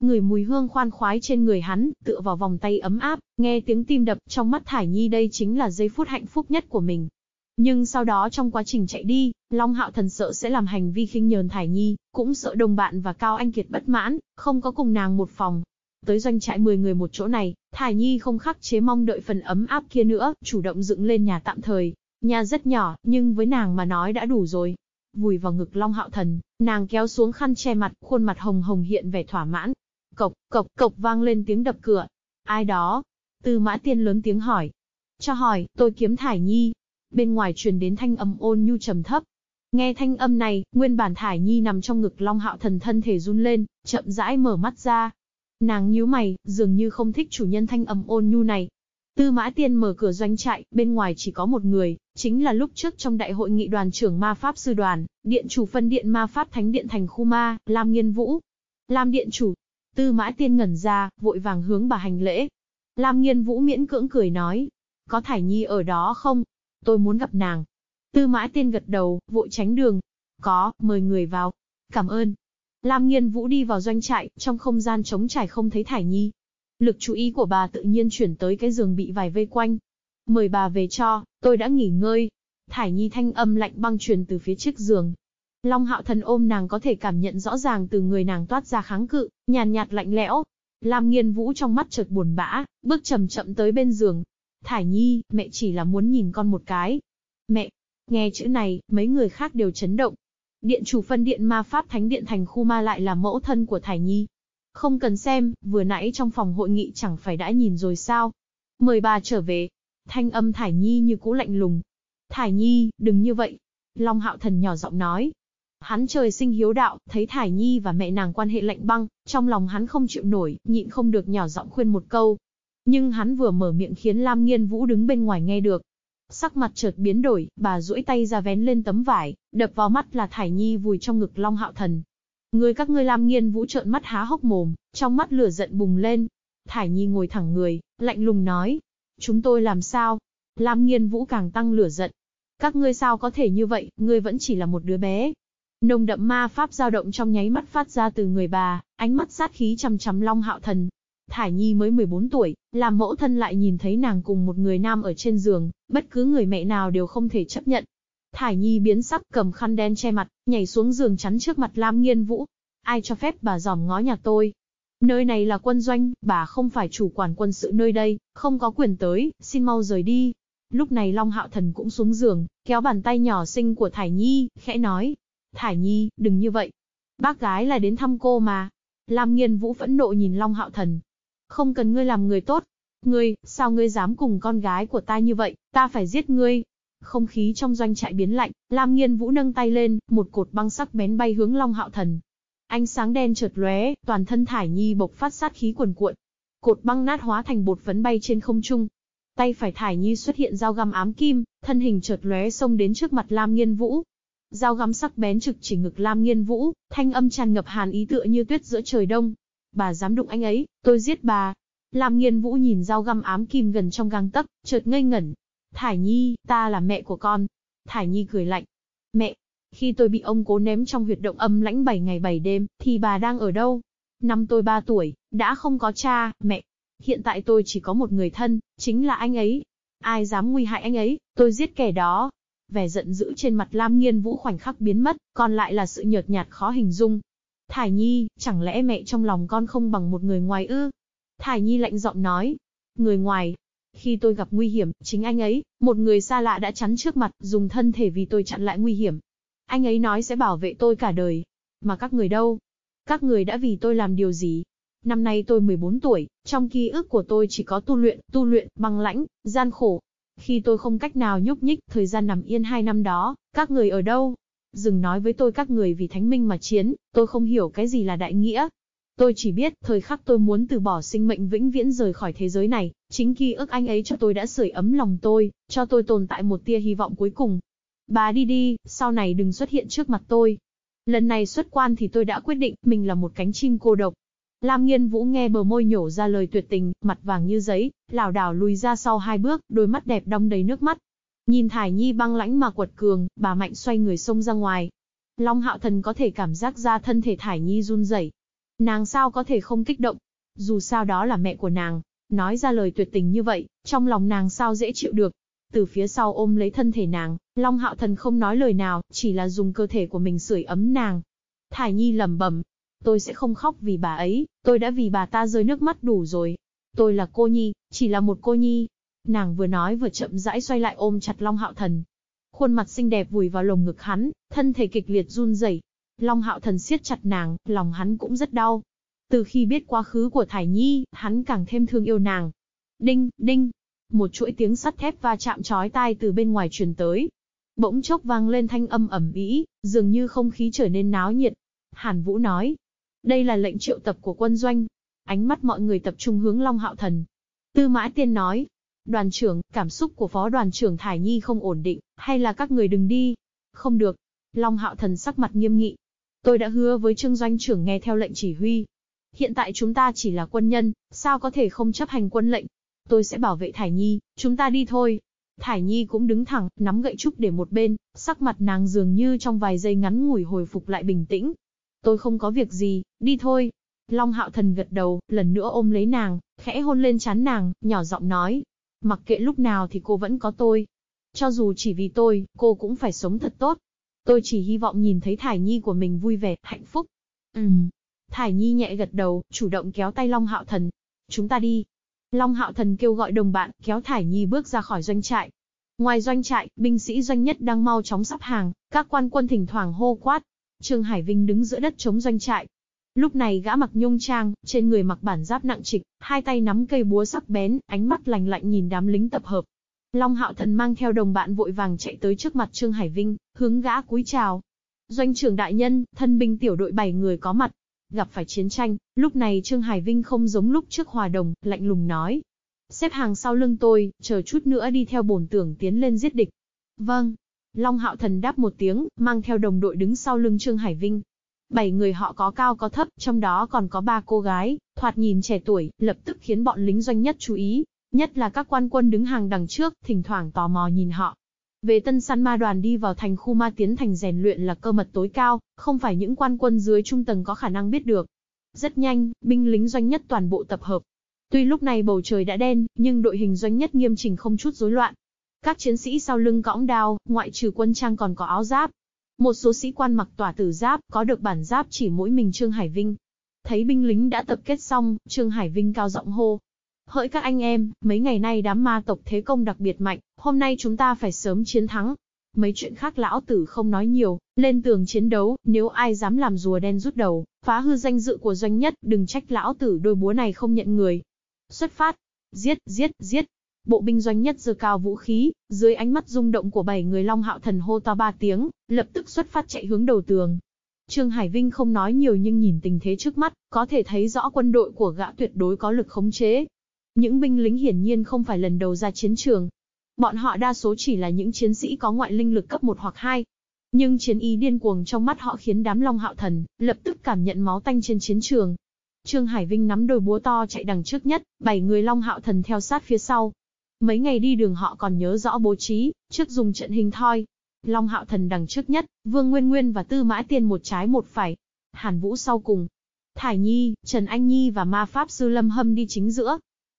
Người mùi hương khoan khoái trên người hắn, tựa vào vòng tay ấm áp, nghe tiếng tim đập trong mắt Thải Nhi đây chính là giây phút hạnh phúc nhất của mình. Nhưng sau đó trong quá trình chạy đi, Long Hạo Thần sợ sẽ làm hành vi khinh nhờn Thải Nhi, cũng sợ đồng bạn và Cao Anh Kiệt bất mãn, không có cùng nàng một phòng, Tới doanh trại 10 người một chỗ này, Thải Nhi không khắc chế mong đợi phần ấm áp kia nữa, chủ động dựng lên nhà tạm thời. Nhà rất nhỏ, nhưng với nàng mà nói đã đủ rồi. Vùi vào ngực Long Hạo Thần, nàng kéo xuống khăn che mặt, khuôn mặt hồng hồng hiện vẻ thỏa mãn. Cộc, cộc, cộc vang lên tiếng đập cửa. Ai đó? Tư Mã Tiên lớn tiếng hỏi. Cho hỏi, tôi kiếm Thải Nhi. Bên ngoài truyền đến thanh âm ôn nhu trầm thấp. Nghe thanh âm này, nguyên bản Thải Nhi nằm trong ngực Long Hạo Thần thân thể run lên, chậm rãi mở mắt ra, Nàng nhíu mày, dường như không thích chủ nhân thanh âm ôn nhu này. Tư Mã Tiên mở cửa doanh trại, bên ngoài chỉ có một người, chính là lúc trước trong đại hội nghị đoàn trưởng ma pháp sư đoàn, điện chủ phân điện ma pháp thánh điện thành khu ma, Lam Nghiên Vũ. Lam điện chủ. Tư Mã Tiên ngẩn ra, vội vàng hướng bà hành lễ. Lam Nghiên Vũ miễn cưỡng cười nói, có Thải Nhi ở đó không? Tôi muốn gặp nàng. Tư Mã Tiên gật đầu, vội tránh đường. Có, mời người vào. Cảm ơn. Lam Nghiên Vũ đi vào doanh trại, trong không gian trống trải không thấy Thải Nhi. Lực chú ý của bà tự nhiên chuyển tới cái giường bị vải vây quanh. Mời bà về cho, tôi đã nghỉ ngơi. Thải Nhi thanh âm lạnh băng truyền từ phía trước giường. Long hạo thần ôm nàng có thể cảm nhận rõ ràng từ người nàng toát ra kháng cự, nhàn nhạt, nhạt lạnh lẽo. Lam Nghiên Vũ trong mắt chợt buồn bã, bước chậm chậm tới bên giường. Thải Nhi, mẹ chỉ là muốn nhìn con một cái. Mẹ, nghe chữ này, mấy người khác đều chấn động. Điện chủ phân điện ma pháp thánh điện thành khu ma lại là mẫu thân của Thải Nhi. Không cần xem, vừa nãy trong phòng hội nghị chẳng phải đã nhìn rồi sao. Mời bà trở về. Thanh âm Thải Nhi như cũ lạnh lùng. Thải Nhi, đừng như vậy. Long hạo thần nhỏ giọng nói. Hắn trời sinh hiếu đạo, thấy Thải Nhi và mẹ nàng quan hệ lạnh băng, trong lòng hắn không chịu nổi, nhịn không được nhỏ giọng khuyên một câu. Nhưng hắn vừa mở miệng khiến Lam Nghiên Vũ đứng bên ngoài nghe được. Sắc mặt chợt biến đổi, bà duỗi tay ra vén lên tấm vải, đập vào mắt là Thải Nhi vùi trong ngực Long Hạo Thần. Người các ngươi Lam Nghiên Vũ trợn mắt há hốc mồm, trong mắt lửa giận bùng lên. Thải Nhi ngồi thẳng người, lạnh lùng nói. Chúng tôi làm sao? Lam Nghiên Vũ càng tăng lửa giận. Các ngươi sao có thể như vậy, ngươi vẫn chỉ là một đứa bé. Nồng đậm ma pháp dao động trong nháy mắt phát ra từ người bà, ánh mắt sát khí chằm chằm Long Hạo Thần. Thải Nhi mới 14 tuổi, làm mẫu thân lại nhìn thấy nàng cùng một người nam ở trên giường, bất cứ người mẹ nào đều không thể chấp nhận. Thải Nhi biến sắc cầm khăn đen che mặt, nhảy xuống giường chắn trước mặt Lam Nghiên Vũ. Ai cho phép bà dòm ngó nhà tôi? Nơi này là quân doanh, bà không phải chủ quản quân sự nơi đây, không có quyền tới, xin mau rời đi. Lúc này Long Hạo Thần cũng xuống giường, kéo bàn tay nhỏ xinh của Thải Nhi, khẽ nói. Thải Nhi, đừng như vậy. Bác gái là đến thăm cô mà. Lam Nghiên Vũ phẫn nộ nhìn Long Hạo Thần. Không cần ngươi làm người tốt. Ngươi, sao ngươi dám cùng con gái của ta như vậy, ta phải giết ngươi. Không khí trong doanh trại biến lạnh, Lam Nghiên Vũ nâng tay lên, một cột băng sắc bén bay hướng Long Hạo Thần. Ánh sáng đen chợt lóe, toàn thân Thải Nhi bộc phát sát khí cuồn cuộn. Cột băng nát hóa thành bột phấn bay trên không trung. Tay phải Thải Nhi xuất hiện dao găm ám kim, thân hình chợt lóe xông đến trước mặt Lam Nghiên Vũ. Dao găm sắc bén trực chỉ ngực Lam Nghiên Vũ, thanh âm tràn ngập hàn ý tựa như tuyết giữa trời đông. Bà dám đụng anh ấy, tôi giết bà. Lam Nghiên Vũ nhìn dao găm ám kim gần trong gang tấc, chợt ngây ngẩn. Thải Nhi, ta là mẹ của con. Thải Nhi cười lạnh. Mẹ, khi tôi bị ông cố ném trong huyệt động âm lãnh 7 ngày 7 đêm, thì bà đang ở đâu? Năm tôi 3 tuổi, đã không có cha, mẹ. Hiện tại tôi chỉ có một người thân, chính là anh ấy. Ai dám nguy hại anh ấy, tôi giết kẻ đó. Vẻ giận dữ trên mặt Lam Nghiên Vũ khoảnh khắc biến mất, còn lại là sự nhợt nhạt khó hình dung. Thải Nhi, chẳng lẽ mẹ trong lòng con không bằng một người ngoài ư? Thải Nhi lạnh giọng nói. Người ngoài, khi tôi gặp nguy hiểm, chính anh ấy, một người xa lạ đã chắn trước mặt, dùng thân thể vì tôi chặn lại nguy hiểm. Anh ấy nói sẽ bảo vệ tôi cả đời. Mà các người đâu? Các người đã vì tôi làm điều gì? Năm nay tôi 14 tuổi, trong ký ức của tôi chỉ có tu luyện, tu luyện, băng lãnh, gian khổ. Khi tôi không cách nào nhúc nhích, thời gian nằm yên hai năm đó, các người ở đâu? Dừng nói với tôi các người vì thánh minh mà chiến, tôi không hiểu cái gì là đại nghĩa. Tôi chỉ biết, thời khắc tôi muốn từ bỏ sinh mệnh vĩnh viễn rời khỏi thế giới này, chính ký ức anh ấy cho tôi đã sưởi ấm lòng tôi, cho tôi tồn tại một tia hy vọng cuối cùng, Bà đi đi, sau này đừng xuất hiện trước mặt tôi. Lần này xuất quan thì tôi đã quyết định, mình là một cánh chim cô độc. Lam Nghiên Vũ nghe bờ môi nhổ ra lời tuyệt tình, mặt vàng như giấy, lảo đảo lùi ra sau hai bước, đôi mắt đẹp đong đầy nước mắt. Nhìn Thải Nhi băng lãnh mà quật cường, bà mạnh xoay người xông ra ngoài. Long Hạo Thần có thể cảm giác ra thân thể Thải Nhi run rẩy. Nàng sao có thể không kích động? Dù sao đó là mẹ của nàng, nói ra lời tuyệt tình như vậy, trong lòng nàng sao dễ chịu được. Từ phía sau ôm lấy thân thể nàng, Long Hạo Thần không nói lời nào, chỉ là dùng cơ thể của mình sưởi ấm nàng. Thải Nhi lẩm bẩm, tôi sẽ không khóc vì bà ấy, tôi đã vì bà ta rơi nước mắt đủ rồi. Tôi là cô Nhi, chỉ là một cô Nhi. Nàng vừa nói vừa chậm rãi xoay lại ôm chặt Long Hạo Thần. Khuôn mặt xinh đẹp vùi vào lồng ngực hắn, thân thể kịch liệt run rẩy. Long Hạo Thần siết chặt nàng, lòng hắn cũng rất đau. Từ khi biết quá khứ của Thải Nhi, hắn càng thêm thương yêu nàng. Đinh, đinh, một chuỗi tiếng sắt thép va chạm chói tai từ bên ngoài truyền tới. Bỗng chốc vang lên thanh âm ẩm ĩ, dường như không khí trở nên náo nhiệt. Hàn Vũ nói, đây là lệnh triệu tập của quân doanh. Ánh mắt mọi người tập trung hướng Long Hạo Thần. Tư Mã Tiên nói, đoàn trưởng, cảm xúc của phó đoàn trưởng Thải Nhi không ổn định, hay là các người đừng đi? Không được. Long Hạo Thần sắc mặt nghiêm nghị. Tôi đã hứa với Trương Doanh trưởng nghe theo lệnh chỉ huy. Hiện tại chúng ta chỉ là quân nhân, sao có thể không chấp hành quân lệnh? Tôi sẽ bảo vệ Thải Nhi, chúng ta đi thôi. Thải Nhi cũng đứng thẳng, nắm gậy trúc để một bên, sắc mặt nàng dường như trong vài giây ngắn ngủi hồi phục lại bình tĩnh. Tôi không có việc gì, đi thôi. Long Hạo Thần gật đầu, lần nữa ôm lấy nàng, khẽ hôn lên chán nàng, nhỏ giọng nói. Mặc kệ lúc nào thì cô vẫn có tôi. Cho dù chỉ vì tôi, cô cũng phải sống thật tốt. Tôi chỉ hy vọng nhìn thấy Thải Nhi của mình vui vẻ, hạnh phúc. Ừm. Thải Nhi nhẹ gật đầu, chủ động kéo tay Long Hạo Thần. Chúng ta đi. Long Hạo Thần kêu gọi đồng bạn, kéo Thải Nhi bước ra khỏi doanh trại. Ngoài doanh trại, binh sĩ doanh nhất đang mau chóng sắp hàng, các quan quân thỉnh thoảng hô quát. Trương Hải Vinh đứng giữa đất chống doanh trại. Lúc này gã mặc nhung trang, trên người mặc bản giáp nặng trịch, hai tay nắm cây búa sắc bén, ánh mắt lạnh lạnh nhìn đám lính tập hợp. Long Hạo Thần mang theo đồng bạn vội vàng chạy tới trước mặt Trương Hải Vinh, hướng gã cúi chào. Doanh trưởng đại nhân, thân binh tiểu đội 7 người có mặt, gặp phải chiến tranh, lúc này Trương Hải Vinh không giống lúc trước hòa đồng, lạnh lùng nói. xếp hàng sau lưng tôi, chờ chút nữa đi theo bổn tưởng tiến lên giết địch. Vâng. Long Hạo Thần đáp một tiếng, mang theo đồng đội đứng sau lưng Trương Hải Vinh. Bảy người họ có cao có thấp, trong đó còn có ba cô gái, thoạt nhìn trẻ tuổi, lập tức khiến bọn lính doanh nhất chú ý. Nhất là các quan quân đứng hàng đằng trước, thỉnh thoảng tò mò nhìn họ. Về tân săn ma đoàn đi vào thành khu ma tiến thành rèn luyện là cơ mật tối cao, không phải những quan quân dưới trung tầng có khả năng biết được. Rất nhanh, binh lính doanh nhất toàn bộ tập hợp. Tuy lúc này bầu trời đã đen, nhưng đội hình doanh nhất nghiêm chỉnh không chút rối loạn. Các chiến sĩ sau lưng cõng đao, ngoại trừ quân trang còn có áo giáp. Một số sĩ quan mặc tỏa tử giáp, có được bản giáp chỉ mỗi mình Trương Hải Vinh. Thấy binh lính đã tập kết xong, Trương Hải Vinh cao giọng hô, Hỡi các anh em, mấy ngày nay đám ma tộc thế công đặc biệt mạnh, hôm nay chúng ta phải sớm chiến thắng. Mấy chuyện khác lão tử không nói nhiều, lên tường chiến đấu, nếu ai dám làm rùa đen rút đầu, phá hư danh dự của doanh nhất, đừng trách lão tử đôi búa này không nhận người. Xuất phát, giết, giết, giết. Bộ binh doanh nhất giơ cao vũ khí, dưới ánh mắt rung động của bảy người Long Hạo Thần hô to ba tiếng, lập tức xuất phát chạy hướng đầu tường. Trương Hải Vinh không nói nhiều nhưng nhìn tình thế trước mắt, có thể thấy rõ quân đội của gã tuyệt đối có lực khống chế, những binh lính hiển nhiên không phải lần đầu ra chiến trường. Bọn họ đa số chỉ là những chiến sĩ có ngoại linh lực cấp 1 hoặc 2. Nhưng chiến ý điên cuồng trong mắt họ khiến đám Long Hạo Thần lập tức cảm nhận máu tanh trên chiến trường. Trương Hải Vinh nắm đôi búa to chạy đằng trước nhất, bảy người Long Hạo Thần theo sát phía sau. Mấy ngày đi đường họ còn nhớ rõ bố trí, trước dùng trận hình thoi. Long Hạo Thần đằng trước nhất, Vương Nguyên Nguyên và Tư Mã Tiên một trái một phải. Hàn Vũ sau cùng. Thải Nhi, Trần Anh Nhi và Ma Pháp Sư Lâm Hâm đi chính giữa,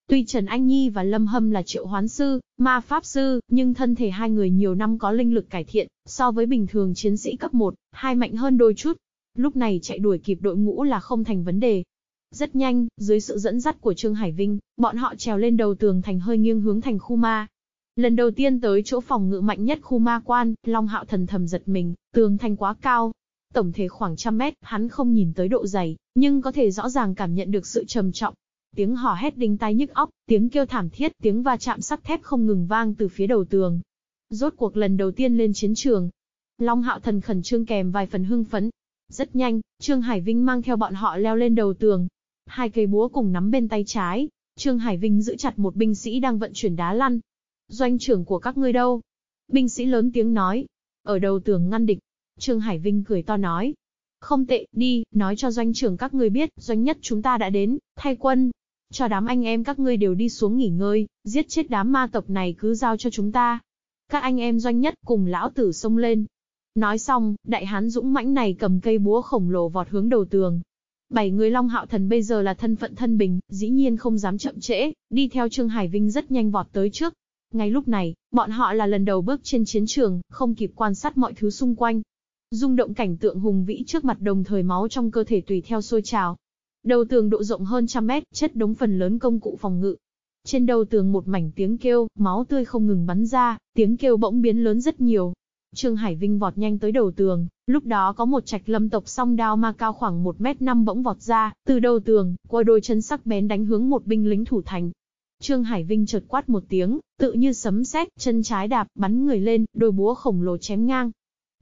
Tuy Trần Anh Nhi và Lâm Hâm là triệu hoán sư, ma pháp sư, nhưng thân thể hai người nhiều năm có linh lực cải thiện, so với bình thường chiến sĩ cấp 1, hai mạnh hơn đôi chút. Lúc này chạy đuổi kịp đội ngũ là không thành vấn đề. Rất nhanh, dưới sự dẫn dắt của Trương Hải Vinh, bọn họ trèo lên đầu tường thành hơi nghiêng hướng thành khu ma. Lần đầu tiên tới chỗ phòng ngự mạnh nhất khu ma quan, Long Hạo thần thầm giật mình, tường thành quá cao. Tổng thể khoảng trăm mét, hắn không nhìn tới độ dày, nhưng có thể rõ ràng cảm nhận được sự trầm trọng, Tiếng hò hét đinh tai nhức óc, tiếng kêu thảm thiết, tiếng va chạm sắt thép không ngừng vang từ phía đầu tường. Rốt cuộc lần đầu tiên lên chiến trường. Long hạo thần khẩn trương kèm vài phần hưng phấn. Rất nhanh, Trương Hải Vinh mang theo bọn họ leo lên đầu tường. Hai cây búa cùng nắm bên tay trái. Trương Hải Vinh giữ chặt một binh sĩ đang vận chuyển đá lăn. Doanh trưởng của các ngươi đâu? Binh sĩ lớn tiếng nói. Ở đầu tường ngăn địch. Trương Hải Vinh cười to nói. Không tệ, đi, nói cho doanh trưởng các ngươi biết, doanh nhất chúng ta đã đến, thay quân, cho đám anh em các ngươi đều đi xuống nghỉ ngơi, giết chết đám ma tộc này cứ giao cho chúng ta. Các anh em doanh nhất cùng lão tử xông lên. Nói xong, đại hán dũng mãnh này cầm cây búa khổng lồ vọt hướng đầu tường. Bảy người Long Hạo Thần bây giờ là thân phận thân bình, dĩ nhiên không dám chậm trễ, đi theo Trương Hải Vinh rất nhanh vọt tới trước. Ngay lúc này, bọn họ là lần đầu bước trên chiến trường, không kịp quan sát mọi thứ xung quanh. Dung động cảnh tượng hùng vĩ trước mặt đồng thời máu trong cơ thể tùy theo sôi trào, Đầu tường độ rộng hơn trăm mét, chất đống phần lớn công cụ phòng ngự. Trên đầu tường một mảnh tiếng kêu, máu tươi không ngừng bắn ra, tiếng kêu bỗng biến lớn rất nhiều. Trương Hải Vinh vọt nhanh tới đầu tường, lúc đó có một trạch lâm tộc song đao ma cao khoảng 1 mét 5 bỗng vọt ra, từ đầu tường, qua đôi chân sắc bén đánh hướng một binh lính thủ thành. Trương Hải Vinh chợt quát một tiếng, tự như sấm sét, chân trái đạp, bắn người lên, đôi búa khổng lồ chém ngang.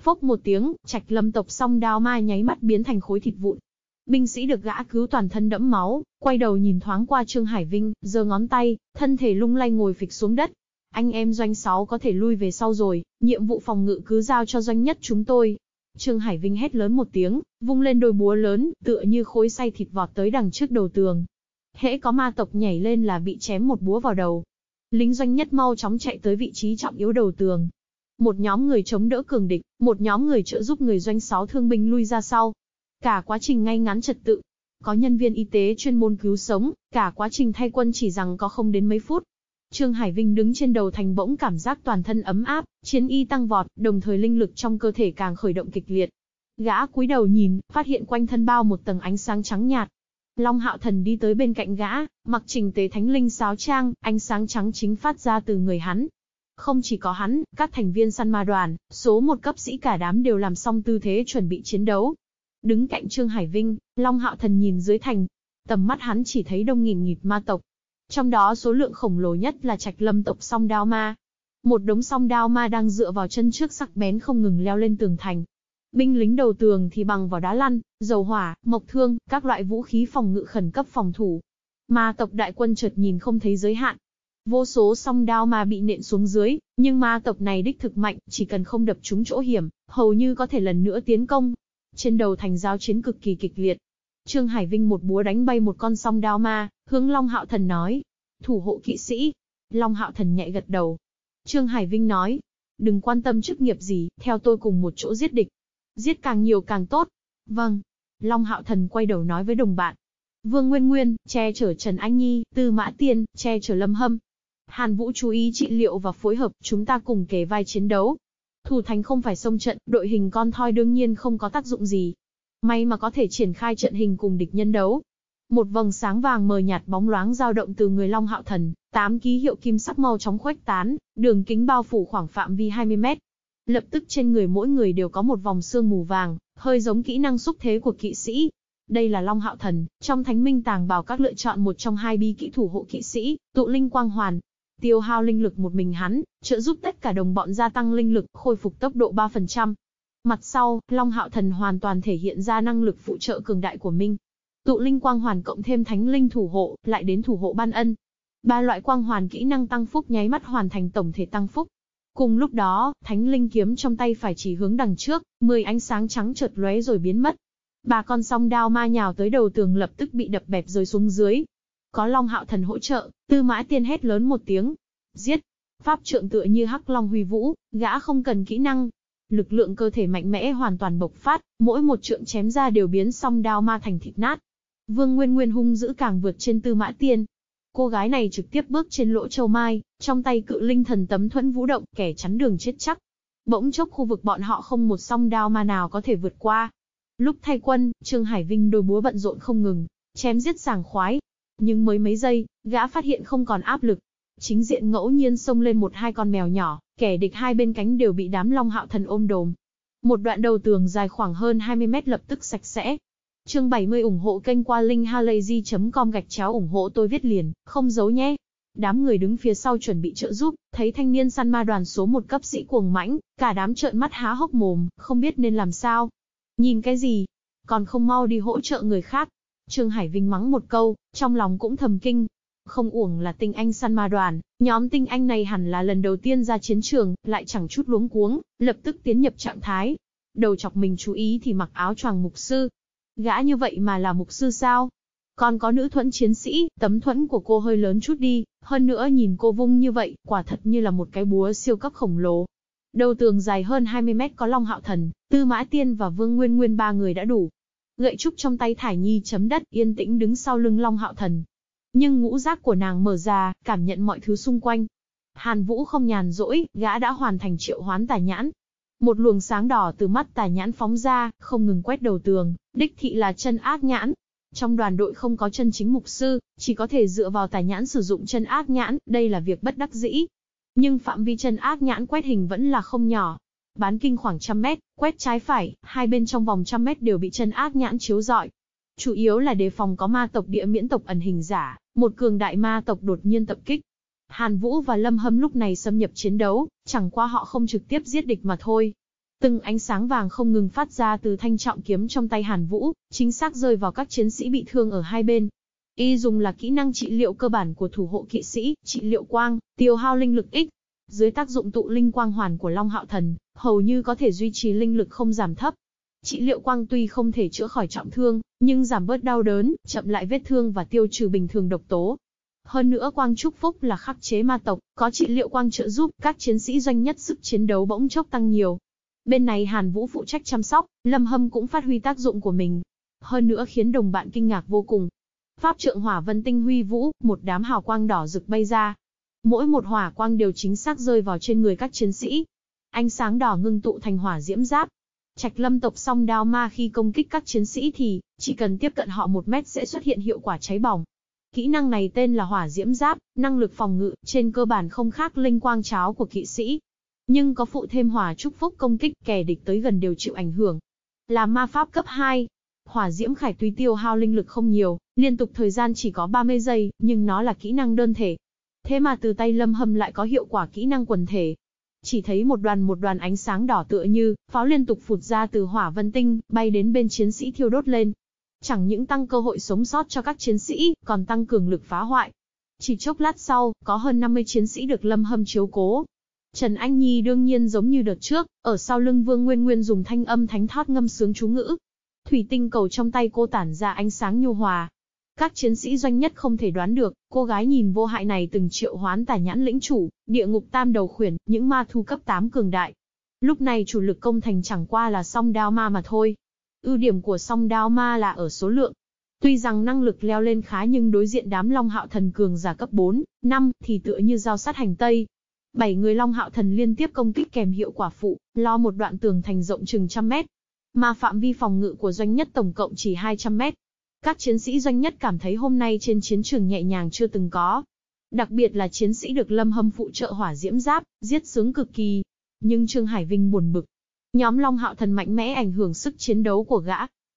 Phốc một tiếng, trạch lâm tộc song đao ma nháy mắt biến thành khối thịt vụn, Binh sĩ được gã cứu toàn thân đẫm máu, quay đầu nhìn thoáng qua Trương Hải Vinh, giơ ngón tay, thân thể lung lay ngồi phịch xuống đất. Anh em doanh 6 có thể lui về sau rồi, nhiệm vụ phòng ngự cứ giao cho doanh nhất chúng tôi. Trương Hải Vinh hét lớn một tiếng, vung lên đôi búa lớn, tựa như khối xay thịt vọt tới đằng trước đầu tường. Hễ có ma tộc nhảy lên là bị chém một búa vào đầu. Lính doanh nhất mau chóng chạy tới vị trí trọng yếu đầu tường. Một nhóm người chống đỡ cường địch, một nhóm người trợ giúp người doanh Sáu thương binh lui ra sau. Cả quá trình ngay ngắn trật tự. Có nhân viên y tế chuyên môn cứu sống, cả quá trình thay quân chỉ rằng có không đến mấy phút. Trương Hải Vinh đứng trên đầu thành bỗng cảm giác toàn thân ấm áp, chiến y tăng vọt, đồng thời linh lực trong cơ thể càng khởi động kịch liệt. Gã cúi đầu nhìn, phát hiện quanh thân bao một tầng ánh sáng trắng nhạt. Long Hạo Thần đi tới bên cạnh gã, mặc trình tế thánh linh sáo trang, ánh sáng trắng chính phát ra từ người hắn. Không chỉ có hắn, các thành viên săn ma đoàn, số một cấp sĩ cả đám đều làm xong tư thế chuẩn bị chiến đấu. Đứng cạnh Trương Hải Vinh, Long Hạo Thần nhìn dưới thành. Tầm mắt hắn chỉ thấy đông nghìn nghịt ma tộc. Trong đó số lượng khổng lồ nhất là trạch lâm tộc song đao ma. Một đống song đao ma đang dựa vào chân trước sắc bén không ngừng leo lên tường thành. Binh lính đầu tường thì bằng vào đá lăn, dầu hỏa, mộc thương, các loại vũ khí phòng ngự khẩn cấp phòng thủ. Ma tộc đại quân chợt nhìn không thấy giới hạn. Vô số song đao ma bị nện xuống dưới, nhưng ma tộc này đích thực mạnh, chỉ cần không đập trúng chỗ hiểm, hầu như có thể lần nữa tiến công. Trên đầu thành giao chiến cực kỳ kịch liệt. Trương Hải Vinh một búa đánh bay một con song đao ma, hướng Long Hạo Thần nói. Thủ hộ kỵ sĩ. Long Hạo Thần nhạy gật đầu. Trương Hải Vinh nói. Đừng quan tâm chức nghiệp gì, theo tôi cùng một chỗ giết địch. Giết càng nhiều càng tốt. Vâng. Long Hạo Thần quay đầu nói với đồng bạn. Vương Nguyên Nguyên, che chở Trần Anh Nhi, Tư Mã Tiên, che chở Lâm Hâm. Hàn Vũ chú ý trị liệu và phối hợp, chúng ta cùng kề vai chiến đấu. Thủ thành không phải sông trận, đội hình con thoi đương nhiên không có tác dụng gì. May mà có thể triển khai trận hình cùng địch nhân đấu. Một vầng sáng vàng mờ nhạt bóng loáng dao động từ người Long Hạo Thần, tám ký hiệu kim sắc màu chóng khuếch tán, đường kính bao phủ khoảng phạm vi 20 mét. Lập tức trên người mỗi người đều có một vòng xương mù vàng, hơi giống kỹ năng xúc thế của kỵ sĩ, đây là Long Hạo Thần, trong Thánh Minh Tàng bảo các lựa chọn một trong hai bi kỹ thủ hộ kỵ sĩ, tụ linh quang hoàn. Tiêu hao linh lực một mình hắn, trợ giúp tất cả đồng bọn gia tăng linh lực, khôi phục tốc độ 3%. Mặt sau, Long Hạo Thần hoàn toàn thể hiện ra năng lực phụ trợ cường đại của mình. Tụ linh quang hoàn cộng thêm thánh linh thủ hộ, lại đến thủ hộ ban ân. Ba loại quang hoàn kỹ năng tăng phúc nháy mắt hoàn thành tổng thể tăng phúc. Cùng lúc đó, thánh linh kiếm trong tay phải chỉ hướng đằng trước, 10 ánh sáng trắng chợt lóe rồi biến mất. Ba con song đao ma nhào tới đầu tường lập tức bị đập bẹp rơi xuống dưới. Có Long Hạo Thần hỗ trợ, Tư Mã Tiên hét lớn một tiếng. Giết! Pháp trượng tựa như hắc long huy vũ, gã không cần kỹ năng. Lực lượng cơ thể mạnh mẽ hoàn toàn bộc phát, mỗi một trượng chém ra đều biến song đao ma thành thịt nát. Vương Nguyên Nguyên hung dữ càng vượt trên Tư Mã Tiên. Cô gái này trực tiếp bước trên lỗ châu mai, trong tay cự linh thần tấm thuẫn vũ động, kẻ chắn đường chết chắc. Bỗng chốc khu vực bọn họ không một song đao ma nào có thể vượt qua, Lúc thay quân, Trương Hải Vinh đôi búa bận rộn không ngừng, chém giết sàng khoái. Nhưng mới mấy giây, gã phát hiện không còn áp lực. Chính diện ngẫu nhiên xông lên một hai con mèo nhỏ, kẻ địch hai bên cánh đều bị đám long hạo thần ôm đồm. Một đoạn đầu tường dài khoảng hơn 20 mét lập tức sạch sẽ. Chương 70 ủng hộ kênh qua linkhalazy.com gạch chéo ủng hộ tôi viết liền, không giấu nhé. Đám người đứng phía sau chuẩn bị trợ giúp, thấy thanh niên săn ma đoàn số một cấp sĩ cuồng mãnh, cả đám trợn mắt há hốc mồm, không biết nên làm sao. Nhìn cái gì? Còn không mau đi hỗ trợ người khác. Trương Hải Vinh mắng một câu, trong lòng cũng thầm kinh. Không uổng là tinh anh săn ma đoàn, nhóm tinh anh này hẳn là lần đầu tiên ra chiến trường, lại chẳng chút luống cuống, lập tức tiến nhập trạng thái. Đầu chọc mình chú ý thì mặc áo choàng mục sư. Gã như vậy mà là mục sư sao? Còn có nữ thuẫn chiến sĩ, tấm thuẫn của cô hơi lớn chút đi, hơn nữa nhìn cô vung như vậy, quả thật như là một cái búa siêu cấp khổng lồ. Đầu tường dài hơn 20 mét có Long Hạo Thần, Tư Mã Tiên và Vương Nguyên Nguyên ba người đã đủ. Gậy trúc trong tay Thải Nhi chấm đất yên tĩnh đứng sau lưng Long Hạo Thần. Nhưng ngũ giác của nàng mở ra, cảm nhận mọi thứ xung quanh. Hàn Vũ không nhàn rỗi, gã đã hoàn thành triệu hoán tà nhãn. Một luồng sáng đỏ từ mắt tà nhãn phóng ra, không ngừng quét đầu tường, đích thị là chân ác nhãn. Trong đoàn đội không có chân chính mục sư, chỉ có thể dựa vào tà nhãn sử dụng chân ác nhãn, đây là việc bất đắc dĩ. Nhưng phạm vi chân ác nhãn quét hình vẫn là không nhỏ. Bán kinh khoảng trăm mét, quét trái phải, hai bên trong vòng trăm mét đều bị chân ác nhãn chiếu rọi. Chủ yếu là đề phòng có ma tộc địa miễn tộc ẩn hình giả, một cường đại ma tộc đột nhiên tập kích. Hàn Vũ và Lâm Hâm lúc này xâm nhập chiến đấu, chẳng qua họ không trực tiếp giết địch mà thôi. Từng ánh sáng vàng không ngừng phát ra từ thanh trọng kiếm trong tay Hàn Vũ, chính xác rơi vào các chiến sĩ bị thương ở hai bên, Y dùng là kỹ năng trị liệu cơ bản của thủ hộ kỵ sĩ, trị liệu quang, tiêu hao linh lực ít, Dưới tác dụng tụ linh quang hoàn của Long Hạo Thần, hầu như có thể duy trì linh lực không giảm thấp. Trị liệu quang tuy không thể chữa khỏi trọng thương, nhưng giảm bớt đau đớn, chậm lại vết thương và tiêu trừ bình thường độc tố. Hơn nữa quang chúc phúc là khắc chế ma tộc, có trị liệu quang trợ giúp, các chiến sĩ doanh nhất sức chiến đấu bỗng chốc tăng nhiều. Bên này Hàn Vũ phụ trách chăm sóc, Lâm Hâm cũng phát huy tác dụng của mình. Hơn nữa khiến đồng bạn kinh ngạc vô cùng, Pháp trượng hỏa vân tinh huy vũ, một đám hào quang đỏ rực bay ra. Mỗi một hỏa quang đều chính xác rơi vào trên người các chiến sĩ. Ánh sáng đỏ ngưng tụ thành hỏa diễm giáp. Trạch lâm tộc song đao ma khi công kích các chiến sĩ thì, chỉ cần tiếp cận họ một mét sẽ xuất hiện hiệu quả cháy bỏng. Kỹ năng này tên là hỏa diễm giáp, năng lực phòng ngự, trên cơ bản không khác linh quang cháo của kỵ sĩ. Nhưng có phụ thêm hỏa chúc phúc công kích, kẻ địch tới gần đều chịu ảnh hưởng. Là ma pháp cấp 2, Hỏa diễm khải tuy tiêu hao linh lực không nhiều, liên tục thời gian chỉ có 30 giây, nhưng nó là kỹ năng đơn thể. Thế mà từ tay lâm hâm lại có hiệu quả kỹ năng quần thể. Chỉ thấy một đoàn một đoàn ánh sáng đỏ tựa như, pháo liên tục phụt ra từ hỏa vân tinh, bay đến bên chiến sĩ thiêu đốt lên. Chẳng những tăng cơ hội sống sót cho các chiến sĩ, còn tăng cường lực phá hoại. Chỉ chốc lát sau, có hơn 50 chiến sĩ được Lâm Hâm chiếu cố. Trần Anh Nhi đương nhiên giống như đợt trước, ở sau lưng Vương Nguyên Nguyên dùng thanh âm thánh thót ngâm sướng chú ngữ. Thủy tinh cầu trong tay cô tản ra ánh sáng nhu hòa. Các chiến sĩ doanh nhất không thể đoán được, cô gái nhìn vô hại này từng triệu hoán tà nhãn lĩnh chủ, địa ngục tam đầu khuyển, những ma thu cấp 8 cường đại. Lúc này chủ lực công thành chẳng qua là song đao ma mà thôi. Ưu điểm của song đao ma là ở số lượng, Tuy rằng năng lực leo lên khá nhưng đối diện đám Long Hạo Thần cường giả cấp 4, 5 thì tựa như giao sát hành tây. Bảy người Long Hạo Thần liên tiếp công kích kèm hiệu quả phụ, lo một đoạn tường thành rộng chừng trăm mét. Mà phạm vi phòng ngự của doanh nhất tổng cộng chỉ 200 mét. Các chiến sĩ doanh nhất cảm thấy hôm nay trên chiến trường nhẹ nhàng chưa từng có. Đặc biệt là chiến sĩ được Lâm Hâm phụ trợ hỏa diễm giáp, giết sướng cực kỳ. Nhưng Trương Hải Vinh buồn bực. Nhóm Long Hạo Thần mạnh mẽ ảnh hưởng sức chiến đấu của gã,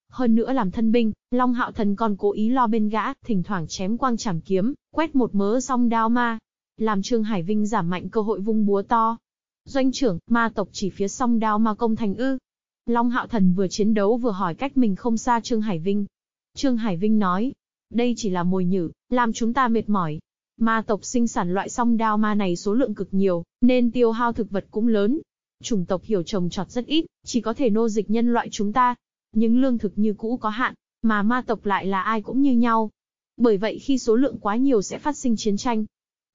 hơn nữa làm thân binh, Long Hạo Thần còn cố ý lo bên gã, thỉnh thoảng chém quang chảm kiếm, quét một mớ song đao ma. Làm Trương Hải Vinh giảm mạnh cơ hội vung búa to. Doanh trưởng, ma tộc chỉ phía song đao ma công thành ư. Long Hạo Thần vừa chiến đấu vừa hỏi cách mình không xa Trương Hải Vinh. Trương Hải Vinh nói, đây chỉ là mồi nhử, làm chúng ta mệt mỏi. Ma tộc sinh sản loại song đao ma này số lượng cực nhiều, nên tiêu hao thực vật cũng lớn. Chủng tộc hiểu trồng trọt rất ít, chỉ có thể nô dịch nhân loại chúng ta, Những lương thực như cũ có hạn, mà ma tộc lại là ai cũng như nhau. Bởi vậy khi số lượng quá nhiều sẽ phát sinh chiến tranh.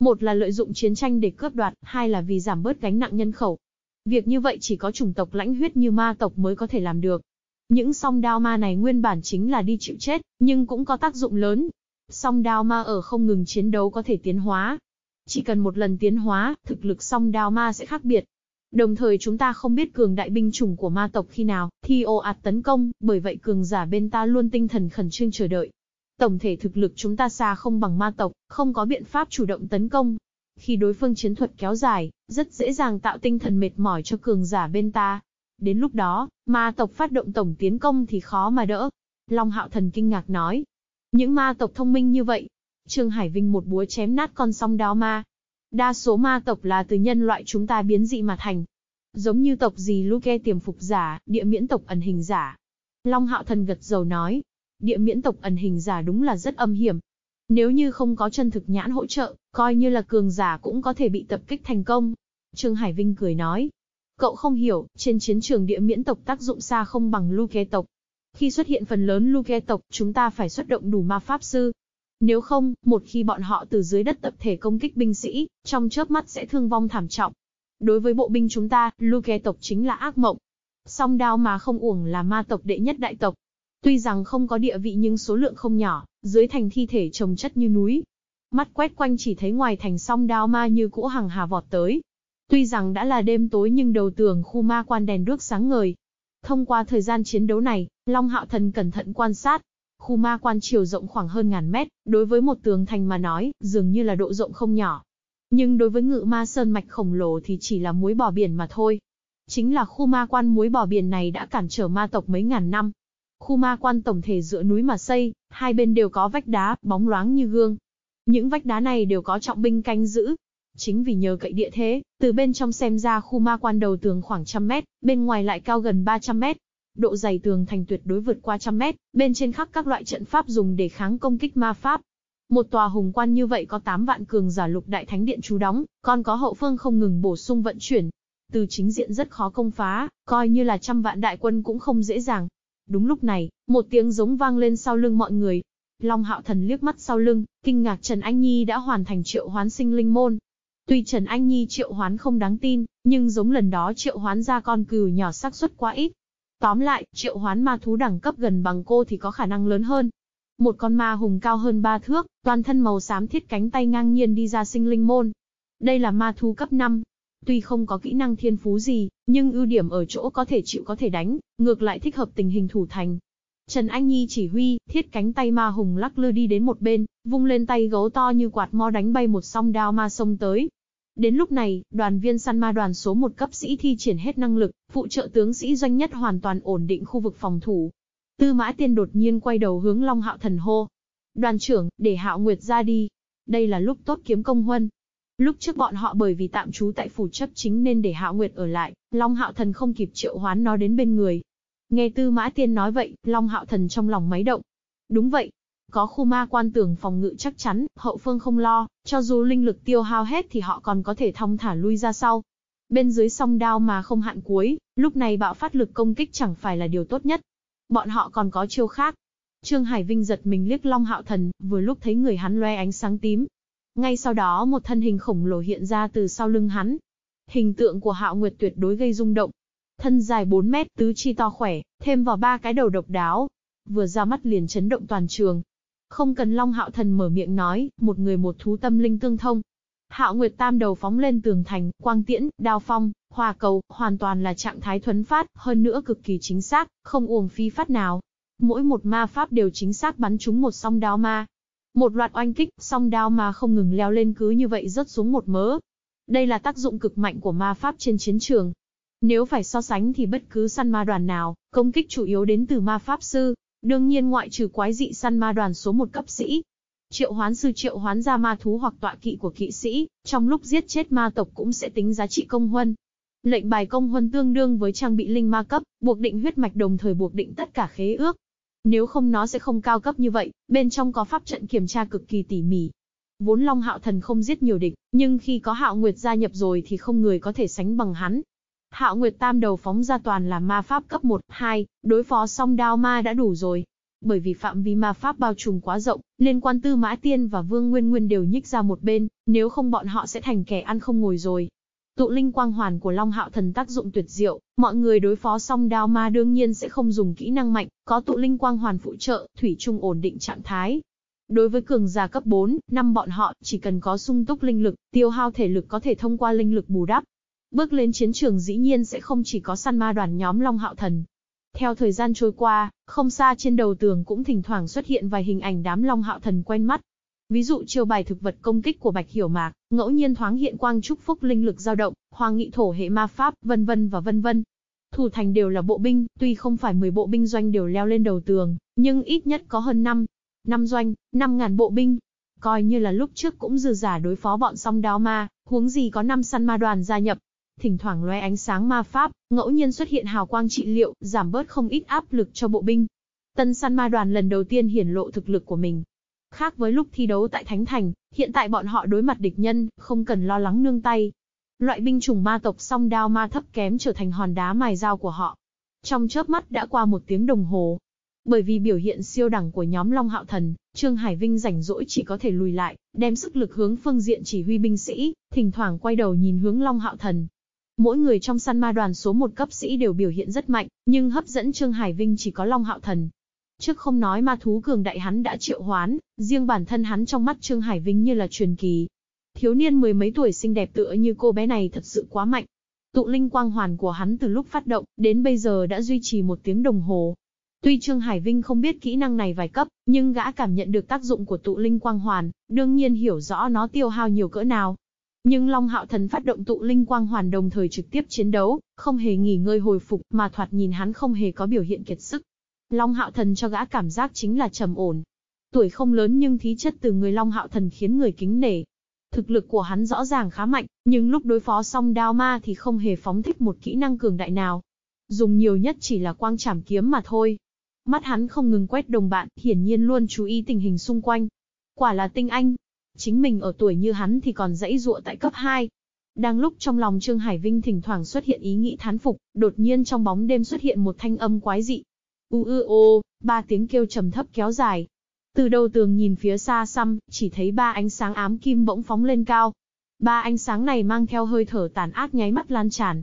Một là lợi dụng chiến tranh để cướp đoạt, hai là vì giảm bớt gánh nặng nhân khẩu. Việc như vậy chỉ có chủng tộc lãnh huyết như ma tộc mới có thể làm được. Những song đao ma này nguyên bản chính là đi chịu chết, nhưng cũng có tác dụng lớn. Song đao ma ở không ngừng chiến đấu có thể tiến hóa. Chỉ cần một lần tiến hóa, thực lực song đao ma sẽ khác biệt. Đồng thời chúng ta không biết cường đại binh chủng của ma tộc khi nào, thì ồ ạt tấn công, bởi vậy cường giả bên ta luôn tinh thần khẩn trương chờ đợi. Tổng thể thực lực chúng ta xa không bằng ma tộc, không có biện pháp chủ động tấn công. Khi đối phương chiến thuật kéo dài, rất dễ dàng tạo tinh thần mệt mỏi cho cường giả bên ta. Đến lúc đó, ma tộc phát động tổng tiến công thì khó mà đỡ. Long hạo thần kinh ngạc nói. Những ma tộc thông minh như vậy. Trương Hải Vinh một búa chém nát con song đao ma, Đa số ma tộc là từ nhân loại chúng ta biến dị mà thành. Giống như tộc gì Luke tiềm phục giả, địa miễn tộc ẩn hình giả. Long hạo thần gật dầu nói. Địa miễn tộc ẩn hình giả đúng là rất âm hiểm. Nếu như không có chân thực nhãn hỗ trợ, coi như là cường giả cũng có thể bị tập kích thành công. Trương Hải Vinh cười nói. Cậu không hiểu, trên chiến trường địa miễn tộc tác dụng xa không bằng Luke tộc. Khi xuất hiện phần lớn Luke tộc, chúng ta phải xuất động đủ ma pháp sư, nếu không, một khi bọn họ từ dưới đất tập thể công kích binh sĩ, trong chớp mắt sẽ thương vong thảm trọng. Đối với bộ binh chúng ta, Luke tộc chính là ác mộng. Song đao mà không uổng là ma tộc đệ nhất đại tộc. Tuy rằng không có địa vị nhưng số lượng không nhỏ, dưới thành thi thể trồng chất như núi. Mắt quét quanh chỉ thấy ngoài thành song đao ma như cũ hằng hà vọt tới. Tuy rằng đã là đêm tối nhưng đầu tường khu ma quan đèn đuốc sáng ngời. Thông qua thời gian chiến đấu này, Long Hạo Thần cẩn thận quan sát, Khu ma quan chiều rộng khoảng hơn ngàn mét, đối với một tường thành mà nói, dường như là độ rộng không nhỏ. Nhưng đối với ngự ma sơn mạch khổng lồ thì chỉ là muối bò biển mà thôi. Chính là khu ma quan muối bò biển này đã cản trở ma tộc mấy ngàn năm. Khu ma quan tổng thể dựa núi mà xây, hai bên đều có vách đá, bóng loáng như gương. Những vách đá này đều có trọng binh canh giữ. Chính vì nhờ cậy địa thế, từ bên trong xem ra khu ma quan đầu tường khoảng trăm mét, bên ngoài lại cao gần 300 mét, Độ dày tường thành tuyệt đối vượt qua trăm mét, bên trên khắc các loại trận pháp dùng để kháng công kích ma pháp. Một tòa hùng quan như vậy có 8 vạn cường giả lục đại thánh điện trú đóng, còn có hậu phương không ngừng bổ sung vận chuyển. Từ chính diện rất khó công phá, coi như là trăm vạn đại quân cũng không dễ dàng. Đúng lúc này, một tiếng giống vang lên sau lưng mọi người. Long hạo thần liếc mắt sau lưng, kinh ngạc Trần Anh Nhi đã hoàn thành triệu hoán sinh linh môn. Tuy Trần Anh Nhi triệu hoán không đáng tin, nhưng giống lần đó triệu hoán ra con cừu nhỏ xác suất quá ít, Tóm lại, triệu hoán ma thú đẳng cấp gần bằng cô thì có khả năng lớn hơn. Một con ma hùng cao hơn ba thước, toàn thân màu xám thiết cánh tay ngang nhiên đi ra sinh linh môn. Đây là ma thú cấp 5. Tuy không có kỹ năng thiên phú gì, nhưng ưu điểm ở chỗ có thể chịu có thể đánh, ngược lại thích hợp tình hình thủ thành. Trần Anh Nhi chỉ huy, thiết cánh tay ma hùng lắc lư đi đến một bên, vung lên tay gấu to như quạt mo đánh bay một song đao ma sông tới, Đến lúc này, đoàn viên săn ma đoàn số một cấp sĩ thi triển hết năng lực, phụ trợ tướng sĩ doanh nhất hoàn toàn ổn định khu vực phòng thủ. Tư mã tiên đột nhiên quay đầu hướng Long Hạo Thần hô. Đoàn trưởng, để Hạo Nguyệt ra đi. Đây là lúc tốt kiếm công huân. Lúc trước bọn họ bởi vì tạm trú tại phủ chấp chính nên để Hạo Nguyệt ở lại, Long Hạo Thần không kịp triệu hoán nó đến bên người. Nghe Tư Mã Tiên nói vậy, Long Hạo Thần trong lòng máy động. Đúng vậy. có khu ma quan tường phòng ngự chắc chắn, hậu phương không lo, cho dù linh lực tiêu hao hết thì họ còn có thể thong thả lui ra sau. Bên dưới song đao mà không hạn cuối, lúc này bạo phát lực công kích chẳng phải là điều tốt nhất. Bọn họ còn có chiêu khác. Trương Hải Vinh giật mình liếc Long Hạo Thần, vừa lúc thấy người hắn loe ánh sáng tím. Ngay sau đó một thân hình khổng lồ hiện ra từ sau lưng hắn. Hình tượng của Hạo Nguyệt tuyệt đối gây rung động. Thân dài 4 mét, tứ chi to khỏe, thêm vào ba cái đầu độc đáo. Vừa ra mắt liền chấn động toàn trường. Không cần Long Hạo Thần mở miệng nói, một người một thú tâm linh tương thông. Hạo Nguyệt Tam đầu phóng lên tường thành, quang tiễn, đao phong, hòa cầu, hoàn toàn là trạng thái thuấn phát, hơn nữa cực kỳ chính xác, không uổng phí phát nào. Mỗi một ma pháp đều chính xác bắn trúng một song đao ma. Một loạt oanh kích, song đao ma không ngừng leo lên cứ như vậy rớt xuống một mớ. Đây là tác dụng cực mạnh của ma pháp trên chiến trường. Nếu phải so sánh thì bất cứ săn ma đoàn nào, công kích chủ yếu đến từ ma pháp sư, đương nhiên ngoại trừ quái dị săn ma đoàn số một cấp sĩ, Triệu hoán sư triệu hoán ra ma thú hoặc tọa kỵ của kỵ sĩ, trong lúc giết chết ma tộc cũng sẽ tính giá trị công huân. Lệnh bài công huân tương đương với trang bị linh ma cấp, buộc định huyết mạch đồng thời buộc định tất cả khế ước. Nếu không nó sẽ không cao cấp như vậy, bên trong có pháp trận kiểm tra cực kỳ tỉ mỉ. Vốn Long Hạo Thần không giết nhiều địch, nhưng khi có Hạo Nguyệt gia nhập rồi thì không người có thể sánh bằng hắn. Hạo Nguyệt tam đầu phóng ra toàn là ma pháp cấp 1, 2, đối phó song đao ma đã đủ rồi bởi vì phạm vi ma pháp bao trùm quá rộng, liên quan Tư Mã Tiên và Vương Nguyên Nguyên đều nhích ra một bên, nếu không bọn họ sẽ thành kẻ ăn không ngồi rồi. Tụ linh quang hoàn của Long Hạo Thần tác dụng tuyệt diệu, mọi người đối phó song đao ma đương nhiên sẽ không dùng kỹ năng mạnh, có tụ linh quang hoàn phụ trợ, thủy chung ổn định trạng thái. Đối với cường giả cấp 4, năm bọn họ chỉ cần có sung túc linh lực, tiêu hao thể lực có thể thông qua linh lực bù đắp. Bước lên chiến trường dĩ nhiên sẽ không chỉ có săn ma đoàn nhóm Long Hạo Thần, theo thời gian trôi qua, không xa trên đầu tường cũng thỉnh thoảng xuất hiện vài hình ảnh đám long hạo thần quen mắt. Ví dụ chiêu bài thực vật công kích của Bạch Hiểu Mạc, ngẫu nhiên thoáng hiện quang trúc phúc linh lực dao động, hoàng nghị thổ hệ ma pháp, vân vân và vân vân. Thủ thành đều là bộ binh, tuy không phải 10 bộ binh doanh đều leo lên đầu tường, nhưng ít nhất có hơn 5. 5 doanh, 5 ngàn bộ binh. Coi như là lúc trước cũng dư giả đối phó bọn song đao ma, huống gì có 5 săn ma đoàn gia nhập, thỉnh thoảng lóe ánh sáng ma pháp, ngẫu nhiên xuất hiện hào quang trị liệu, giảm bớt không ít áp lực cho bộ binh. Tân săn ma đoàn lần đầu tiên hiển lộ thực lực của mình. Khác với lúc thi đấu tại Thánh Thành, hiện tại bọn họ đối mặt địch nhân, không cần lo lắng nương tay. Loại binh chủng ma tộc song đao ma thấp kém trở thành hòn đá mài dao của họ. Trong chớp mắt đã qua một tiếng đồng hồ. Bởi vì biểu hiện siêu đẳng của nhóm Long Hạo Thần, Trương Hải Vinh rảnh rỗi chỉ có thể lùi lại, đem sức lực hướng phương diện chỉ huy binh sĩ, thỉnh thoảng quay đầu nhìn hướng Long Hạo Thần, Mỗi người trong săn ma đoàn số một cấp sĩ đều biểu hiện rất mạnh, nhưng hấp dẫn Trương Hải Vinh chỉ có Long Hạo Thần. Trước không nói ma thú cường đại hắn đã triệu hoán, riêng bản thân hắn trong mắt Trương Hải Vinh như là truyền kỳ. Thiếu niên mười mấy tuổi xinh đẹp tựa như cô bé này thật sự quá mạnh. Tụ linh quang hoàn của hắn từ lúc phát động, đến bây giờ đã duy trì một tiếng đồng hồ. Tuy Trương Hải Vinh không biết kỹ năng này vài cấp, nhưng gã cảm nhận được tác dụng của tụ linh quang hoàn, đương nhiên hiểu rõ nó tiêu hao nhiều cỡ nào. Nhưng Long Hạo Thần phát động tụ linh quang hoàn đồng thời trực tiếp chiến đấu, không hề nghỉ ngơi hồi phục, mà thoạt nhìn hắn không hề có biểu hiện kiệt sức. Long Hạo Thần cho gã cảm giác chính là trầm ổn. Tuổi không lớn nhưng thí chất từ người Long Hạo Thần khiến người kính nể. Thực lực của hắn rõ ràng khá mạnh, nhưng lúc đối phó xong đao ma thì không hề phóng thích một kỹ năng cường đại nào. Dùng nhiều nhất chỉ là quang trảm kiếm mà thôi. Mắt hắn không ngừng quét đồng bạn, hiển nhiên luôn chú ý tình hình xung quanh. Quả là tinh anh, Chính mình ở tuổi như hắn thì còn dãy dụa tại cấp 2. Đang lúc trong lòng Trương Hải Vinh thỉnh thoảng xuất hiện ý nghĩ thán phục, đột nhiên trong bóng đêm xuất hiện một thanh âm quái dị. U ư ô, ba tiếng kêu trầm thấp kéo dài. Từ đầu tường nhìn phía xa xăm, chỉ thấy ba ánh sáng ám kim bỗng phóng lên cao. Ba ánh sáng này mang theo hơi thở tàn ác nháy mắt lan tràn.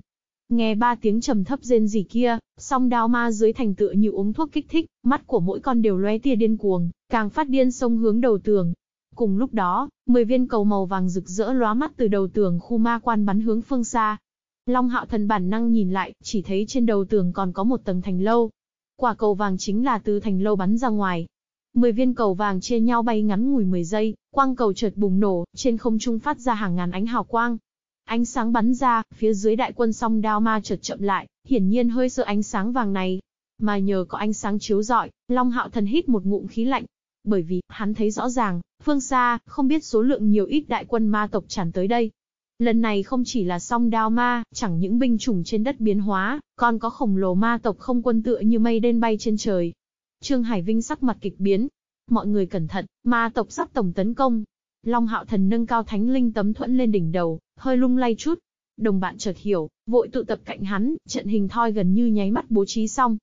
Nghe ba tiếng trầm thấp rên rỉ kia, song đao ma dưới thành tựa như uống thuốc kích thích, mắt của mỗi con đều lóe tia điên cuồng, càng phát điên sông hướng đầu tường, Cùng lúc đó, 10 viên cầu màu vàng rực rỡ lóa mắt từ đầu tường khu ma quan bắn hướng phương xa. Long hạo thần bản năng nhìn lại, chỉ thấy trên đầu tường còn có một tầng thành lâu. Quả cầu vàng chính là từ thành lâu bắn ra ngoài. 10 viên cầu vàng chia nhau bay ngắn ngủi 10 giây, quang cầu chợt bùng nổ, trên không trung phát ra hàng ngàn ánh hào quang. Ánh sáng bắn ra, phía dưới đại quân song đao ma chợt chậm lại, hiển nhiên hơi sợ ánh sáng vàng này. Mà nhờ có ánh sáng chiếu rọi, Long Hạo Thần hít một ngụm khí lạnh, bởi vì, hắn thấy rõ ràng, phương xa, không biết số lượng nhiều ít đại quân ma tộc tràn tới đây. Lần này không chỉ là song đao ma, chẳng những binh chủng trên đất biến hóa, còn có khổng lồ ma tộc không quân tựa như mây đen bay trên trời. Trương Hải Vinh sắc mặt kịch biến. Mọi người cẩn thận, ma tộc sắp tổng tấn công. Long hạo thần nâng cao thánh linh tấm thuẫn lên đỉnh đầu, hơi lung lay chút. Đồng bạn chợt hiểu, vội tụ tập cạnh hắn, trận hình thoi gần như nháy mắt bố trí xong.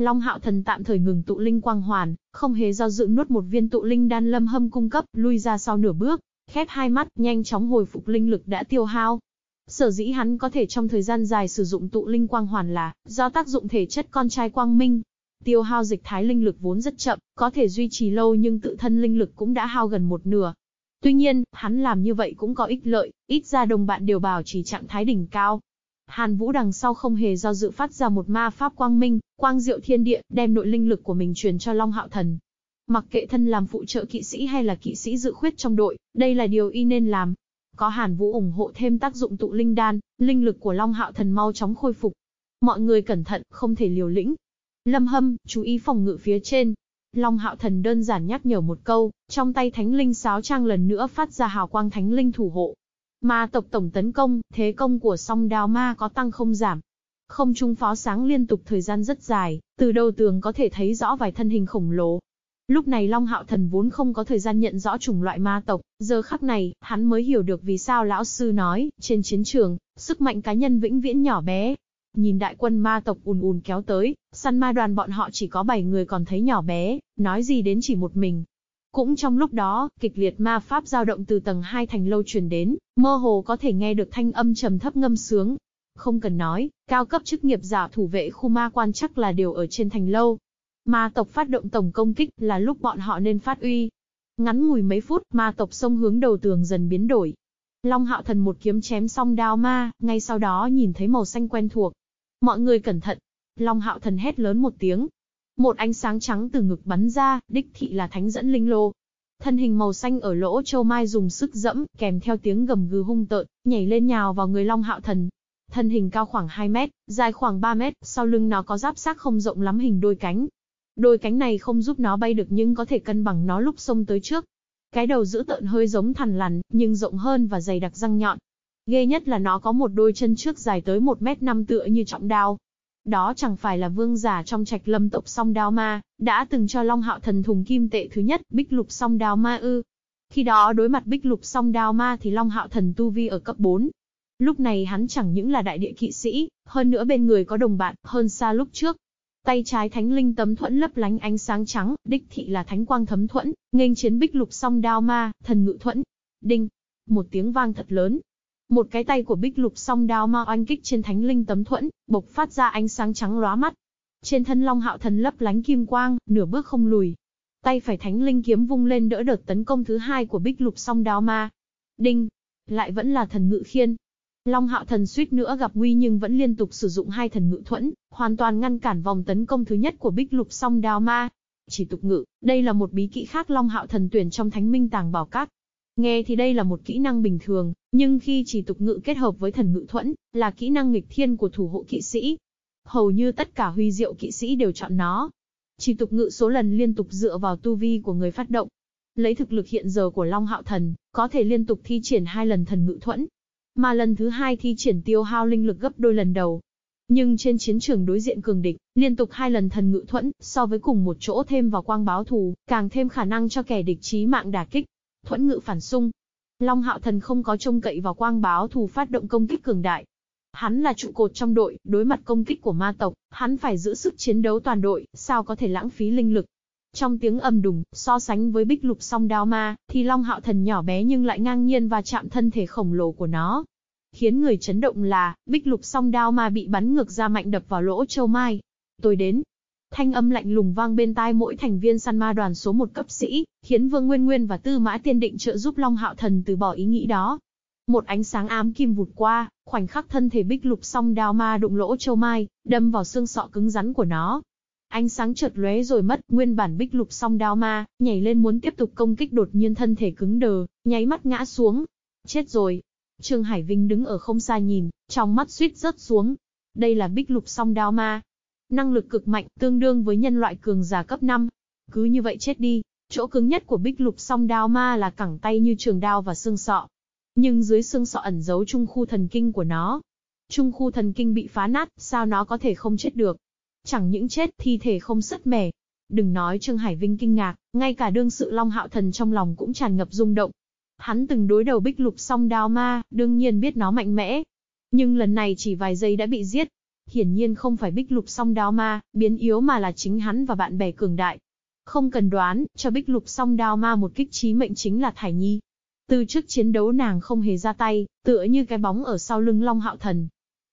Long hạo thần tạm thời ngừng tụ linh quang hoàn, không hề do dự nuốt một viên tụ linh đan lâm hâm cung cấp, lui ra sau nửa bước, khép hai mắt, nhanh chóng hồi phục linh lực đã tiêu hao. Sở dĩ hắn có thể trong thời gian dài sử dụng tụ linh quang hoàn là do tác dụng thể chất con trai quang minh. Tiêu hao dịch thái linh lực vốn rất chậm, có thể duy trì lâu nhưng tự thân linh lực cũng đã hao gần một nửa. Tuy nhiên, hắn làm như vậy cũng có ích lợi, ít ra đồng bạn đều bảo trì trạng thái đỉnh cao. Hàn Vũ đằng sau không hề do dự phát ra một ma pháp quang minh, quang diệu thiên địa, đem nội linh lực của mình truyền cho Long Hạo Thần. Mặc kệ thân làm phụ trợ kỵ sĩ hay là kỵ sĩ dự khuyết trong đội, đây là điều y nên làm. Có Hàn Vũ ủng hộ thêm tác dụng tụ linh đan, linh lực của Long Hạo Thần mau chóng khôi phục. Mọi người cẩn thận, không thể liều lĩnh. Lâm Hâm, chú ý phòng ngự phía trên. Long Hạo Thần đơn giản nhắc nhở một câu, trong tay Thánh Linh sáo trang lần nữa phát ra hào quang Thánh Linh thủ hộ. Ma tộc tổng tấn công, thế công của song đao ma có tăng không giảm. Không trung phó sáng liên tục thời gian rất dài, từ đầu tường có thể thấy rõ vài thân hình khổng lồ, Lúc này Long Hạo Thần vốn không có thời gian nhận rõ chủng loại ma tộc, giờ khắc này, hắn mới hiểu được vì sao lão sư nói, trên chiến trường, sức mạnh cá nhân vĩnh viễn nhỏ bé. Nhìn đại quân ma tộc ùn ùn kéo tới, săn ma đoàn bọn họ chỉ có 7 người còn thấy nhỏ bé, nói gì đến chỉ một mình. Cũng trong lúc đó, kịch liệt ma pháp dao động từ tầng 2 thành lâu truyền đến, mơ hồ có thể nghe được thanh âm trầm thấp ngâm sướng. Không cần nói, cao cấp chức nghiệp giả thủ vệ khu ma quan chắc là đều ở trên thành lâu, Ma tộc phát động tổng công kích là lúc bọn họ nên phát uy. Ngắn ngủi mấy phút, ma tộc xông hướng đầu tường dần biến đổi. Long hạo thần một kiếm chém xong đao ma, ngay sau đó nhìn thấy màu xanh quen thuộc. Mọi người cẩn thận. Long hạo thần hét lớn một tiếng. Một ánh sáng trắng từ ngực bắn ra, đích thị là thánh dẫn linh lô. Thân hình màu xanh ở lỗ châu mai dùng sức dẫm, kèm theo tiếng gầm gừ hung tợn, nhảy lên nhào vào người Long Hạo Thần. Thân hình cao khoảng 2 mét, dài khoảng 3 mét, sau lưng nó có giáp xác không rộng lắm hình đôi cánh, Đôi cánh này không giúp nó bay được nhưng có thể cân bằng nó lúc xông tới trước. Cái đầu giữ tợn hơi giống thằn lằn, nhưng rộng hơn và dày đặc răng nhọn. Ghê nhất là nó có một đôi chân trước dài tới 1 mét năm tựa như trọng đao. Đó chẳng phải là vương giả trong trạch lâm tộc song đao ma, đã từng cho Long Hạo Thần thùng kim tệ thứ nhất, bích lục song đao ma ư. Khi đó đối mặt bích lục song đao ma thì Long Hạo Thần tu vi ở cấp 4. Lúc này hắn chẳng những là đại địa kỵ sĩ, hơn nữa bên người có đồng bạn, hơn xa lúc trước, Tay trái thánh linh tấm thuẫn lấp lánh ánh sáng trắng, đích thị là thánh quang thấm thuẫn, nghênh chiến bích lục song đao ma, thần ngự thuẫn. Đinh! Một tiếng vang thật lớn. Một cái tay của bích lục song đao ma oanh kích trên thánh linh tấm thuẫn, bộc phát ra ánh sáng trắng lóa mắt. Trên thân long hạo thần lấp lánh kim quang, nửa bước không lùi. Tay phải thánh linh kiếm vung lên đỡ đợt tấn công thứ hai của bích lục song đao ma. Đinh! Lại vẫn là thần ngự khiên, Long Hạo Thần suýt nữa gặp nguy nhưng vẫn liên tục sử dụng hai thần ngự thuẫn, hoàn toàn ngăn cản vòng tấn công thứ nhất của Bích Lục Song Đao Ma. Chỉ tục ngự, đây là một bí kỹ khác Long Hạo Thần tuyển trong Thánh Minh Tàng Bảo Các. Nghe thì đây là một kỹ năng bình thường, nhưng khi chỉ tục ngự kết hợp với thần ngự thuẫn, là kỹ năng nghịch thiên của thủ hộ kỵ sĩ. Hầu như tất cả huy diệu kỵ sĩ đều chọn nó. Chỉ tục ngự số lần liên tục dựa vào tu vi của người phát động. Lấy thực lực hiện giờ của Long Hạo Thần, có thể liên tục thi triển hai lần thần ngự thuẫn, mà lần thứ hai thi triển tiêu hao linh lực gấp đôi lần đầu. Nhưng trên chiến trường đối diện cường địch, liên tục hai lần thần ngự thuẫn, so với cùng một chỗ thêm vào quang báo thù, càng thêm khả năng cho kẻ địch chí mạng đả kích. Thuẫn ngự phản xung. Long hạo thần không có trông cậy vào quang báo thù phát động công kích cường đại. Hắn là trụ cột trong đội, đối mặt công kích của ma tộc, hắn phải giữ sức chiến đấu toàn đội, sao có thể lãng phí linh lực. Trong tiếng ầm đùng, so sánh với bích lục song đao ma, thì Long Hạo Thần nhỏ bé nhưng lại ngang nhiên và chạm thân thể khổng lồ của nó. Khiến người chấn động là, bích lục song đao ma bị bắn ngược ra mạnh đập vào lỗ châu mai. Tôi đến. Thanh âm lạnh lùng vang bên tai mỗi thành viên săn ma đoàn số một cấp sĩ, khiến Vương Nguyên Nguyên và Tư Mã Tiên Định trợ giúp Long Hạo Thần từ bỏ ý nghĩ đó. Một ánh sáng ám kim vụt qua, khoảnh khắc thân thể bích lục song đao ma đụng lỗ châu mai, đâm vào xương sọ cứng rắn của nó, Ánh sáng chợt lóe rồi mất, nguyên bản bích lục song đao ma, nhảy lên muốn tiếp tục công kích đột nhiên thân thể cứng đờ, nháy mắt ngã xuống. Chết rồi. Trương Hải Vinh đứng ở không xa nhìn, trong mắt suýt rớt xuống. Đây là bích lục song đao ma. Năng lực cực mạnh, tương đương với nhân loại cường giả cấp 5. Cứ như vậy chết đi. Chỗ cứng nhất của bích lục song đao ma là cẳng tay như trường đao và xương sọ. Nhưng dưới xương sọ ẩn giấu trung khu thần kinh của nó. Trung khu thần kinh bị phá nát, sao nó có thể không chết được? Chẳng những chết, thi thể không sứt mẻ. Đừng nói Trương Hải Vinh kinh ngạc, ngay cả đương sự Long Hạo Thần trong lòng cũng tràn ngập rung động. Hắn từng đối đầu bích lục song đao ma, đương nhiên biết nó mạnh mẽ. Nhưng lần này chỉ vài giây đã bị giết. Hiển nhiên không phải bích lục song đao ma, biến yếu mà là chính hắn và bạn bè cường đại. Không cần đoán, cho bích lục song đao ma một kích trí mệnh chính là Thải Nhi. Từ trước chiến đấu nàng không hề ra tay, tựa như cái bóng ở sau lưng Long Hạo Thần.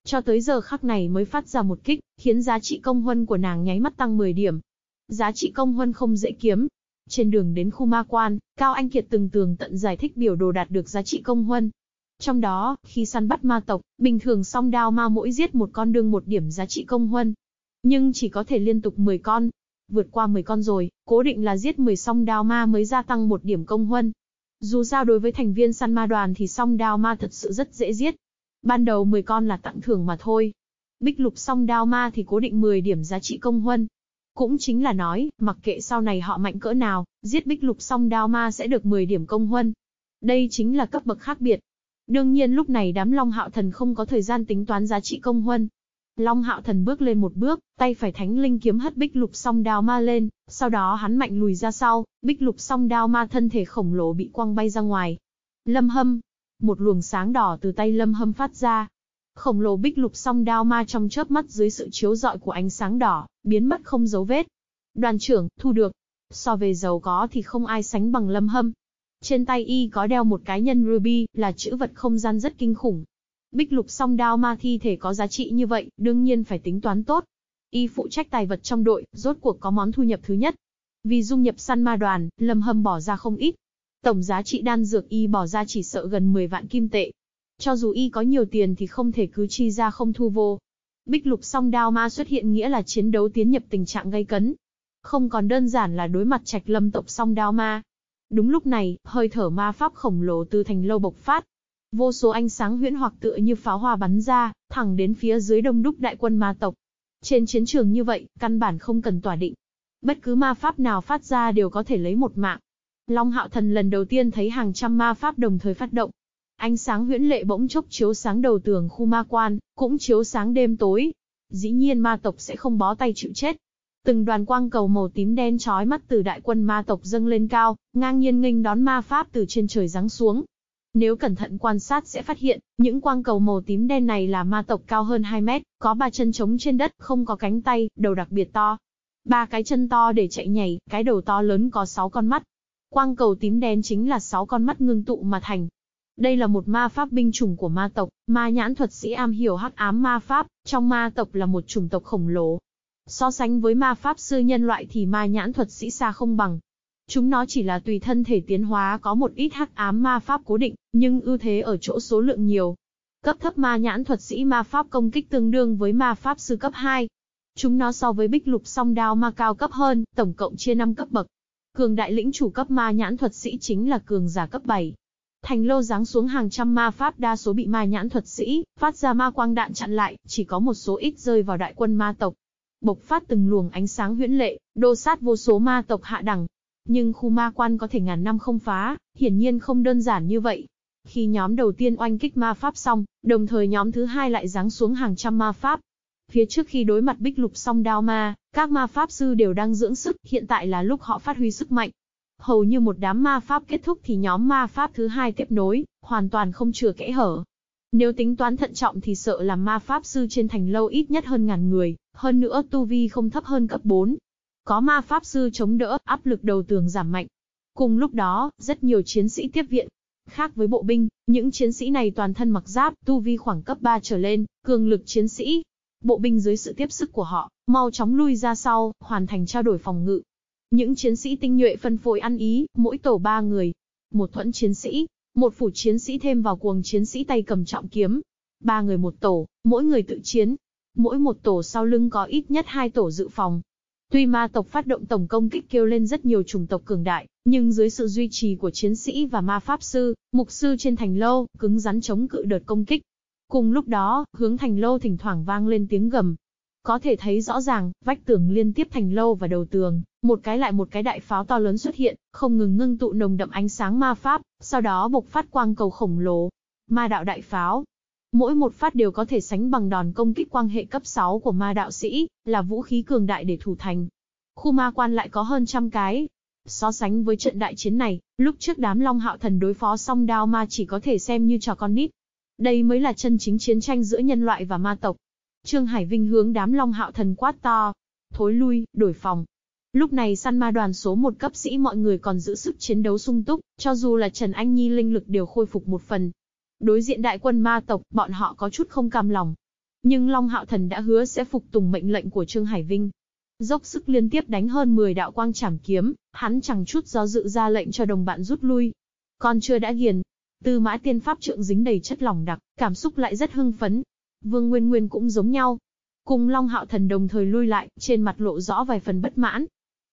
Cho tới giờ khắc này mới phát ra một kích, khiến giá trị công huân của nàng nháy mắt tăng 10 điểm. Giá trị công huân không dễ kiếm. Trên đường đến khu ma quan, Cao Anh Kiệt từng tường tận giải thích biểu đồ đạt được giá trị công huân. Trong đó, khi săn bắt ma tộc, bình thường song đao ma mỗi giết một con đương một điểm giá trị công huân. Nhưng chỉ có thể liên tục 10 con. Vượt qua 10 con rồi, cố định là giết 10 song đao ma mới gia tăng một điểm công huân. Dù sao đối với thành viên săn ma đoàn thì song đao ma thật sự rất dễ giết. Ban đầu 10 con là tặng thưởng mà thôi. Bích lục song đao ma thì cố định 10 điểm giá trị công huân. Cũng chính là nói, mặc kệ sau này họ mạnh cỡ nào, giết bích lục song đao ma sẽ được 10 điểm công huân. Đây chính là cấp bậc khác biệt. Đương nhiên lúc này đám Long Hạo Thần không có thời gian tính toán giá trị công huân. Long Hạo Thần bước lên một bước, tay phải thánh linh kiếm hất bích lục song đao ma lên, sau đó hắn mạnh lùi ra sau, bích lục song đao ma thân thể khổng lồ bị quăng bay ra ngoài. Lâm Hâm, một luồng sáng đỏ từ tay Lâm Hâm phát ra. Khổng lồ bích lục song đao ma trong chớp mắt dưới sự chiếu rọi của ánh sáng đỏ, biến mất không dấu vết. Đoàn trưởng, thu được. So về giàu có thì không ai sánh bằng Lâm Hâm. Trên tay y có đeo một cái nhân ruby, là chữ vật không gian rất kinh khủng. Bích lục song đao ma thi thể có giá trị như vậy, đương nhiên phải tính toán tốt. Y phụ trách tài vật trong đội, rốt cuộc có món thu nhập thứ nhất. Vì dung nhập săn ma đoàn, Lâm Hâm bỏ ra không ít, Tổng giá trị đan dược y bỏ ra chỉ sợ gần 10 vạn kim tệ. Cho dù y có nhiều tiền thì không thể cứ chi ra không thu vô. Bích lục song đao ma xuất hiện nghĩa là chiến đấu tiến nhập tình trạng gây cấn. Không còn đơn giản là đối mặt trạch lâm tộc song đao ma. Đúng lúc này, hơi thở ma pháp khổng lồ từ thành lâu bộc phát. Vô số ánh sáng huyễn hoặc tựa như pháo hoa bắn ra, thẳng đến phía dưới đông đúc đại quân ma tộc. Trên chiến trường như vậy, căn bản không cần tỏa định. Bất cứ ma pháp nào phát ra đều có thể lấy một mạng. Long Hạo Thần lần đầu tiên thấy hàng trăm ma pháp đồng thời phát động. Ánh sáng huyễn lệ bỗng chốc chiếu sáng đầu tường khu ma quan, cũng chiếu sáng đêm tối. Dĩ nhiên ma tộc sẽ không bó tay chịu chết. Từng đoàn quang cầu màu tím đen chói mắt từ đại quân ma tộc dâng lên cao, ngang nhiên nghênh đón ma pháp từ trên trời giáng xuống. Nếu cẩn thận quan sát sẽ phát hiện, những quang cầu màu tím đen này là ma tộc cao hơn 2 mét, có ba chân trống trên đất, không có cánh tay, đầu đặc biệt to. Ba cái chân to để chạy nhảy, cái đầu to lớn có 6 con mắt, Quang cầu tím đen chính là sáu con mắt ngưng tụ mà thành. Đây là một ma pháp binh chủng của ma tộc, ma nhãn thuật sĩ am hiểu hắc ám ma pháp, trong ma tộc là một chủng tộc khổng lồ. So sánh với ma pháp sư nhân loại thì ma nhãn thuật sĩ xa không bằng. Chúng nó chỉ là tùy thân thể tiến hóa có một ít hắc ám ma pháp cố định, nhưng ưu thế ở chỗ số lượng nhiều. Cấp thấp ma nhãn thuật sĩ ma pháp công kích tương đương với ma pháp sư cấp 2. Chúng nó so với bích lục song đao ma cao cấp hơn, tổng cộng chia 5 cấp bậc. Cường đại lĩnh chủ cấp ma nhãn thuật sĩ chính là cường giả cấp 7. Thành lô giáng xuống hàng trăm ma pháp đa số bị ma nhãn thuật sĩ, phát ra ma quang đạn chặn lại, chỉ có một số ít rơi vào đại quân ma tộc. Bộc phát từng luồng ánh sáng huyễn lệ, đô sát vô số ma tộc hạ đẳng. Nhưng khu ma quan có thể ngàn năm không phá, hiển nhiên không đơn giản như vậy. Khi nhóm đầu tiên oanh kích ma pháp xong, đồng thời nhóm thứ hai lại giáng xuống hàng trăm ma pháp, Phía trước khi đối mặt bích lục song đao ma, các ma pháp sư đều đang dưỡng sức, hiện tại là lúc họ phát huy sức mạnh. Hầu như một đám ma pháp kết thúc thì nhóm ma pháp thứ hai tiếp nối, hoàn toàn không chừa kẽ hở. Nếu tính toán thận trọng thì sợ là ma pháp sư trên thành lâu ít nhất hơn ngàn người, hơn nữa tu vi không thấp hơn cấp 4. Có ma pháp sư chống đỡ, áp lực đầu tường giảm mạnh. Cùng lúc đó, rất nhiều chiến sĩ tiếp viện. Khác với bộ binh, những chiến sĩ này toàn thân mặc giáp, tu vi khoảng cấp 3 trở lên, cường lực chiến sĩ, Bộ binh dưới sự tiếp sức của họ, mau chóng lui ra sau, hoàn thành trao đổi phòng ngự. Những chiến sĩ tinh nhuệ phân phối ăn ý, mỗi tổ ba người. Một thuẫn chiến sĩ, một phủ chiến sĩ thêm vào cuồng chiến sĩ tay cầm trọng kiếm. Ba người một tổ, mỗi người tự chiến. Mỗi một tổ sau lưng có ít nhất hai tổ dự phòng. Tuy ma tộc phát động tổng công kích kêu lên rất nhiều chủng tộc cường đại, nhưng dưới sự duy trì của chiến sĩ và ma pháp sư, mục sư trên thành lâu, cứng rắn chống cự đợt công kích. Cùng lúc đó, hướng thành lâu thỉnh thoảng vang lên tiếng gầm. Có thể thấy rõ ràng, vách tường liên tiếp thành lâu và đầu tường, một cái lại một cái đại pháo to lớn xuất hiện, không ngừng ngưng tụ nồng đậm ánh sáng ma pháp, sau đó bộc phát quang cầu khổng lồ. Ma đạo đại pháo. Mỗi một phát đều có thể sánh bằng đòn công kích quang hệ cấp 6 của ma đạo sĩ, là vũ khí cường đại để thủ thành. khu ma quan lại có hơn trăm cái. So sánh với trận đại chiến này, lúc trước đám Long Hạo Thần đối phó song đao ma chỉ có thể xem như trò con nít. Đây mới là chân chính chiến tranh giữa nhân loại và ma tộc. Trương Hải Vinh hướng đám Long Hạo Thần quát to. Thối lui, đổi phòng. Lúc này săn ma đoàn số một cấp sĩ mọi người còn giữ sức chiến đấu sung túc, cho dù là Trần Anh Nhi linh lực đều khôi phục một phần. Đối diện đại quân ma tộc, bọn họ có chút không cam lòng. Nhưng Long Hạo Thần đã hứa sẽ phục tùng mệnh lệnh của Trương Hải Vinh. Dốc sức liên tiếp đánh hơn 10 đạo quang trảm kiếm, hắn chẳng chút do dự ra lệnh cho đồng bạn rút lui. Còn chưa đã ghiền, Tư mã tiên pháp trượng dính đầy chất lỏng đặc, cảm xúc lại rất hưng phấn. Vương Nguyên Nguyên cũng giống nhau. Cùng Long Hạo Thần đồng thời lui lại, trên mặt lộ rõ vài phần bất mãn.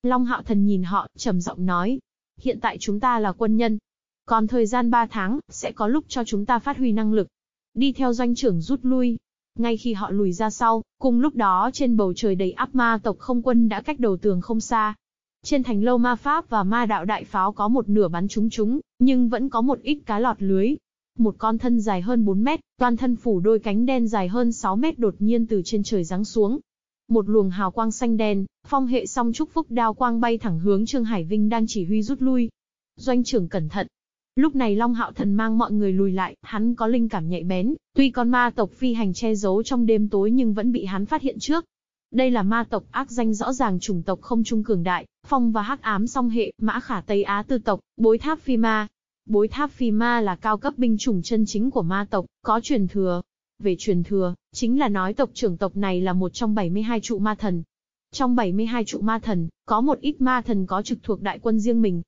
Long Hạo Thần nhìn họ, trầm giọng nói. Hiện tại chúng ta là quân nhân. Còn thời gian 3 tháng, sẽ có lúc cho chúng ta phát huy năng lực. Đi theo doanh trưởng rút lui. Ngay khi họ lùi ra sau, cùng lúc đó trên bầu trời đầy áp ma tộc không quân đã cách đầu tường không xa, trên thành lâu ma pháp và ma đạo đại pháo có một nửa bắn trúng chúng, nhưng vẫn có một ít cá lọt lưới. Một con thân dài hơn 4 mét, toàn thân phủ đôi cánh đen dài hơn 6 mét đột nhiên từ trên trời giáng xuống. Một luồng hào quang xanh đen, phong hệ song chúc phúc đao quang bay thẳng hướng Trương Hải Vinh đang chỉ huy rút lui. Doanh trưởng cẩn thận. Lúc này Long Hạo Thần mang mọi người lùi lại, hắn có linh cảm nhạy bén, tuy con ma tộc phi hành che giấu trong đêm tối nhưng vẫn bị hắn phát hiện trước. Đây là ma tộc ác danh rõ ràng chủng tộc không trung cường đại, phong và hắc ám song hệ, mã khả Tây Á tư tộc, bối tháp phi ma. Bối tháp phi ma là cao cấp binh chủng chân chính của ma tộc, có truyền thừa. Về truyền thừa, chính là nói tộc trưởng tộc này là một trong 72 trụ ma thần. Trong 72 trụ ma thần, có một ít ma thần có trực thuộc đại quân riêng mình.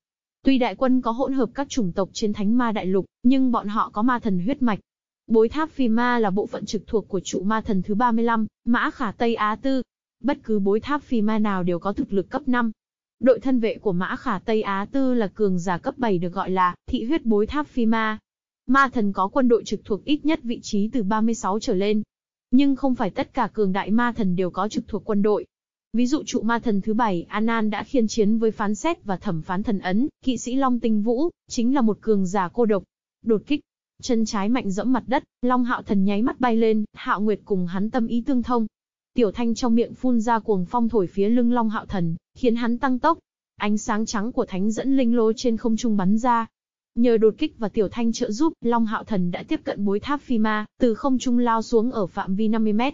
Tuy đại quân có hỗn hợp các chủng tộc trên thánh ma đại lục, nhưng bọn họ có ma thần huyết mạch. Bối tháp phi ma là bộ phận trực thuộc của trụ ma thần thứ 35, mã khả Tây Á Tư, Bất cứ bối tháp phi ma nào đều có thực lực cấp 5. Đội thân vệ của Mã Khả Tây Á Tư là cường giả cấp 7 được gọi là thị huyết bối tháp phi ma. Ma thần có quân đội trực thuộc ít nhất vị trí từ 36 trở lên. Nhưng không phải tất cả cường đại ma thần đều có trực thuộc quân đội. Ví dụ trụ ma thần thứ bảy Anan đã khiên chiến với phán xét và thẩm phán thần ấn, kỵ sĩ Long Tinh Vũ, chính là một cường giả cô độc. Đột kích, chân trái mạnh dẫm mặt đất, Long Hạo Thần nháy mắt bay lên, Hạo Nguyệt cùng hắn tâm ý tương thông, Tiểu Thanh trong miệng phun ra cuồng phong thổi phía lưng Long Hạo Thần, khiến hắn tăng tốc. Ánh sáng trắng của thánh dẫn linh lô trên không trung bắn ra. Nhờ đột kích và Tiểu Thanh trợ giúp, Long Hạo Thần đã tiếp cận bối tháp phi ma, từ không trung lao xuống ở phạm vi 50 mét.